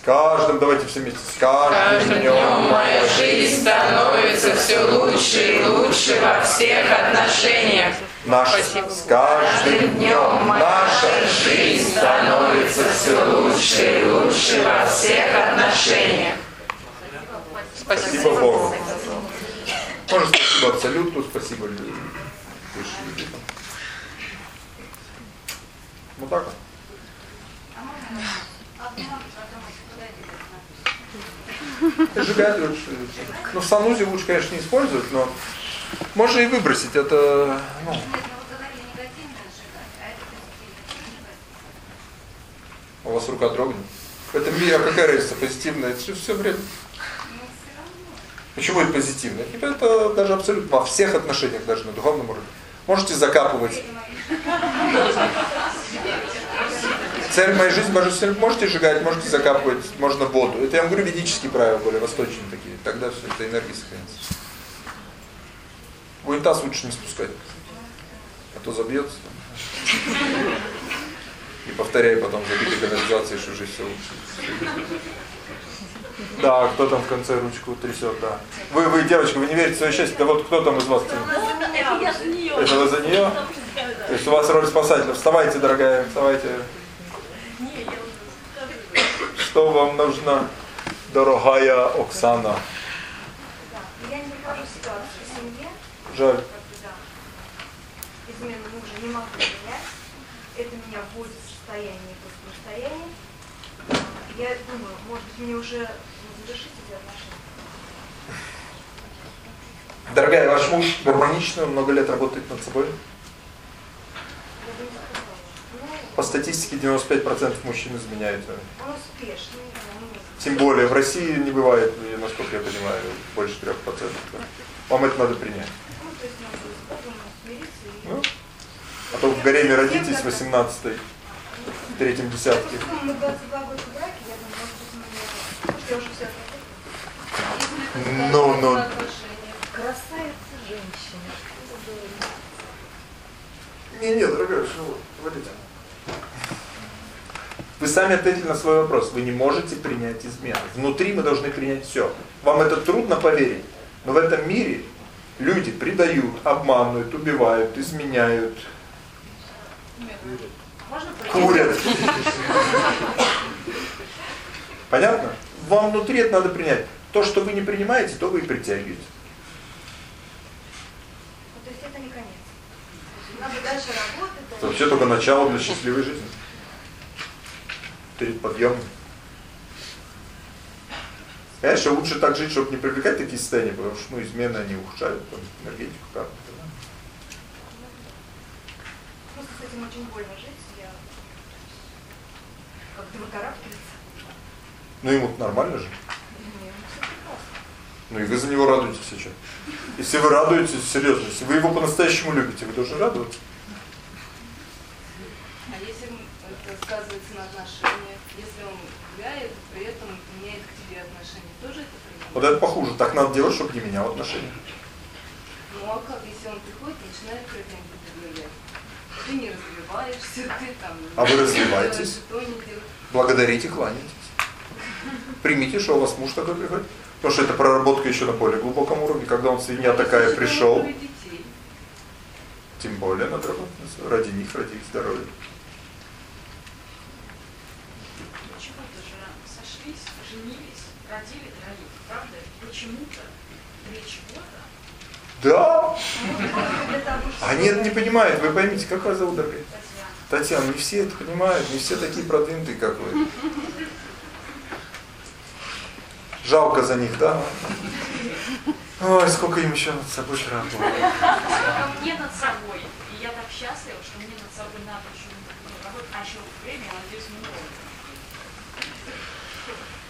Каждым, давайте все вместе, с каждым днем моя жизнь становится все лучше и лучше во всех отношениях. Наша, с каждым днем наша жизнь становится все лучше и лучше во всех отношениях. Спасибо Богу. Может, спасибо Абсолюту, спасибо Лю- Высшим Лимитам. Вот так вот. Сжигать лучше. Ну, в санузе лучше, конечно, не использовать, но можно и выбросить. Это, ну, у вас рука дрогнет. В этом мире а какая разница, позитивная? Это все время. Почему это позитивно? Это даже абсолютно во всех отношениях, даже на духовном уровне. Можете закапывать. Цель моей жизни божественная. Можете сжигать, можете закапывать, можно воду. Это я вам говорю ведические правила, более восточные такие. Тогда все это энергия сохранится. В унитаз лучше не спускать. А то забьется. И повторяй потом забитой канализации, что уже все Да, кто там в конце ручку трясет, да. Вы, вы, девочка, вы не верите в свое счастье, да вот кто там из вас? Это. Это вы за нее? То есть у вас роль спасателя. Вставайте, дорогая, вставайте. Что вам нужно, дорогая Оксана? Я не в семье, Жаль. измену мужа не могу принять. Это меня вводит в состояние непостояние. Я думаю, может быть, мне уже завершить эти отношения. Дорогая, ваш муж гармонично, много лет работает над собой? Я. Ну, По статистике 95% мужчин изменяют. он успешный, он умный. Тем более в России не бывает, насколько я понимаю, больше 3%. да. Вам это надо принять. Ну. Ну, А то в гареме родитесь 18 в третьем десятке. Просто мы 22 года в браке, я думаю, может быть, мы не... Может, я уже все Ну, ну. Красавица женщина. Не, не, дорогая, что вы, водите. Вы сами ответили на свой вопрос. Вы не можете принять измену. Внутри мы должны принять все. Вам это трудно поверить, но в этом мире люди предают, обманывают, убивают, изменяют, курят. Понятно? Вам внутри это надо принять. То, что вы не принимаете, то вы и притягиваете. То есть это не конец. Надо дальше работать. Это вообще только начало для счастливой жизни. Перед подъемом. Конечно, лучше так жить, чтобы не привлекать такие состояния, потому что ну, измены они ухудшают там, энергетику как Просто с этим очень больно жить. Я как-то выкарабкиваться. Ну ему нормально же. Ну и вы за него радуетесь сейчас. Если вы радуетесь, серьезно, если вы его по-настоящему любите, вы должны радоваться. А если м, это сказывается на отношениях, если он гуляет, при этом меняет к тебе отношения, тоже это принимать? Вот это похуже. Так надо делать, чтобы не менял отношения. Ну а как, если он приходит и начинает претензии предъявлять? Ты не развиваешься, ты там... А вы развиваетесь? Благодарите, кланяйтесь. Примите, что у вас муж такой приходит. Потому что это проработка еще на более глубоком уровне. Когда он свинья такая пришел, тем более надо работать ради них, ради их здоровья. Почему-то же сошлись, родили троих, правда? Почему-то для чего-то. Да? Они это не понимают. Вы поймите, как вас зовут, дорогая? Татьяна, не все это понимают, не все такие продвинутые, как вы. Жалко за них, да? Ой, сколько им еще над собой работать. Мне над собой. И я так счастлива, что мне над собой надо еще работать. А еще время, я надеюсь, много.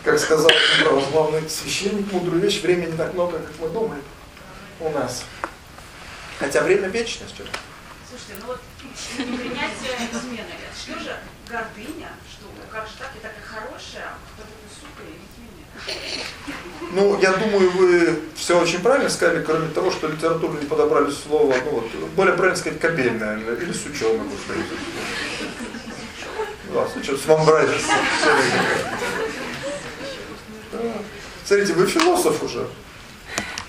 Как сказал православный священник, мудрую вещь, времени не так много, как мы думаем у нас. Хотя время вечное, что ли? Слушайте, ну вот непринятие измены, это что же гордыня, что как же так, я такая хорошая, а кто такой сука и меня. Ну, я думаю, вы все очень правильно сказали, кроме того, что литературно не подобрали слово, ну вот, более правильно сказать, кобель, наверное, или сучонок. вот. Да, сучонок, с Смотрите, вы философ уже.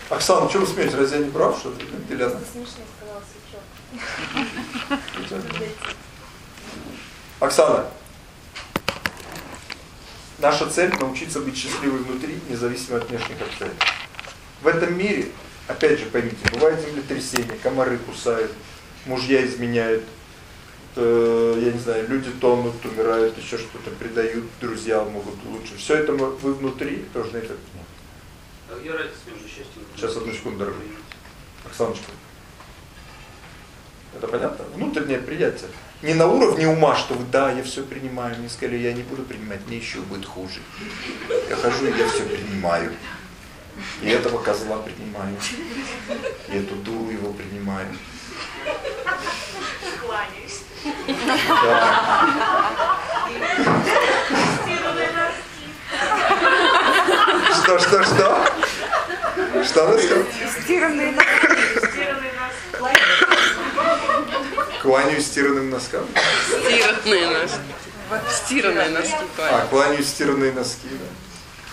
Оксана, что вы смеете, разве я не прав, что ли? Или она? Смешно сказал сучок. Оксана, наша цель научиться быть счастливой внутри, независимо от внешних обстоятельств. В этом мире, опять же поймите, бывает землетрясение, комары кусают, мужья изменяют, э, я не знаю, люди тонут, умирают, еще что-то предают, друзья могут лучше. Все это вы внутри должны это принять. Я разница между счастьем и Сейчас, одну секунду, дорогой. Оксаночка. Это понятно? Внутреннее приятие. Не на уровне ума, что вы, да, я все принимаю. Мне сказали, я не буду принимать, мне еще будет хуже. Я хожу, и я все принимаю. И этого козла принимаю. И эту дуру его принимаю. Кланяюсь. Что, что, что? Что вы сказали? Стиранные носки. Стиранные Кланяюсь стиранным носкам. Стиранные носки. Стиранные носки. А, кланяюсь стиранные носки, да.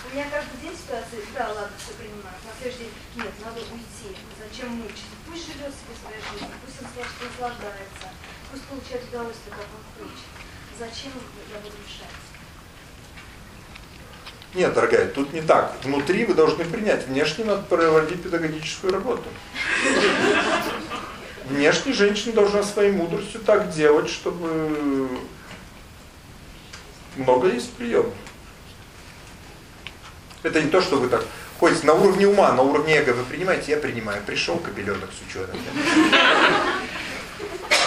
У меня каждый день ситуация, да, ладно, все принимаю. На следующий день, нет, надо уйти. Зачем мучить? Пусть живет себе своей жизнью, пусть он значит наслаждается, пусть получает удовольствие, как он хочет. Зачем я буду мешать? Нет, дорогая, тут не так. Внутри вы должны принять. Внешне надо проводить педагогическую работу. Внешне женщина должна своей мудростью так делать, чтобы много есть приемов. Это не то, что вы так ходите на уровне ума, на уровне эго вы принимаете, я принимаю. Пришел кобеленок с учетом.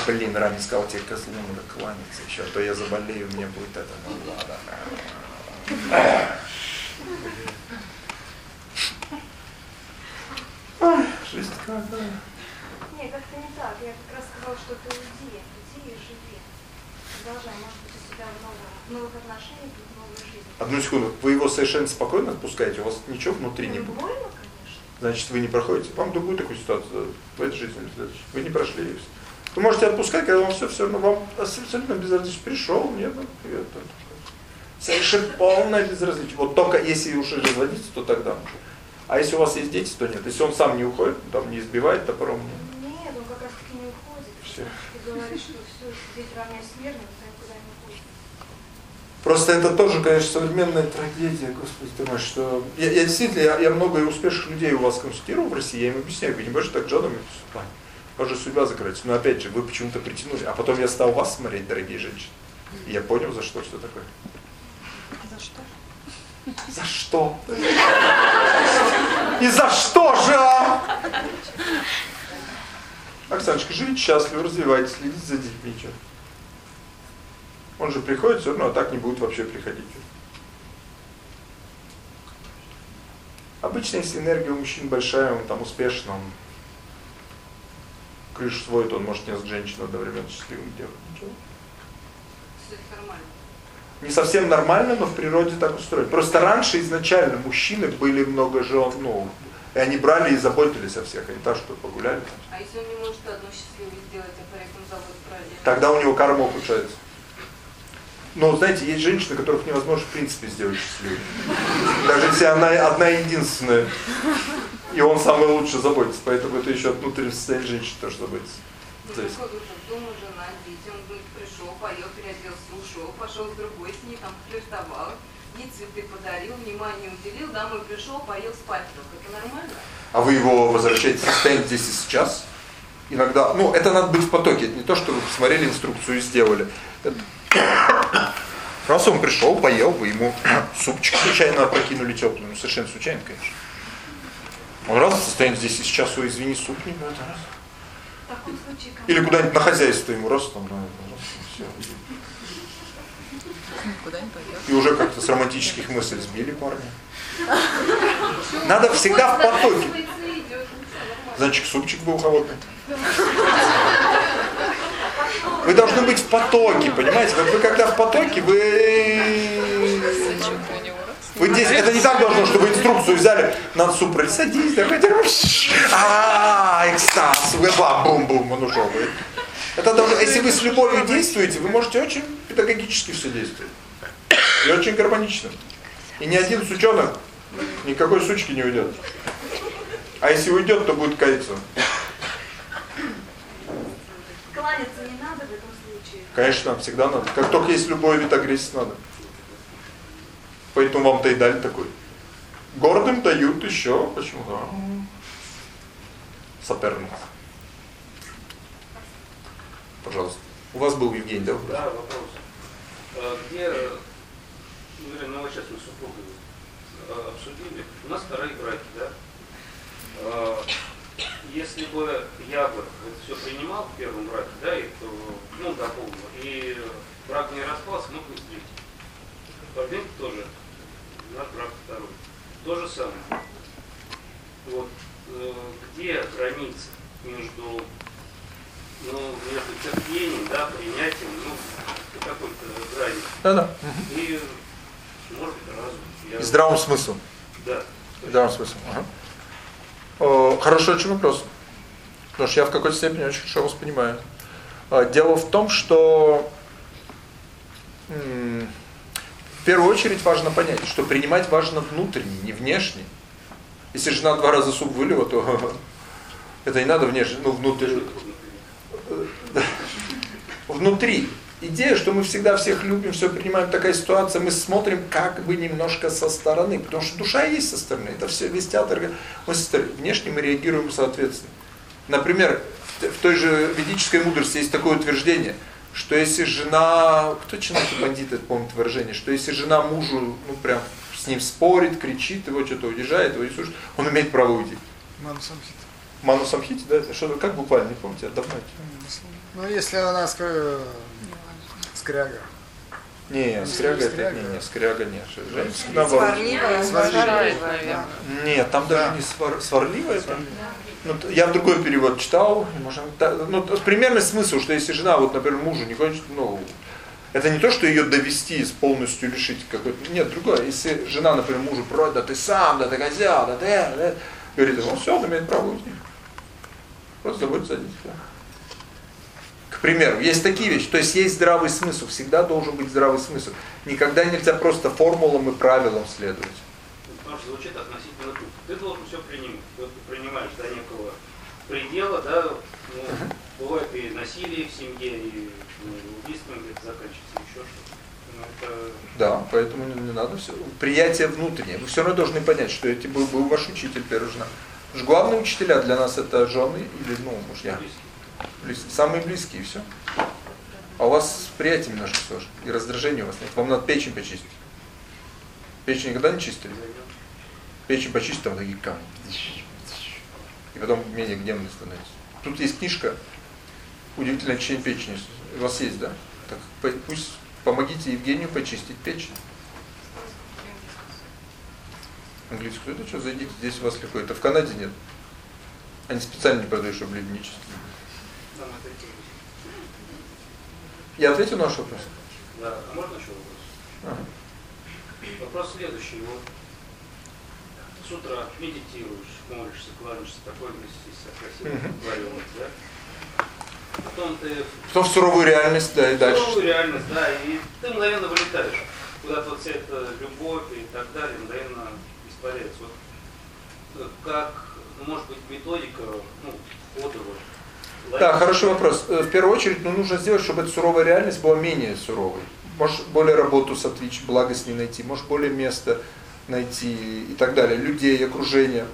Блин, Рами сказал, тебе козлу надо кланяться еще, а то я заболею, мне будет это. Ну ладно. Жизнь какая. Не, как-то не так. Я как раз сказала, что ты уйди, уйди и живи. Продолжай, может быть, у себя много новых отношений, новой жизни. Одну секунду, вы его совершенно спокойно отпускаете, у вас ничего внутри не будет. Больно, конечно. Значит, вы не проходите. Вам другую такую ситуацию в этой жизни в. Вы не прошли ее. Вы можете отпускать, когда вам все, все равно вам абсолютно безразлично. Пришел, нет, ну, привет. Совершенно полное безразличие. Вот только если уже разводиться, то тогда можно. А если у вас есть дети, то нет. Если он сам не уходит, там не избивает топором, нет. Нет, он как раз таки не уходит. Все. Ты говоришь, что все, здесь равняй смертным, то никуда не уходит. Просто это тоже, конечно, современная трагедия, господи ты мой, что... Я, я действительно, я, я много и успешных людей у вас консультировал в России, я им объясняю, вы не можете так жадами поступать. Ваша судьба закрыть. Но опять же, вы почему-то притянули. А потом я стал вас смотреть, дорогие женщины. И я понял, за что, что такое. За что? За что? И за что же? а? Оксаночка, живите счастливо, развивайтесь, следите за детьми. Что? Он же приходит все равно, а так не будет вообще приходить. Обычно, если энергия у мужчин большая, он там успешно, он крышу сводит, он может несколько женщин одновременно счастливым делать. Ничего. Не совсем нормально, но в природе так устроено. Просто раньше изначально мужчины были много жен, ну, и они брали и заботились о всех, а не так, что погуляли. А если он не может одну счастливую сделать, а при этом про один? Тогда у него карма ухудшается. Но, знаете, есть женщины, которых невозможно в принципе сделать счастливыми. Даже если она одна единственная, и он самый лучший заботится. Поэтому это еще от внутреннего состояния женщины тоже заботится. Ну, То есть? Дома жена, дети, он пришел, поел, переоделся, ушел, пошел с другой с ней, там флиртовал, ей цветы подарил, внимание уделил, домой пришел, поел, спать лег. Это нормально? а вы его возвращаете в состояние здесь и сейчас? Иногда, ну, это надо быть в потоке. Это не то, что вы посмотрели инструкцию и сделали. Раз он пришел, поел, вы ему супчик случайно опрокинули теплый. Ну, совершенно случайно, конечно. Он раз в состоянии здесь и сейчас, ой, извини, суп не будет. Раз. Случае, как- Или куда-нибудь на хозяйство ему раз там, да, раз, все. И уже как-то с романтических мыслей сбили парня. Надо всегда в потоке. Значит, супчик был холодный. Вы должны быть в потоке, понимаете? Вот вы когда в потоке, вы... Вы здесь, это не так должно, что вы инструкцию взяли, надо суп пролить, садись, давайте, а экстаз, вы ба, бум-бум, он ушел. Это должно, если вы с любовью действуете, вы можете очень педагогически все действовать. И очень гармонично. И ни один сучонок никакой сучки не уйдет. А если уйдет, то будет каяться. Кланяться не надо в этом случае. Конечно, всегда надо. Как только есть любовь, вид агрессии надо. Поэтому вам-то и дали такой. Гордым дают еще, почему? Да. Соперник. Пожалуйста. У вас был Евгений, да? вопрос? Да, вопрос. А Где, ну, наверное, вот сейчас мы с супругой а, обсудили, у нас вторые браки, да? А, Если бы я бы это все принимал в первом браке, да, и, э, ну, до полного, и брак не распался, быть третий. Парденко тоже, наш брак второй. То же самое. Вот, э, где граница между ну, между терпением, да, принятием, ну, какой-то грани. Да-да. И, может быть, разум. Я- И здравым смыслом. Да. Здравым смыслом. Ага. О, Хороший очень вопрос. Потому что я в какой-то степени очень хорошо вас понимаю. А, Дело в том, что первую очередь важно понять, что принимать важно внутренне, не внешне. Если жена два раза суп вылила, то это не надо внешне, ну внутрь. Внутри. Идея, что мы всегда всех любим, все принимаем, такая ситуация, мы смотрим как бы немножко со стороны, потому что душа есть со стороны, это все весь театр, мы внешне мы реагируем соответственно. Например, в той же ведической мудрости есть такое утверждение, что если жена, кто чиновник бандит, это помнит выражение, что если жена мужу, ну прям с ним спорит, кричит, его что-то удержает, его не слушает, он имеет право уйти. Ману Самхит. Ману Самхити, да? Что, как буквально, не помните, давно это. Ну, если она ска- скряга. Не, Ну, скряга, это, скряга. не, не, скряга нет. Женщина, наоборот. Сварливая, Сварливая. сварливая, наверное. Нет, там даже не свар, сварливая. там. Ну, я в другой перевод читал, та- ну, примерный смысл, что если жена, вот, например, мужу не хочет, ну, это не то, что ее довести, полностью лишить какой-то, нет, другое. Если жена, например, мужу просит, да ты сам, да ты козел, да ты, да, говорит, ну все, он имеет право уйти. Просто забудь садись. да. К примеру, есть такие вещи, то есть есть здравый смысл, всегда должен быть здравый смысл. Никогда нельзя просто формулам и правилам следовать. Потому звучит относительно тут. Ты должен все принимать. Вот ты принимаешь некого предела, да, ну, бывает и насилие в семье, и ну, убийством где-то заканчивается, еще что-то. Ну, это Да, поэтому не, не надо все. Приятие внутреннее. Вы все равно должны понять, что эти был, был ваш учитель, первая жена. Главные учителя для нас это жены или ну, мужья. Близкие. Самые близкие, и все. А у вас с приятием немножко сложно. И раздражения у вас нет. Вам надо печень почистить. Печень никогда не чистили? Печень почистить, там такие камни. И потом менее гневный становится. Тут есть книжка «Удивительное очищение печени». У вас есть, да? Так пусть помогите Евгению почистить печень. Английскую, это что, зайдите, здесь у вас легко. Это в Канаде нет. Они специально не продают, чтобы люди не чистили. Я ответил на ваш вопрос? Да, а можно еще вопрос? Ага. Вопрос следующий. Вот с утра медитируешь, молишься, кланяешься, такой Мгм. говорил, да? Потом ты Потом в суровую реальность, да, и дальше. Суровую реальность, да, и ты мгновенно вылетаешь. Куда-то вот вся эта любовь и так далее мгновенно испаряется. Вот э, как, ну, может быть, методика, ну, вот. Да, хороший вопрос. Э, В первую очередь, ну, нужно сделать, чтобы эта суровая реальность была менее суровой. Может, более работу сотвичь, благо с ней найти, может, более место найти и так далее, людей, окружение.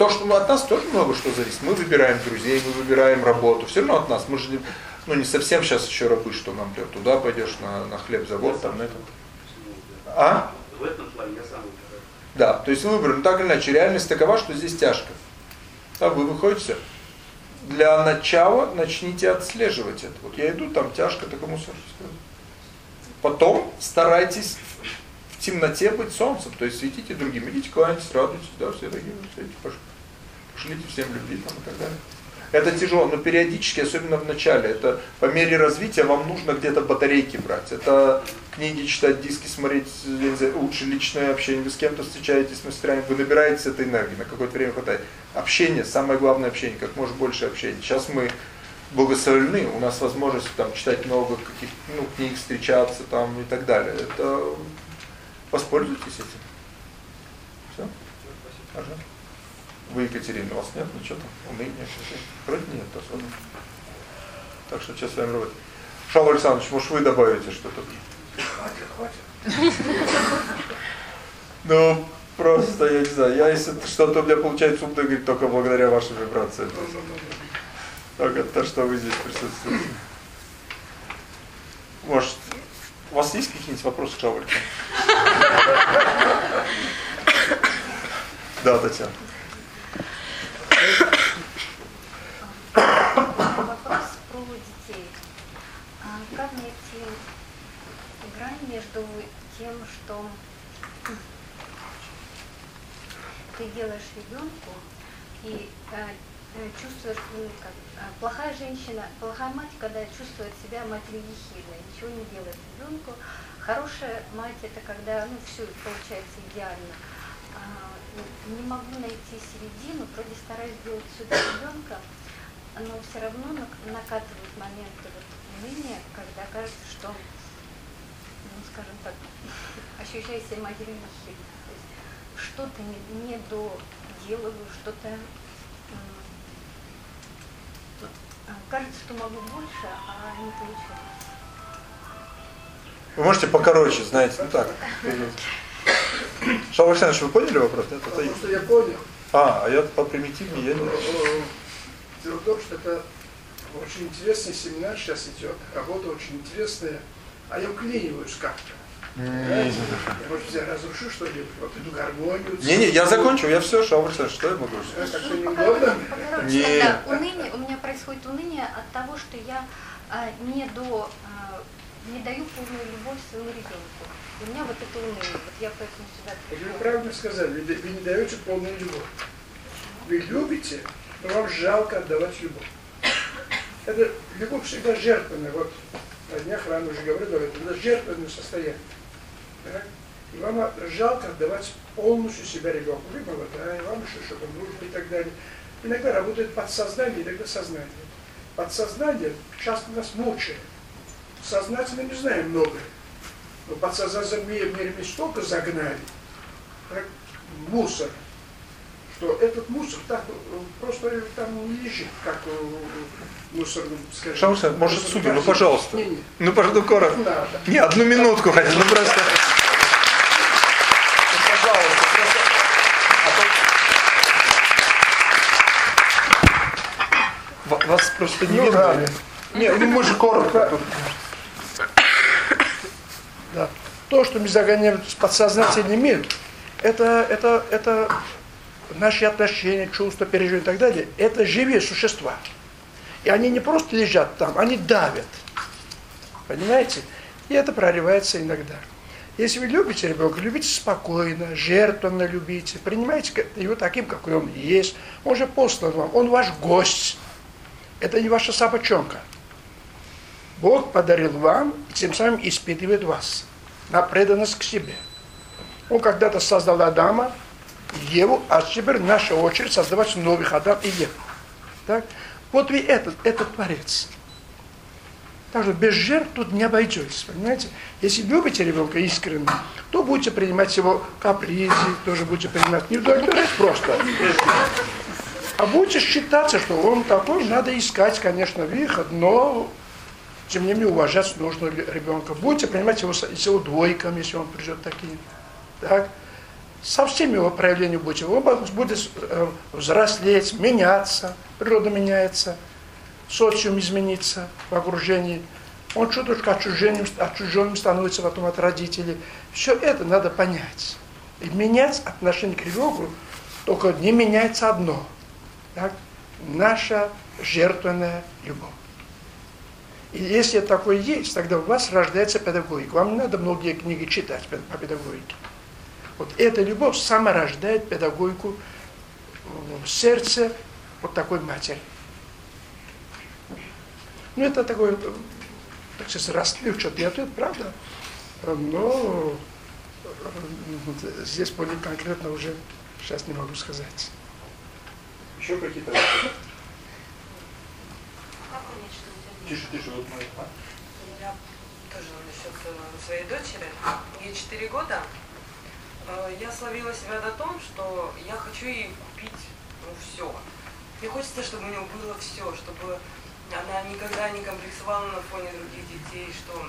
То, что от нас тоже много что зависит. Мы выбираем друзей, мы выбираем работу. Все равно от нас. Мы же не- ну, не совсем сейчас еще рабы, что нам прям туда пойдешь, на, на хлебзавод, там, на этом. А? В этом плане я сам выбираю. Да, то есть выбор, ну так или иначе, реальность такова, что здесь тяжко. А вы выходите, для начала начните отслеживать это. Вот я иду, там тяжко, такому все. Потом старайтесь в- темноте быть солнцем, то есть светите другим, идите кланяйтесь, радуйтесь, да, все такие, все эти пош- пошлите всем любви там и так далее. Это тяжело, но периодически, особенно в начале, это по мере развития вам нужно где-то батарейки брать. Это книги читать, диски смотреть, лучше личное общение. Вы с кем-то встречаетесь, с мастерами, вы набираетесь этой энергии, на какое-то время хватает. Общение, самое главное общение, как можно больше общения. Сейчас мы благословлены, у нас возможность там читать много каких ну, книг, встречаться там и так далее. Это воспользуйтесь этим. Все? Ага. Вы, Екатерина, у вас нет ничего там, уныния? Вроде нет особо. Так что сейчас с вами работать. Шал Александрович, может вы добавите что-то? Хватит, хватит. Ну, просто, я не знаю, я если что-то у меня получается умно говорить только благодаря вашим вибрациям. Только то, что вы здесь присутствуете. Может, у вас есть какие-нибудь вопросы к Шаваль? Да, Татьяна. Вопрос про детей. А Как найти грань между тем, что ты делаешь ребенку и э, э, чувствуешь, ну, как, э, плохая женщина, плохая мать, когда чувствует себя матерью ехидной, ничего не делает ребенку. Хорошая мать это когда, ну, все получается идеально. Не могу найти середину, вроде стараюсь сделать все для ребенка, но все равно нак- накатывают моменты вот уныние, когда кажется, что, ну, скажем так, ощущаю себя нехильно. То есть что-то не, не доделываю, что-то а, кажется, что могу больше, а не получается. Вы можете покороче, знаете, ну так. Шал Александрович, вы поняли вопрос? Нет, это... Потому что я понял. А, а я по примитивнее, я не... Э, Дело в том, что это очень интересный семинар сейчас идет, работа очень интересная, а я вклиниваюсь как-то. Понимаете? Я, может я разрушу что-нибудь, вот эту гармонию. Не-не, я закончу, я все, Александрович, что я могу? Как-то неудобно. Не. тогда уныние, у меня происходит уныние от того, что я а, не до а, не даю полную любовь своему ребенку. И у меня вот это уныние. Вот я поэтому сюда Вот Вы пришла. правильно сказали, вы, вы не даете полную любовь. Вы любите, но вам жалко отдавать любовь. Это любовь всегда жертвенная. Вот на днях рано уже говорил об этом. Это жертвенное состояние. Так? И вам жалко отдавать полностью себя ребенку. Вы молодая, вам еще что-то нужно и так далее. Иногда работает подсознание, иногда сознание. Подсознание часто нас мучает. Сознательно не знаем многое. Но подсознательно мы в мире столько загнали, как мусор, что этот мусор так просто там не лежит, как мусорном, скажем. Может, супер, ну пожалуйста. Не, не. Ну, пожалуйста, коротко. Не надо. Не, одну минутку хотя, ну просто... Ну. А Вас просто не Ну, видно. да. Не, ну мы же коротко. Да. То, что мы загоняем в подсознательный мир, это, это, это наши отношения, чувства, переживания и так далее, это живые существа. И они не просто лежат там, они давят. Понимаете? И это проливается иногда. Если вы любите ребенка, любите спокойно, жертвенно любите, принимайте его таким, какой он есть. Он же послан вам, он ваш гость. Это не ваша собачонка. Бог подарил вам и тем самым испытывает вас на преданность к себе. Он когда-то создал Адама, Еву, а теперь наша очередь создавать новых Адам и Еву. Так? Вот вы этот, этот творец. Так что без жертв тут не обойдетесь, понимаете? Если любите ребенка искренне, то будете принимать его капризы, тоже будете принимать, не удовлетворять просто. А будете считаться, что он такой, надо искать, конечно, выход, но тем не менее уважать нужно ребенка. Будете принимать его с его двойками, если он придет таким. Так? Со всеми его проявлениями будете. Он будет э, взрослеть, меняться, природа меняется, социум изменится в окружении. Он чуточку отчужденным, отчужденным становится потом от родителей. Все это надо понять. И менять отношение к ребенку, только не меняется одно. Так? Наша жертвенная любовь. И если такое есть, тогда у вас рождается педагогика. Вам не надо многие книги читать по педагогике. Вот эта любовь сама рождает педагогику в сердце вот такой матери. Ну, это такой, так сказать, расплывчатый ответ, правда? Но э, здесь более конкретно уже сейчас не могу сказать. Еще какие-то вопросы? Тише, тише, вот мы. а? У меня тоже насчет э, своей дочери. Ей 4 года. Э, Я словила себя на том, что я хочу ей купить ну, все. Мне хочется, чтобы у нее было все, чтобы она никогда не комплексовала на фоне других детей, что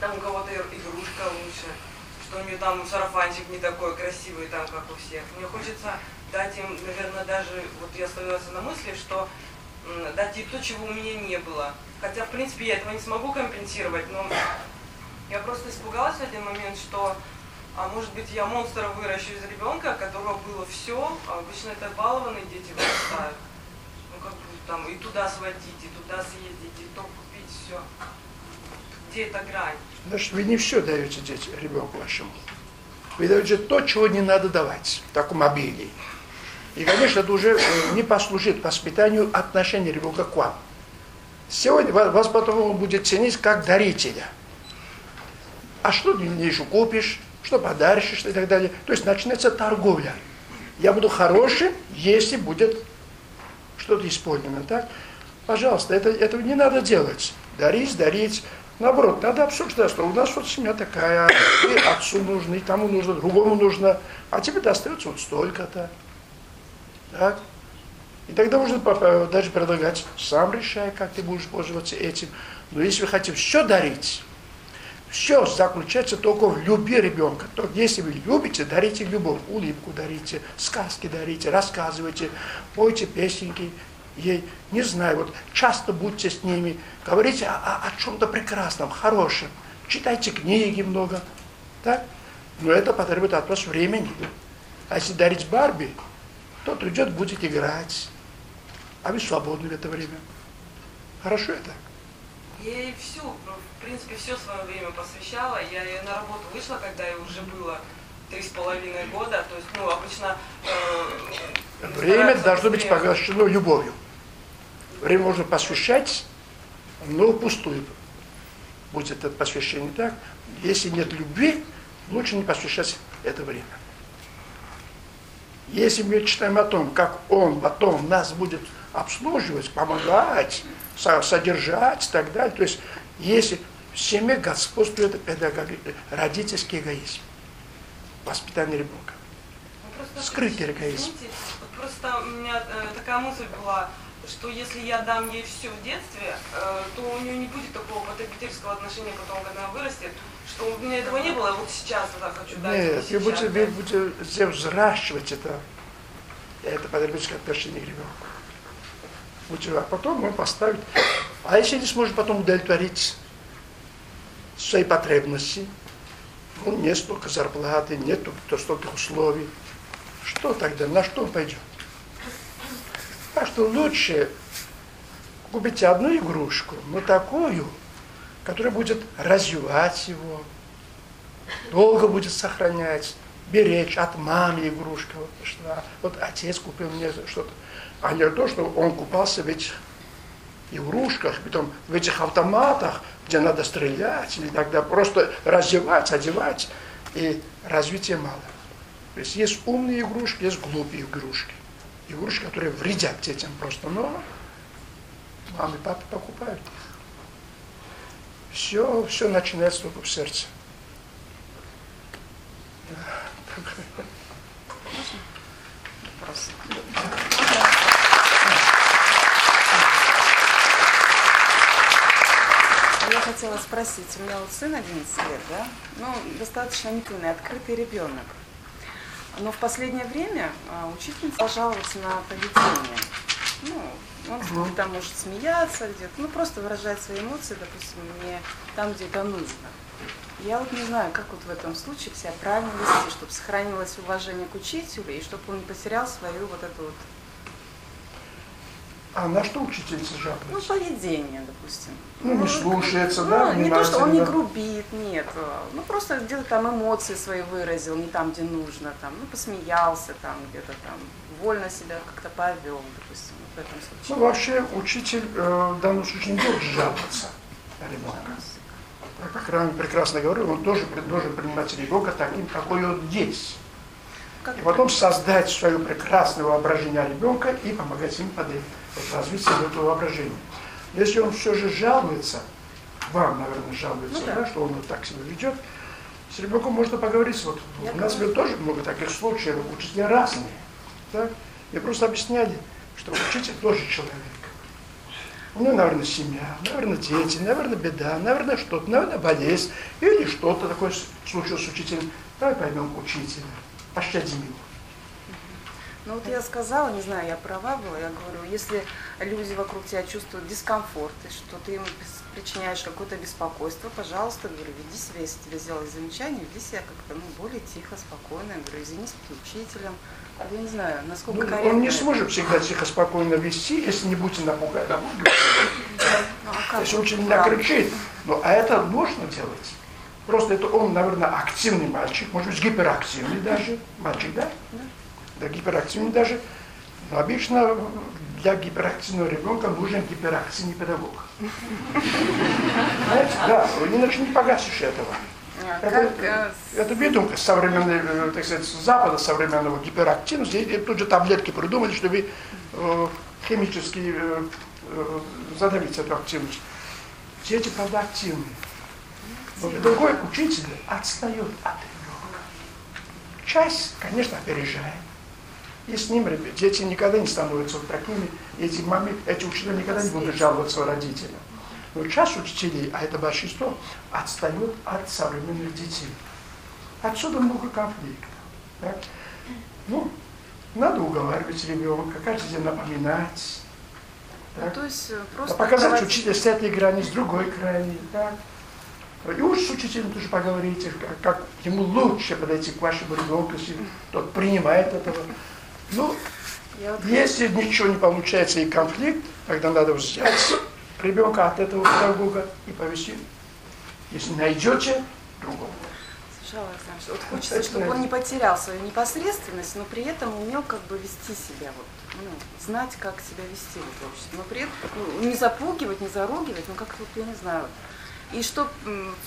там у кого-то игрушка лучше, что у нее там сарафанчик не такой красивый, там, как у всех. Мне хочется дать им, наверное, даже, вот я словилась на мысли, что дать ей то, чего у меня не было. Хотя, в принципе, я этого не смогу компенсировать, но я просто испугалась в один момент, что, а может быть, я монстра выращу из ребенка, которого было все, а обычно это балованные дети вырастают. Ну, как бы там и туда сводить, и туда съездить, и то купить, все. Где эта грань? Значит, вы не все даете дети, ребенку вашему. Вы даете то, чего не надо давать в таком обилии. И, конечно, это уже э, не послужит воспитанию отношения ребенка к вам. Сегодня вас, потом он будет ценить как дарителя. А что ты мне еще купишь, что подаришь и так далее. То есть начинается торговля. Я буду хорошим, если будет что-то исполнено. Так? Пожалуйста, это, этого не надо делать. дарить, дарить. Наоборот, надо обсуждать, что у нас вот семья такая, и отцу нужно, и тому нужно, другому нужно, а тебе достается вот столько-то. Так? И тогда можно даже предлагать, сам решай, как ты будешь пользоваться этим. Но если вы хотите все дарить, все заключается только в любви ребенка. То, если вы любите, дарите любовь, улыбку дарите, сказки дарите, рассказывайте, пойте песенки ей, не знаю, вот часто будьте с ними, говорите о, о, о чем-то прекрасном, хорошем, читайте книги много, так? Но это потребует от вас времени. А если дарить Барби, тот идет, будет играть, а вы свободны в это время. Хорошо это? Я ей всю, в принципе, все свое время посвящала. Я ей на работу вышла, когда ей уже было три с половиной года. То есть, ну, обычно... Э, время должно быть поглощено любовью. Время можно посвящать, но пустую будет это посвящение так. Если нет любви, лучше не посвящать это время. Если мы читаем о том, как он потом нас будет обслуживать, помогать, содержать и так далее. То есть, если в семье господствует педагоги, родительский эгоизм, воспитание ребенка. Ну, Скрытый эгоизм. Извините, просто у меня э, такая мысль была, что если я дам ей все в детстве, э, то у нее не будет такого потребительского отношения потом, когда она вырастет, что у меня этого не было, а вот сейчас я хочу дать. Нет, вы будете, вы будете взращивать это, это потребительское отношение к ребенку а потом он поставит. А если не сможет потом удовлетворить свои потребности, ну, нет столько зарплаты, нет столько условий, что тогда, на что он пойдет? Так что лучше купить одну игрушку, но такую, которая будет развивать его, долго будет сохранять, беречь от мамы игрушка. Вот, что, вот отец купил мне что-то а не то, что он купался в этих игрушках, потом в этих автоматах, где надо стрелять, или тогда просто раздевать, одевать, и развития мало. То есть есть умные игрушки, есть глупые игрушки. Игрушки, которые вредят детям просто, но мамы и папы покупают. Все, все начинается только в сердце. Вопрос. Я хотела спросить, у меня вот сын 11 лет, да, ну, достаточно неклюный, открытый ребенок. Но в последнее время а, учительница жаловаться на поведение. Ну, он угу. там может смеяться где-то, ну, просто выражать свои эмоции, допустим, не там, где это нужно. Я вот не знаю, как вот в этом случае себя правильно вести, чтобы сохранилось уважение к учителю и чтобы он не потерял свою вот эту вот а на что учительница жалуется? Ну, поведение, допустим. Ну, не ну, слушается, ну, да? Не то, что он не грубит, нет. Ну, просто где-то там эмоции свои выразил, не там, где нужно, там, ну, посмеялся там, где-то там, вольно себя как-то повел, допустим, в этом случае. Ну, вообще, учитель э, в данном случае не должен жаловаться на ребенка. Как Рами прекрасно говорил, он тоже должен принимать ребенка таким, какой он есть. И потом создать свое прекрасное воображение ребенка и помогать им под развитие этого воображения. Если он все же жалуется, вам, наверное, жалуется, ну, да. Да, что он вот так себя ведет, с ребенком можно поговорить. Вот, Я у нас было тоже много таких случаев, учителя разные. Так? И просто объясняли, что учитель тоже человек. Ну, наверное, семья, наверное, дети, наверное, беда, наверное, что-то, наверное, болезнь или что-то такое случилось с учителем. Давай поймем учителя, пощадим его. Ну вот я сказала, не знаю, я права была, я говорю, если люди вокруг тебя чувствуют дискомфорт, и что ты им причиняешь какое-то беспокойство, пожалуйста, говорю, веди себя, если тебе сделали замечание, веди себя как-то ну, более тихо, спокойно, я говорю, извинись перед учителем, я не знаю, насколько ну, корректно. Он не сможет всегда тихо, спокойно вести, если не будете напугать. Ну, а если учитель не накричит, ну, а это можно делать. Просто это он, наверное, активный мальчик, может быть, гиперактивный даже мальчик, да? да для гиперактивного даже. Но обычно для гиперактивного ребенка нужен гиперактивный педагог. Знаете, да, иначе не погасишь этого. А это, э, это выдумка современной, э, так сказать, Запада современного гиперактивности. И тут же таблетки придумали, чтобы э, химически э, э, задавить эту активность. дети, правда, активные. Но другой учитель отстает от ребенка. Часть, конечно, опережает. И с ним ребят, дети никогда не становятся вот такими, эти мамы, эти учителя никогда не будут жаловаться родителям. Но часть учителей, а это большинство, отстает от современных детей. Отсюда много конфликтов. Да? Ну, надо уговаривать ребенка, каждый день напоминать. Ну, то есть э, просто Да, показать говорить- учителя с этой грани, с другой грани. Да? И уж с учителем тоже поговорите, как, как ему лучше подойти к вашему ребенку, если тот принимает этого. Ну, если ничего не получается и конфликт, тогда надо взять ребенка от этого педагога и повести. Если найдете, другого. Слушай, Алла Александрович, вот хочется, Это чтобы он не потерял свою непосредственность, но при этом умел как бы вести себя, вот, ну, знать, как себя вести вот в обществе. Но при этом ну, не запугивать, не заругивать, ну как вот, я не знаю. И что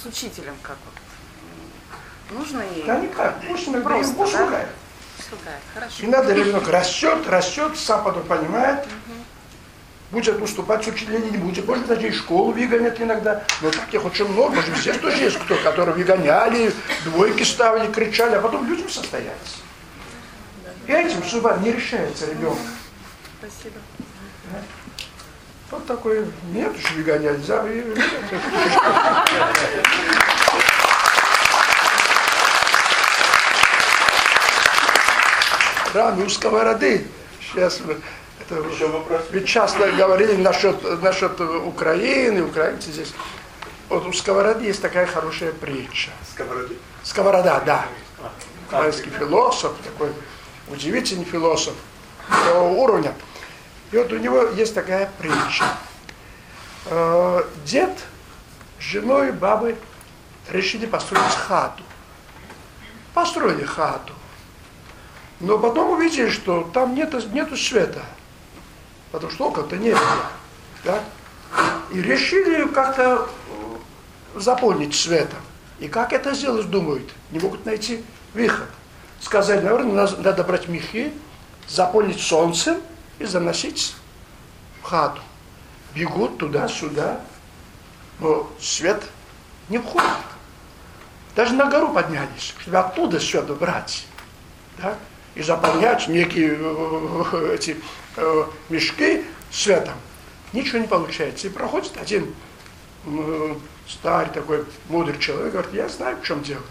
с учителем как вот? Нужно и... Да никак, пусть иногда Просто, да? Хорошо. И надо ребенок растет, растет, сам потом понимает, будет уступать с учителями, не будет. Может, даже и школу выгонят иногда. Но таких очень много. Может, здесь тоже есть кто, которые выгоняли, двойки ставили, кричали, а потом людям состоялись. И этим судьба не решается ребенка. Спасибо. Вот такой, нет уж выгонять, за и- Раны у сковороды. Сейчас мы- это, ведь часто говорили насчет, насчет Украины, украинцы здесь. Вот у сковороды есть такая хорошая притча. Сковороды? Сковорода, да. Украинский философ, такой удивительный философ такого уровня. И вот у него есть такая притча. Э, Дед с женой и бабой решили построить хату. Построили хату. Но потом увидели, что там нету, нету света. Потому что окон-то не было. Да? И решили как-то э, заполнить светом. И как это сделать, думают, не могут найти выход. Сказали, наверное, надо, брать мехи, заполнить солнцем и заносить в хату. Бегут туда-сюда, но свет не входит. Даже на гору поднялись, чтобы оттуда свет брать. Да? И заполнять некие э, эти э, мешки светом. Ничего не получается. И проходит один э, старый такой мудрый человек, говорит, я знаю, в чем дело.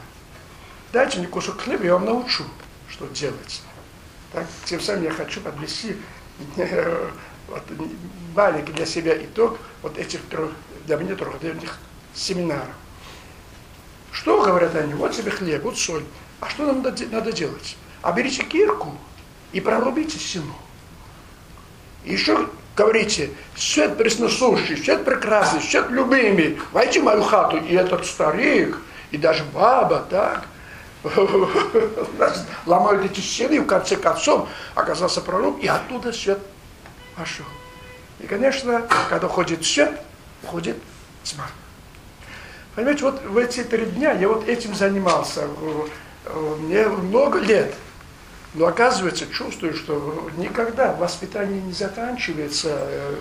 Дайте мне кусок хлеба, я вам научу, что делать. Так, тем самым я хочу подвести э, вот, маленький для себя итог вот этих трех, для меня трехдневных семинаров. Что говорят они? Вот тебе хлеб, вот соль. А что нам надо делать? А берите кирку и прорубите стену. И еще говорите, свет пресносущий, свет прекрасный, свет любимый, войти в мою хату. И этот старик, и даже баба, так, ломают эти стены, и в конце концов оказался проруб, и оттуда свет пошел. И, конечно, когда уходит свет, уходит тьма. Понимаете, вот в эти три дня я вот этим занимался. Э, Мне много лет. Но оказывается, чувствую, что никогда воспитание не заканчивается. Э,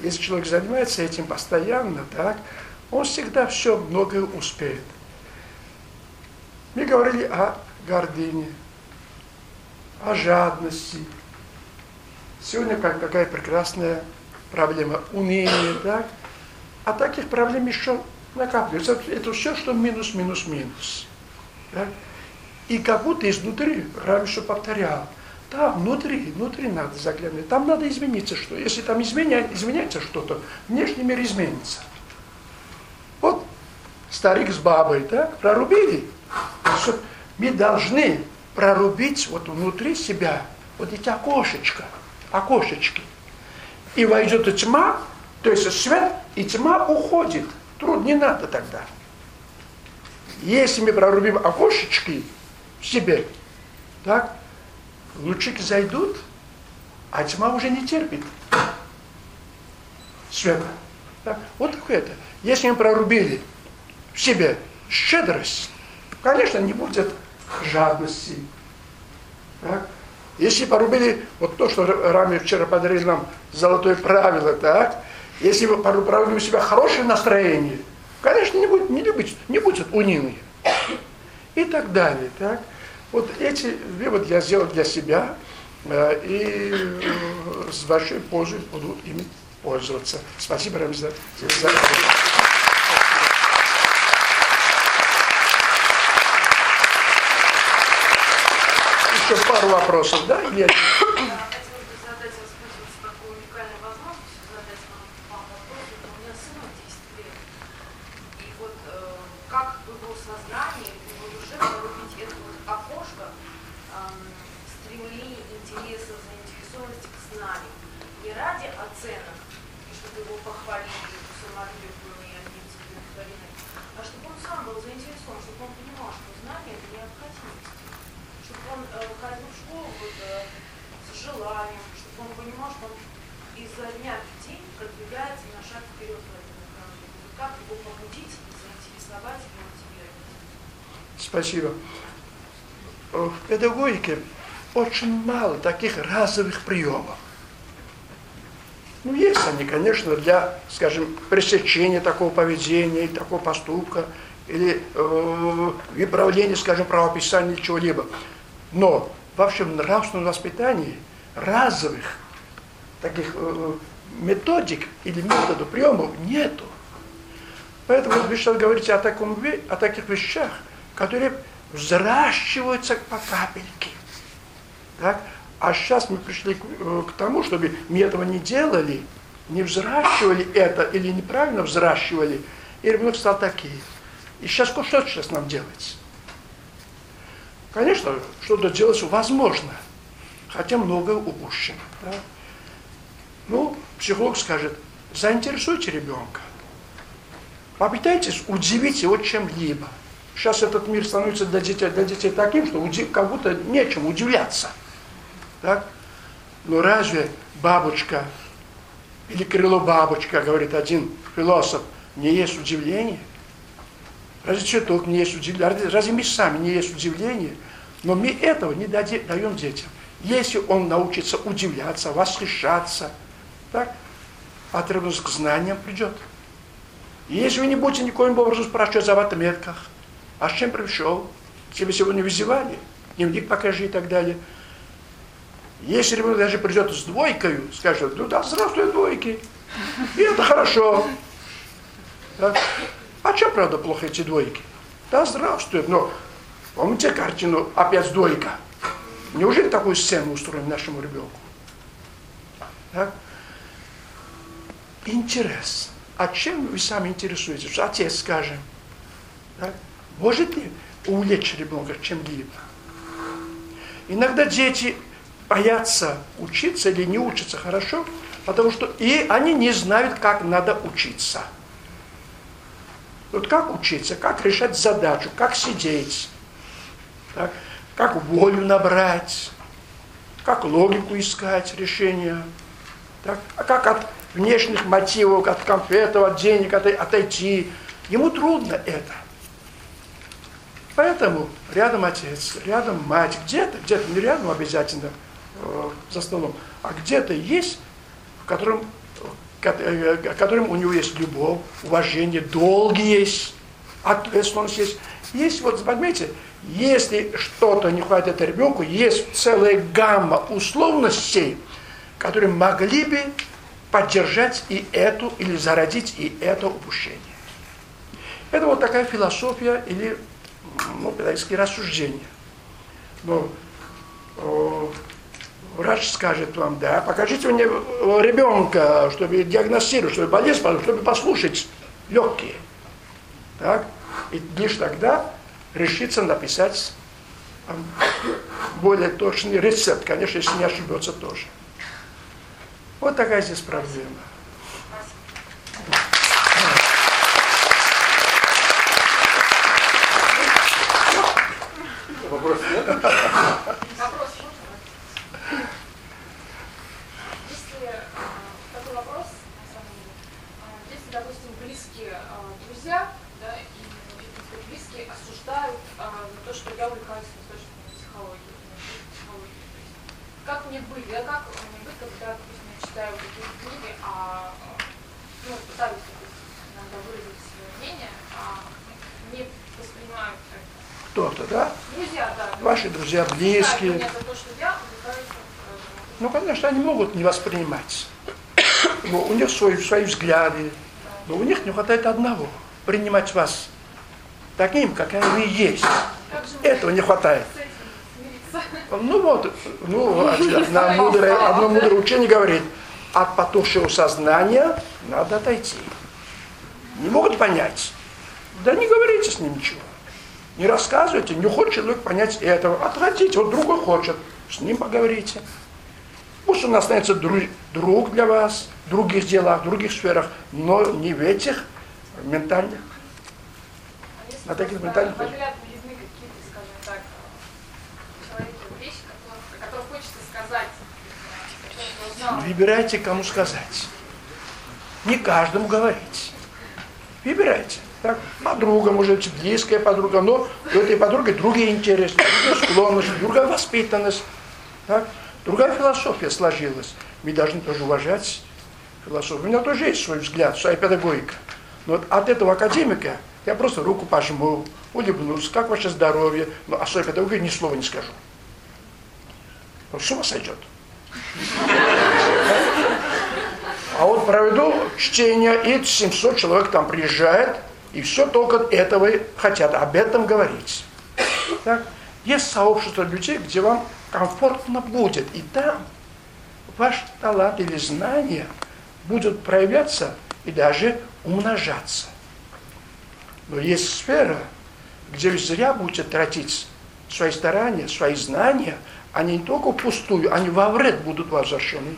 Если человек занимается этим постоянно, так, он всегда все многое успеет. Мы говорили о гордыне, о жадности. Сегодня как, какая прекрасная проблема уныние, так? А таких проблем еще накапливается. Это все, что минус, минус, минус. Так? И как будто изнутри, раньше повторял, да, внутри, внутри надо заглянуть, там надо измениться что. Если там изменя, изменяется что-то, внешний мир изменится. Вот старик с бабой, так, прорубили. Мы должны прорубить вот внутри себя вот эти окошечка, окошечки. И войдет тьма, то есть свет, и тьма уходит. Труд не надо тогда. Если мы прорубим окошечки себе, так, лучики зайдут, а тьма уже не терпит света. Так, вот такое это. Если мы прорубили в себе щедрость, конечно, не будет жадности. Так? Если порубили вот то, что Рами вчера подарил нам золотое правило, так, Если вы проводите у себя хорошее настроение, конечно, не будет, не, любить, не будет унылые. И так далее. Так? Вот эти выводы я сделал для себя, э, и э, с вашей пользой буду ими пользоваться. Спасибо, Рамзан. за Еще пару вопросов, да? Или... очень мало таких разовых приемов. Ну, есть они, конечно, для, скажем, пресечения такого поведения, такого поступка, или э, выправления, скажем, правописания или чего-либо. Но во всем нравственном воспитании разовых таких э, методик или методов приемов нету. Поэтому вы сейчас говорите о, таком, о таких вещах, которые взращиваются по капельке. Так? А сейчас мы пришли к, э, к тому, чтобы мы этого не делали, не взращивали это или неправильно взращивали, и ребенок стал такие. И сейчас что сейчас нам делать? Конечно, что-то делать возможно, хотя многое упущено. Да? Ну, психолог скажет, заинтересуйте ребенка, попытайтесь удивить его чем-либо. Сейчас этот мир становится для детей, для детей таким, что удив, как будто нечем удивляться. Так? Но разве бабочка или крыло бабочка, говорит один философ, не есть удивление? Разве цветок не есть удивление? Разве мы сами не есть удивление? Но мы этого не даем детям. Если он научится удивляться, восхищаться, так, потребность к знаниям придет. Если вы не будете никоим образом спрашивать об отметках, а с чем пришел? Тебе сегодня вызывали? Дневник покажи и так далее. Если ребенок даже придет с двойкой, скажет, ну да, здравствуй, двойки. И это хорошо. Так? А чем, правда, плохо эти двойки? Да, здравствует, но помните картину «Опять двойка»? Неужели такую сцену устроим нашему ребенку? Так? Интерес. А чем вы сами интересуетесь? Отец, скажем. Так? Может ли увлечь ребенка чем-либо? Иногда дети боятся учиться или не учатся хорошо, потому что и они не знают, как надо учиться. Вот как учиться, как решать задачу, как сидеть, так, как волю набрать, как логику искать решения, так, а как от внешних мотивов, от конфетов, от денег отойти. Ему трудно это. Поэтому рядом отец, рядом мать, где-то, где-то не рядом обязательно э, за столом, а где-то есть, в котором, э, которым у него есть любовь, уважение, долг есть, ответственность есть. Есть, вот понимаете, если что-то не хватит ребенку, есть целая гамма условностей, которые могли бы поддержать и эту, или зародить и это упущение. Это вот такая философия или ну, педагогические рассуждения. Но э, врач скажет вам, да, покажите мне ребенка, чтобы диагностировать, чтобы болезнь, чтобы послушать легкие. Так? И лишь тогда решится написать более точный рецепт, конечно, если не ошибется тоже. Вот такая здесь проблема. Вопрос нет? Вопрос Если э, такой вопрос, на самом деле, э, если, допустим, близкие э, друзья, да, и вообще, близкие осуждают за то, что я увлекаюсь восточной психологией, психологией. Как мне быть, да, как мне быть, когда, допустим, я читаю какие-то книги о ну, пытались иногда выразить свое мнение, а не воспринимают это. Кто-то, да? Друзья, да. Ваши друзья, близкие. Ну, конечно, они могут не воспринимать. Но у них свои, свои взгляды. Но у них не хватает одного. Принимать вас таким, какая вы есть. Этого не хватает. Ну вот, ну, одна мудрая, одно мудрое учение говорит, от потухшего сознания надо отойти. Не могут понять. Да не говорите с ним ничего. Не рассказывайте, не хочет человек понять этого. Отходите, вот другой хочет, с ним поговорите. Пусть он останется друг, друг для вас, в других делах, в других сферах, но не в этих ментальных. На таких ментальных. Выбирайте, кому сказать. Не каждому говорить. Выбирайте. Так, подруга, может быть, близкая подруга, но у этой подруги другие интересы, другие склонности, другая воспитанность. Так? Другая философия сложилась. Мы должны тоже уважать философию. У меня тоже есть свой взгляд, своя педагогика. Но вот от этого академика я просто руку пожму, улыбнусь, как ваше здоровье, но о своей педагогике ни слова не скажу. Он с ума сойдет. А вот проведу чтение, и 700 человек там приезжает, и все только этого и хотят, об этом говорить. Так? Есть сообщество людей, где вам комфортно будет, и там ваш талант или знания будут проявляться и даже умножаться. Но есть сфера, где вы зря будете тратить свои старания, свои знания, они не только пустую, они во вред будут возвращены.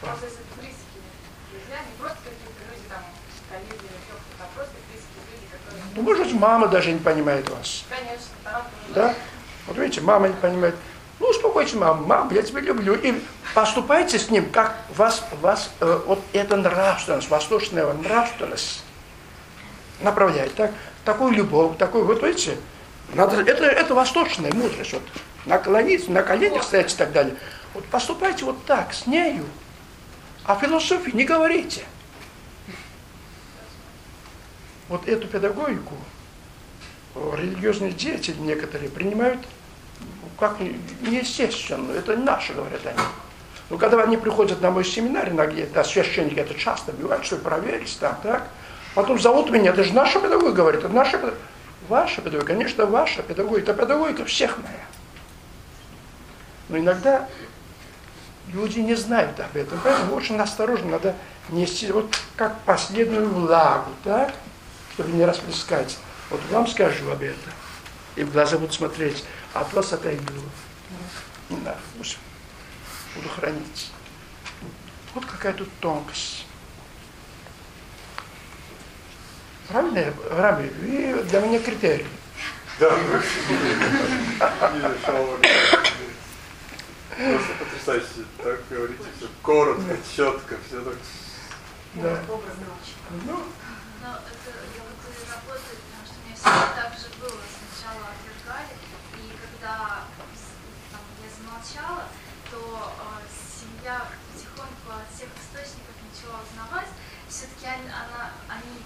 Просто если это близкие друзья, не просто какие-то люди, там, коллеги или еще кто-то, а просто близкие люди, которые... Ну, может быть, мама даже не понимает вас. Конечно, тоже. Да? Вот видите, мама не понимает. Ну, успокойтесь, мама, мам, я тебя люблю. И поступайте с ним, как вас, вас э, вот эта нравственность, восточная нравственность направляет. Так? Такую любовь, такую, вот видите, надо, это, это восточная мудрость. Вот, наклониться, на коленях стоять и так далее. Вот поступайте вот так, с нею. О философии не говорите. Вот эту педагогику э, религиозные деятели некоторые принимают ну, как неестественно. Это не наше, говорят они. Но когда они приходят на мой семинар, иногда да, священники, это часто бывает, что проверить там, так, потом зовут меня, это же наша педагогика, говорит, это наша педагогика. Ваша педагогика, конечно, ваша педагогика, это педагогика всех моя. Но иногда люди не знают об этом, поэтому очень осторожно надо нести, вот как последнюю влагу, так, чтобы не расплескать. Вот вам скажу об этом, и в глаза буду смотреть, а от вас отойду. Не надо, пусть буду хранить. Вот какая тут тонкость. Правильно, я- Рами, вы для меня критерий. Да, Просто потрясающе. Так говорите, все коротко, четко, все так. Да. Ну, Но это я вот и работаю, же было. Сначала отвергали, и когда я замолчала, то э, семья потихоньку от всех источников начала узнавать. Все-таки она, они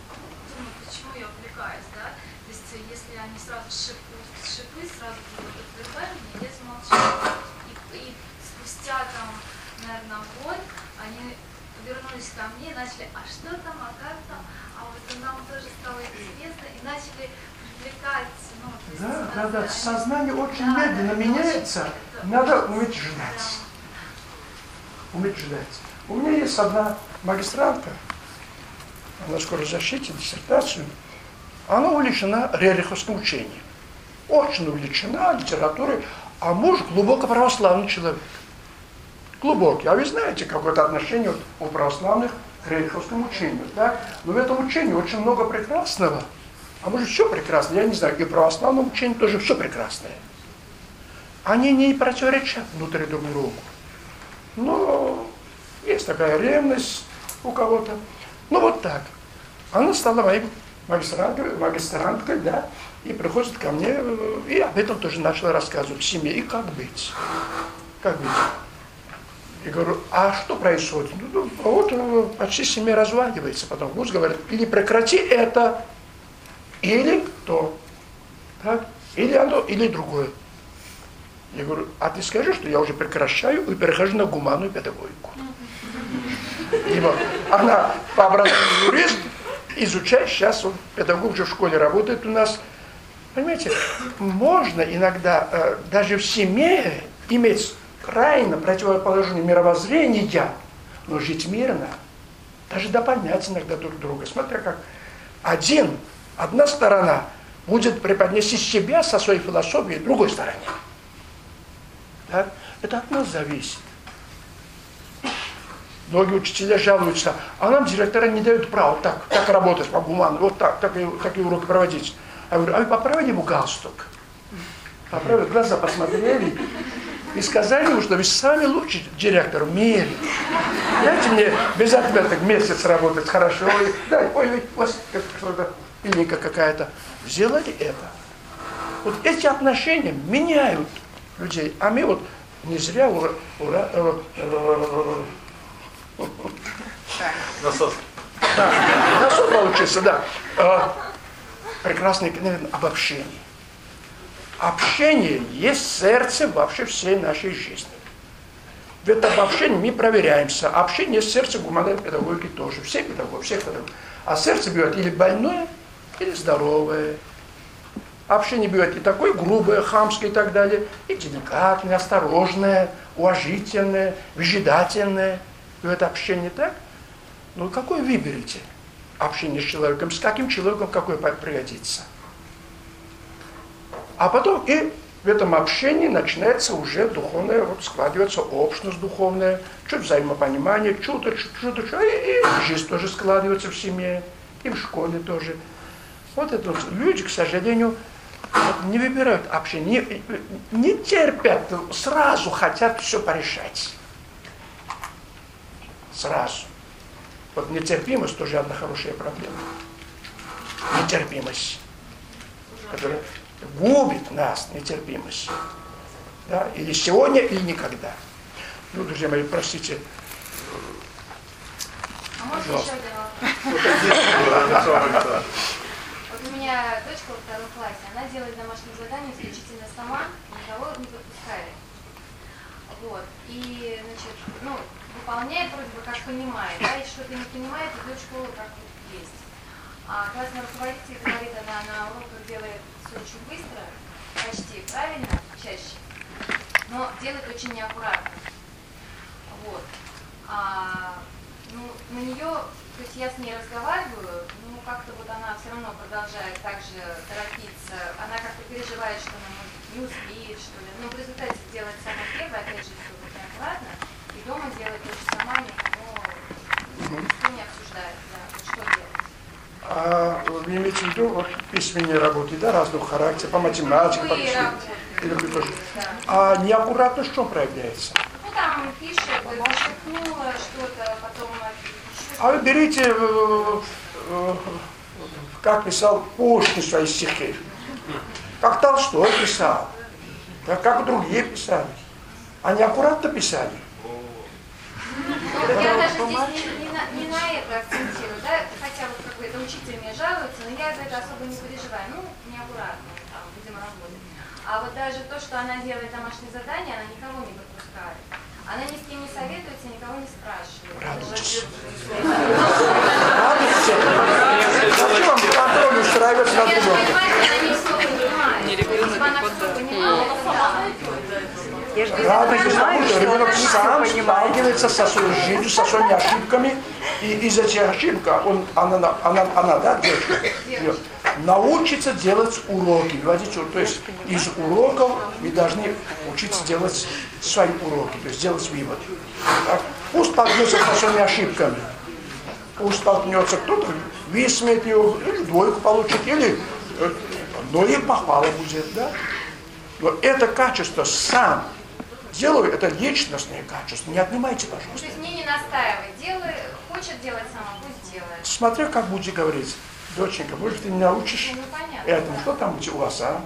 думают, почему я увлекаюсь, да? То есть если они сразу шипы, шипы сразу будут отвергать меня, я замолчала. И спустя там, наверное, год они вернулись ко мне и начали, а что там, а как там, а вот нам тоже стало интересно, и начали привлекать, ну, есть, Да, да, да. Сознание очень Да, медленно да, меняется. очень- Надо уметь ждать. Уметь ждать. У меня есть одна магистрантка, она скоро защитит диссертацию. Она увлечена рериховским учением. Очень увлечена литературой, а муж глубоко православный человек. Глубокий. А вы знаете, какое-то отношение у православных к рериховскому учению. Так? Но в этом учении очень много прекрасного. А может все прекрасно, я не знаю, и в православном тоже все прекрасное. Они не противоречат внутри друг другу. Но есть такая ревность у кого-то. Ну вот так. Она стала моей магистранткой, магистранткой, да, и приходит ко мне, э, и об этом тоже начала рассказывать в семье. И как быть? Как быть? И говорю, а что происходит? Ну, ну, вот э, почти семья разваливается. Потом Гусь говорит, или прекрати это, или кто. Так? Или оно, или другое. Я говорю, а ты скажи, что я уже прекращаю и перехожу на гуманную педагогику. Ибо она по образованию юрист, изучает, сейчас он педагог уже в школе работает у нас. Понимаете, можно иногда э, даже в семье иметь крайне противоположное мировоззрение, но жить мирно, даже дополнять иногда друг друга. Смотря как один, одна сторона будет преподнести себя со своей философией другой стороне. Так? Это от нас зависит. Многие учителя жалуются, а нам директора не дают права так, так работать по гуману, вот так, так и, так и уроки проводить. Я говорю, а вы поправили ему галстук? Поправили, глаза посмотрели и сказали ему, что вы самый лучший директор в мире. Дайте мне без отметок месяц работать хорошо. Ой, дай, ой, ой, вас что-то пильника какая-то. Сделали это. Вот эти отношения меняют людей. А мы вот не зря ура, ура, э, э, Насос. да, насос получился, да. А, прекрасное, наверное, обобщение. Общение есть сердце вообще всей нашей жизни. В этом обобщении мы проверяемся. Общение есть сердце гуманитарной педагогики тоже. Все педагоги, всех педагогов. А сердце бьет или больное, или здоровое. Общение бывает и такое грубое, хамское и так далее, и деликатное, осторожное, уважительное, выжидательное. Бывает общение так. Ну, какое выберете общение с человеком? С каким человеком какое пригодится? А потом и в этом общении начинается уже духовное, вот складывается общность духовная, чуть взаимопонимание, что-то, что-то, что и, и жизнь тоже складывается в семье, и в школе тоже. Вот это вот люди, к сожалению, не выбирают общение, не, не терпят, сразу хотят все порешать. Сразу. Вот нетерпимость тоже одна хорошая проблема. Нетерпимость, которая губит нас, нетерпимость. Да? Или сегодня, или никогда. Ну, друзья мои, простите. А можно Пожалуйста. еще один? Вот у меня дочка во втором классе, она делает домашнее задание исключительно сама, никого не подпускает. Вот. И, значит, ну, выполняет вроде бы как понимает, да, и что-то не понимает, идет в школу как вот есть. А классный руководитель говорит, она на уроках делает все очень быстро, почти правильно, чаще, но делает очень неаккуратно. Вот. А, ну, на нее, то есть я с ней разговариваю, ну, как-то вот она все равно продолжает так же торопиться, она как-то переживает, что она может не успеет, что ли. Но в результате делает сама первое, опять же, все вот неаккуратно, и дома делает то же самое, никого никто не обсуждает, да, вот что делать. А вы имеете в виду вот, письменные работы, да, разного характера, по математике, по тоже? Да. А неаккуратность в чем проявляется? Ну, там пишет, зачеркнула что-то, потом еще А вы берите, э, э, как писал Пушкин свои стихи, как Толстой писал, как другие писали. Они аккуратно писали. Я даже здесь не, не на, не на это акцентирую, да, хотя вот какой-то учитель мне жалуется, но я за это особо не переживаю, ну, неаккуратно, там, будем работать. А вот даже то, что она делает домашнее задание, она никого не подпускает. Она ни с кем не советуется, никого не спрашивает. Зачем вам контроль устраивать над Я же понимаю, что она не все понимает. Если бы она все понимала, то да. Я же Радуйтесь понимаю, тому, что ребенок она сам сталкивается со своей жизнью, со своими ошибками, и из этих ошибок он, она, она, она, да, девочка, Ее, научится делать уроки, вводить уроки. То есть из уроков мы должны учиться делать свои уроки, то есть делать вывод. Так? Пусть столкнется со своими ошибками, пусть столкнется кто-то, высмеет ее, или двойку получит, или э, но и похвала будет, да? Но это качество сам делаю, это личностное качество. Не отнимайте, То пожалуйста. есть мне не настаивать, делай, хочет делать сама, пусть делает. Смотря как будете говорить, доченька, может, ты не научишь Ну, понятно. этому, что там у вас, а?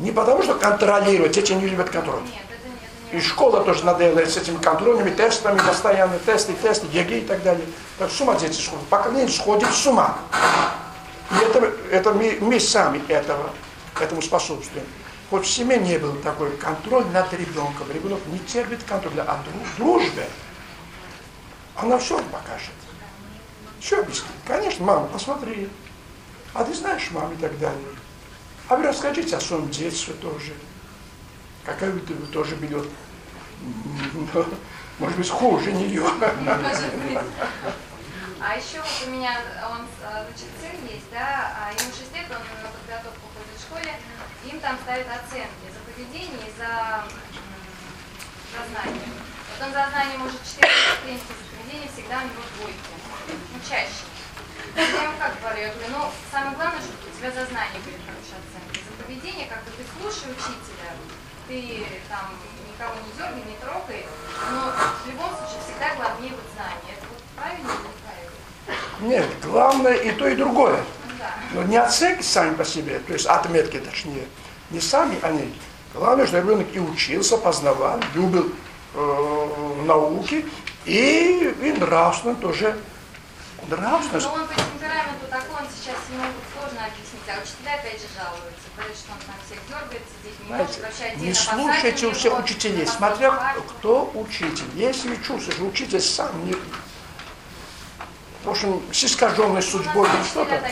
Не потому, что контролировать, дети не любят контроль. Нет, это нет, это И школа тоже надоела с этими контрольными тестами, постоянные тесты, тесты, ЕГЭ и так далее. Так с ума дети сходят. Поколение сходит с ума. И это, это мы, мы сами этого, этому способствуем. Вот в семье не был такой контроль над ребенком. Ребенок не терпит контроля, а дру- дружбе. Она все покажет. Все объяснит. Конечно, мама, посмотри. А ты знаешь, мам, и так далее. А вы расскажите о своем детстве тоже. Какая вы, тоже берет. Может быть, хуже нее. А еще вот у меня, он, значит, сын есть, да, а ему 6 лет, он на подготовку ходит в школе, им там ставят оценки за поведение и за, за знание. Вот он за знание может 4 оценки, за поведение всегда у него двойки, ну, чаще. Я ему как говорю, я говорю, ну, самое главное, чтобы у тебя за знание были хорошие оценки. За поведение, как бы ты слушай учителя, ты там никого не дергай, не трогай, но в любом случае всегда главнее вот знание. Это вот правильно или неправильно? Нет, главное и то, и другое. Но не оценки сами по себе, то есть отметки точнее, не сами они. Главное, что ребенок и учился, познавал, любил э, науки и, и нравственно тоже. Нравственность. Но он по темпераменту такой, он сейчас ему сложно объяснить, а учителя опять же жалуются, говорят, что он там всех дергается, здесь не может Знаете, вообще отдельно не слушайте у всех учителей, смотря кто учитель. Если вы чувствуете, что учитель сам не, в общем, с искаженной судьбой или что-то,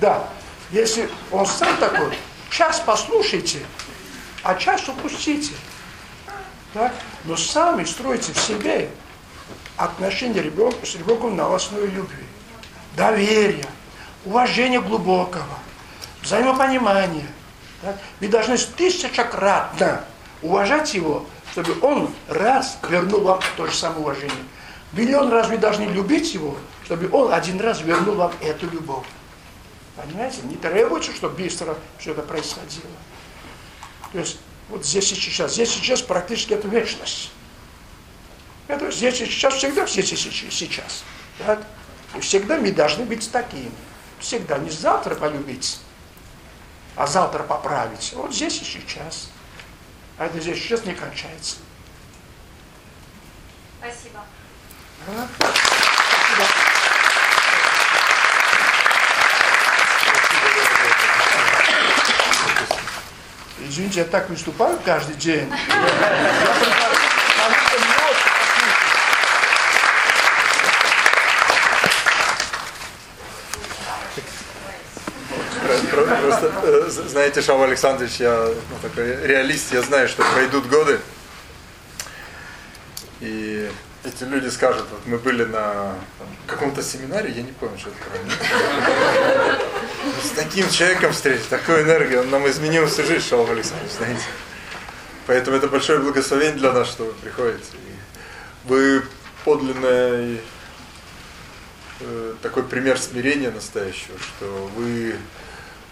да, если он сам такой, час послушайте, а час упустите. Так? Но сами строите в себе отношения ребенка с ребенком на основе любви, доверия, уважения глубокого, взаимопонимания. Так? Вы должны тысячекратно уважать его, чтобы он раз вернул вам то же самое уважение. Миллион раз вы должны любить его, чтобы он один раз вернул вам эту любовь. Понимаете? Не требуется, чтобы быстро все это происходило. То есть вот здесь и сейчас. Здесь и сейчас практически это вечность. Это здесь и сейчас, всегда здесь и сейчас. Так? И всегда мы должны быть такими. Всегда. Не завтра полюбить, а завтра поправить. Вот здесь и сейчас. А это здесь и сейчас не кончается. Спасибо. А? Извините, я так выступаю каждый день. Я, Просто, э, знаете, Шава Александрович, я ну, такой реалист, я знаю, что пройдут годы, и эти люди скажут, вот мы были на каком-то семинаре, я не помню, что это С таким человеком встретить, такую энергию, он нам изменил всю жизнь, Шава Александрович, знаете. Поэтому это большое благословение для нас, что вы приходите. И вы подлинный э, такой пример смирения настоящего, что вы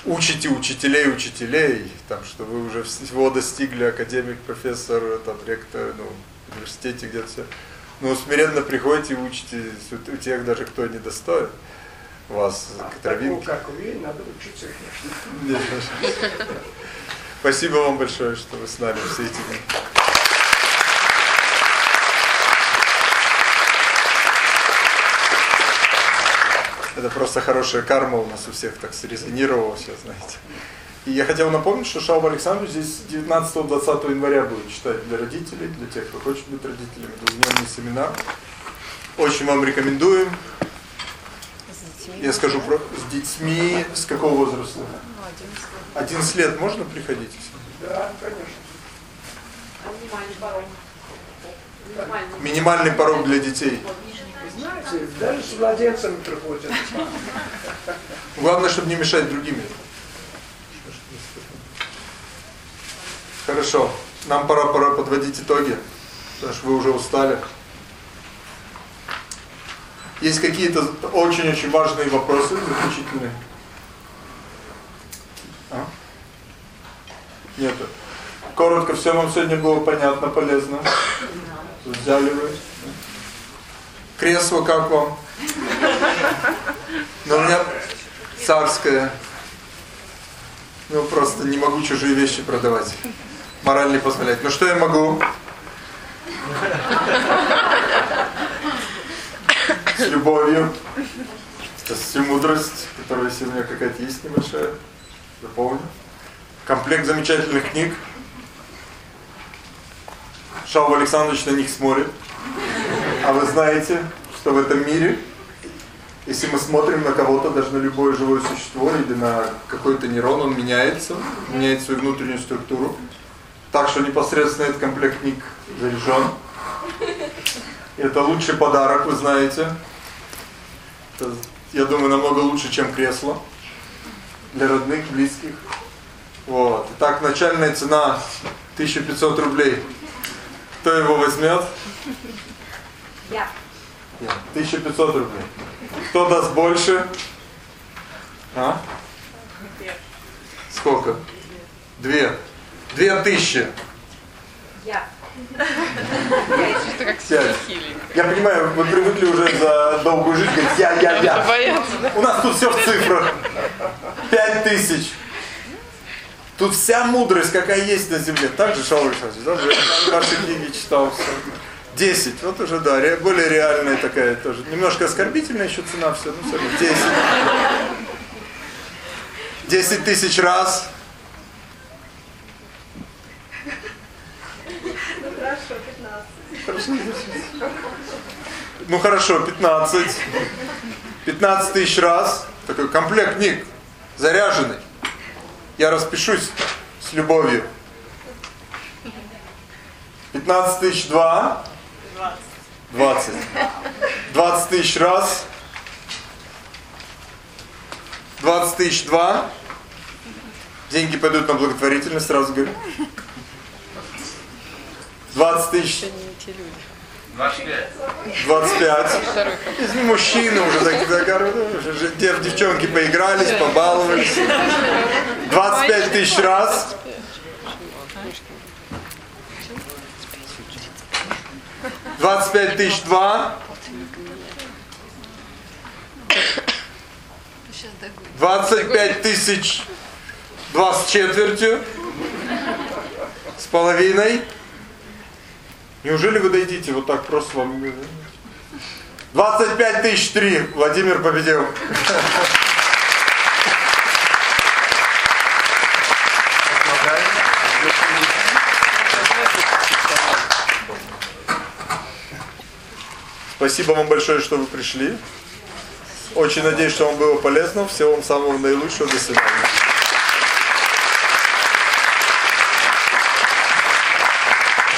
учите учителей учителей, там, что вы уже всего достигли, академик, профессор, там, ректор, ну, в университете где-то все. Но смиренно приходите и учите у тех даже, кто не достоин вас к Такого, травинке. как вы, надо учиться, конечно. Спасибо вам большое, что вы с нами все эти дни. Это просто хорошая карма у нас у всех так срезонировала сейчас, знаете. И я хотел напомнить, что Шауба Александрович здесь 19-20 января будет читать для родителей, для тех, кто хочет быть родителями, двухдневный семинар. Очень вам рекомендуем. Я скажу про с детьми с какого возраста? 11 лет можно приходить? Да, конечно. Минимальный порог. Минимальный. Минимальный порог для детей. Знаете, даже с младенцами приходят. Главное, чтобы не мешать другим. Хорошо. Нам пора, пора подводить итоги, потому что вы уже устали. Есть какие-то очень-очень важные вопросы заключительные? А? Нет. Коротко, все вам сегодня было понятно, полезно. Взяли вы. Кресло как вам? Но у меня царское. Ну, просто не могу чужие вещи продавать. Мораль не позволяет. Но что я могу? С любовью. Всю мудрость, которая сегодня какая-то есть небольшая. Запомню. Комплект замечательных книг. Шауб Александрович на них смотрит. А вы знаете, что в этом мире, если мы смотрим на кого-то, даже на любое живое существо или на какой-то нейрон, он меняется, меняет свою внутреннюю структуру. Так что непосредственно этот комплект книг заряжен. Это лучший подарок, вы знаете. Это, я думаю, намного лучше, чем кресло. Для родных, близких. Вот. Итак, начальная цена 1500 рублей. Кто его возьмет? Я. 1500 рублей. Кто даст больше? А? Сколько? Две. Две тысячи. Я. Что-то как Пять. Я понимаю, вы привыкли уже за долгую жизнь говорить я, я, я. У нас тут все в цифрах. Пять тысяч. Тут вся мудрость, какая есть на земле. Так же, Шауль? Я ваши книги читал все. 10. Вот уже, да, более реальная такая тоже. Немножко оскорбительная еще цена все, ну все равно. 10. 10 тысяч раз. Ну хорошо, 15. Ну хорошо, 15. 15 тысяч раз. Такой комплект книг. Заряженный. Я распишусь с любовью. 15 тысяч два. 20. 20 тысяч раз. 20 тысяч два. Деньги пойдут на благотворительность, сразу говорю. 20 тысяч 25. 25. Из мужчины уже так, так, уже же дев- девчонки поигрались, побаловались. 25 тысяч раз. Двадцать пять тысяч два. Двадцать пять тысяч два с четвертью. С половиной. Неужели вы дойдите вот так просто вам? 25 тысяч три. Владимир победил. Спасибо вам большое, что вы пришли. Очень надеюсь, что вам было полезно. Всего вам самого наилучшего. До свидания.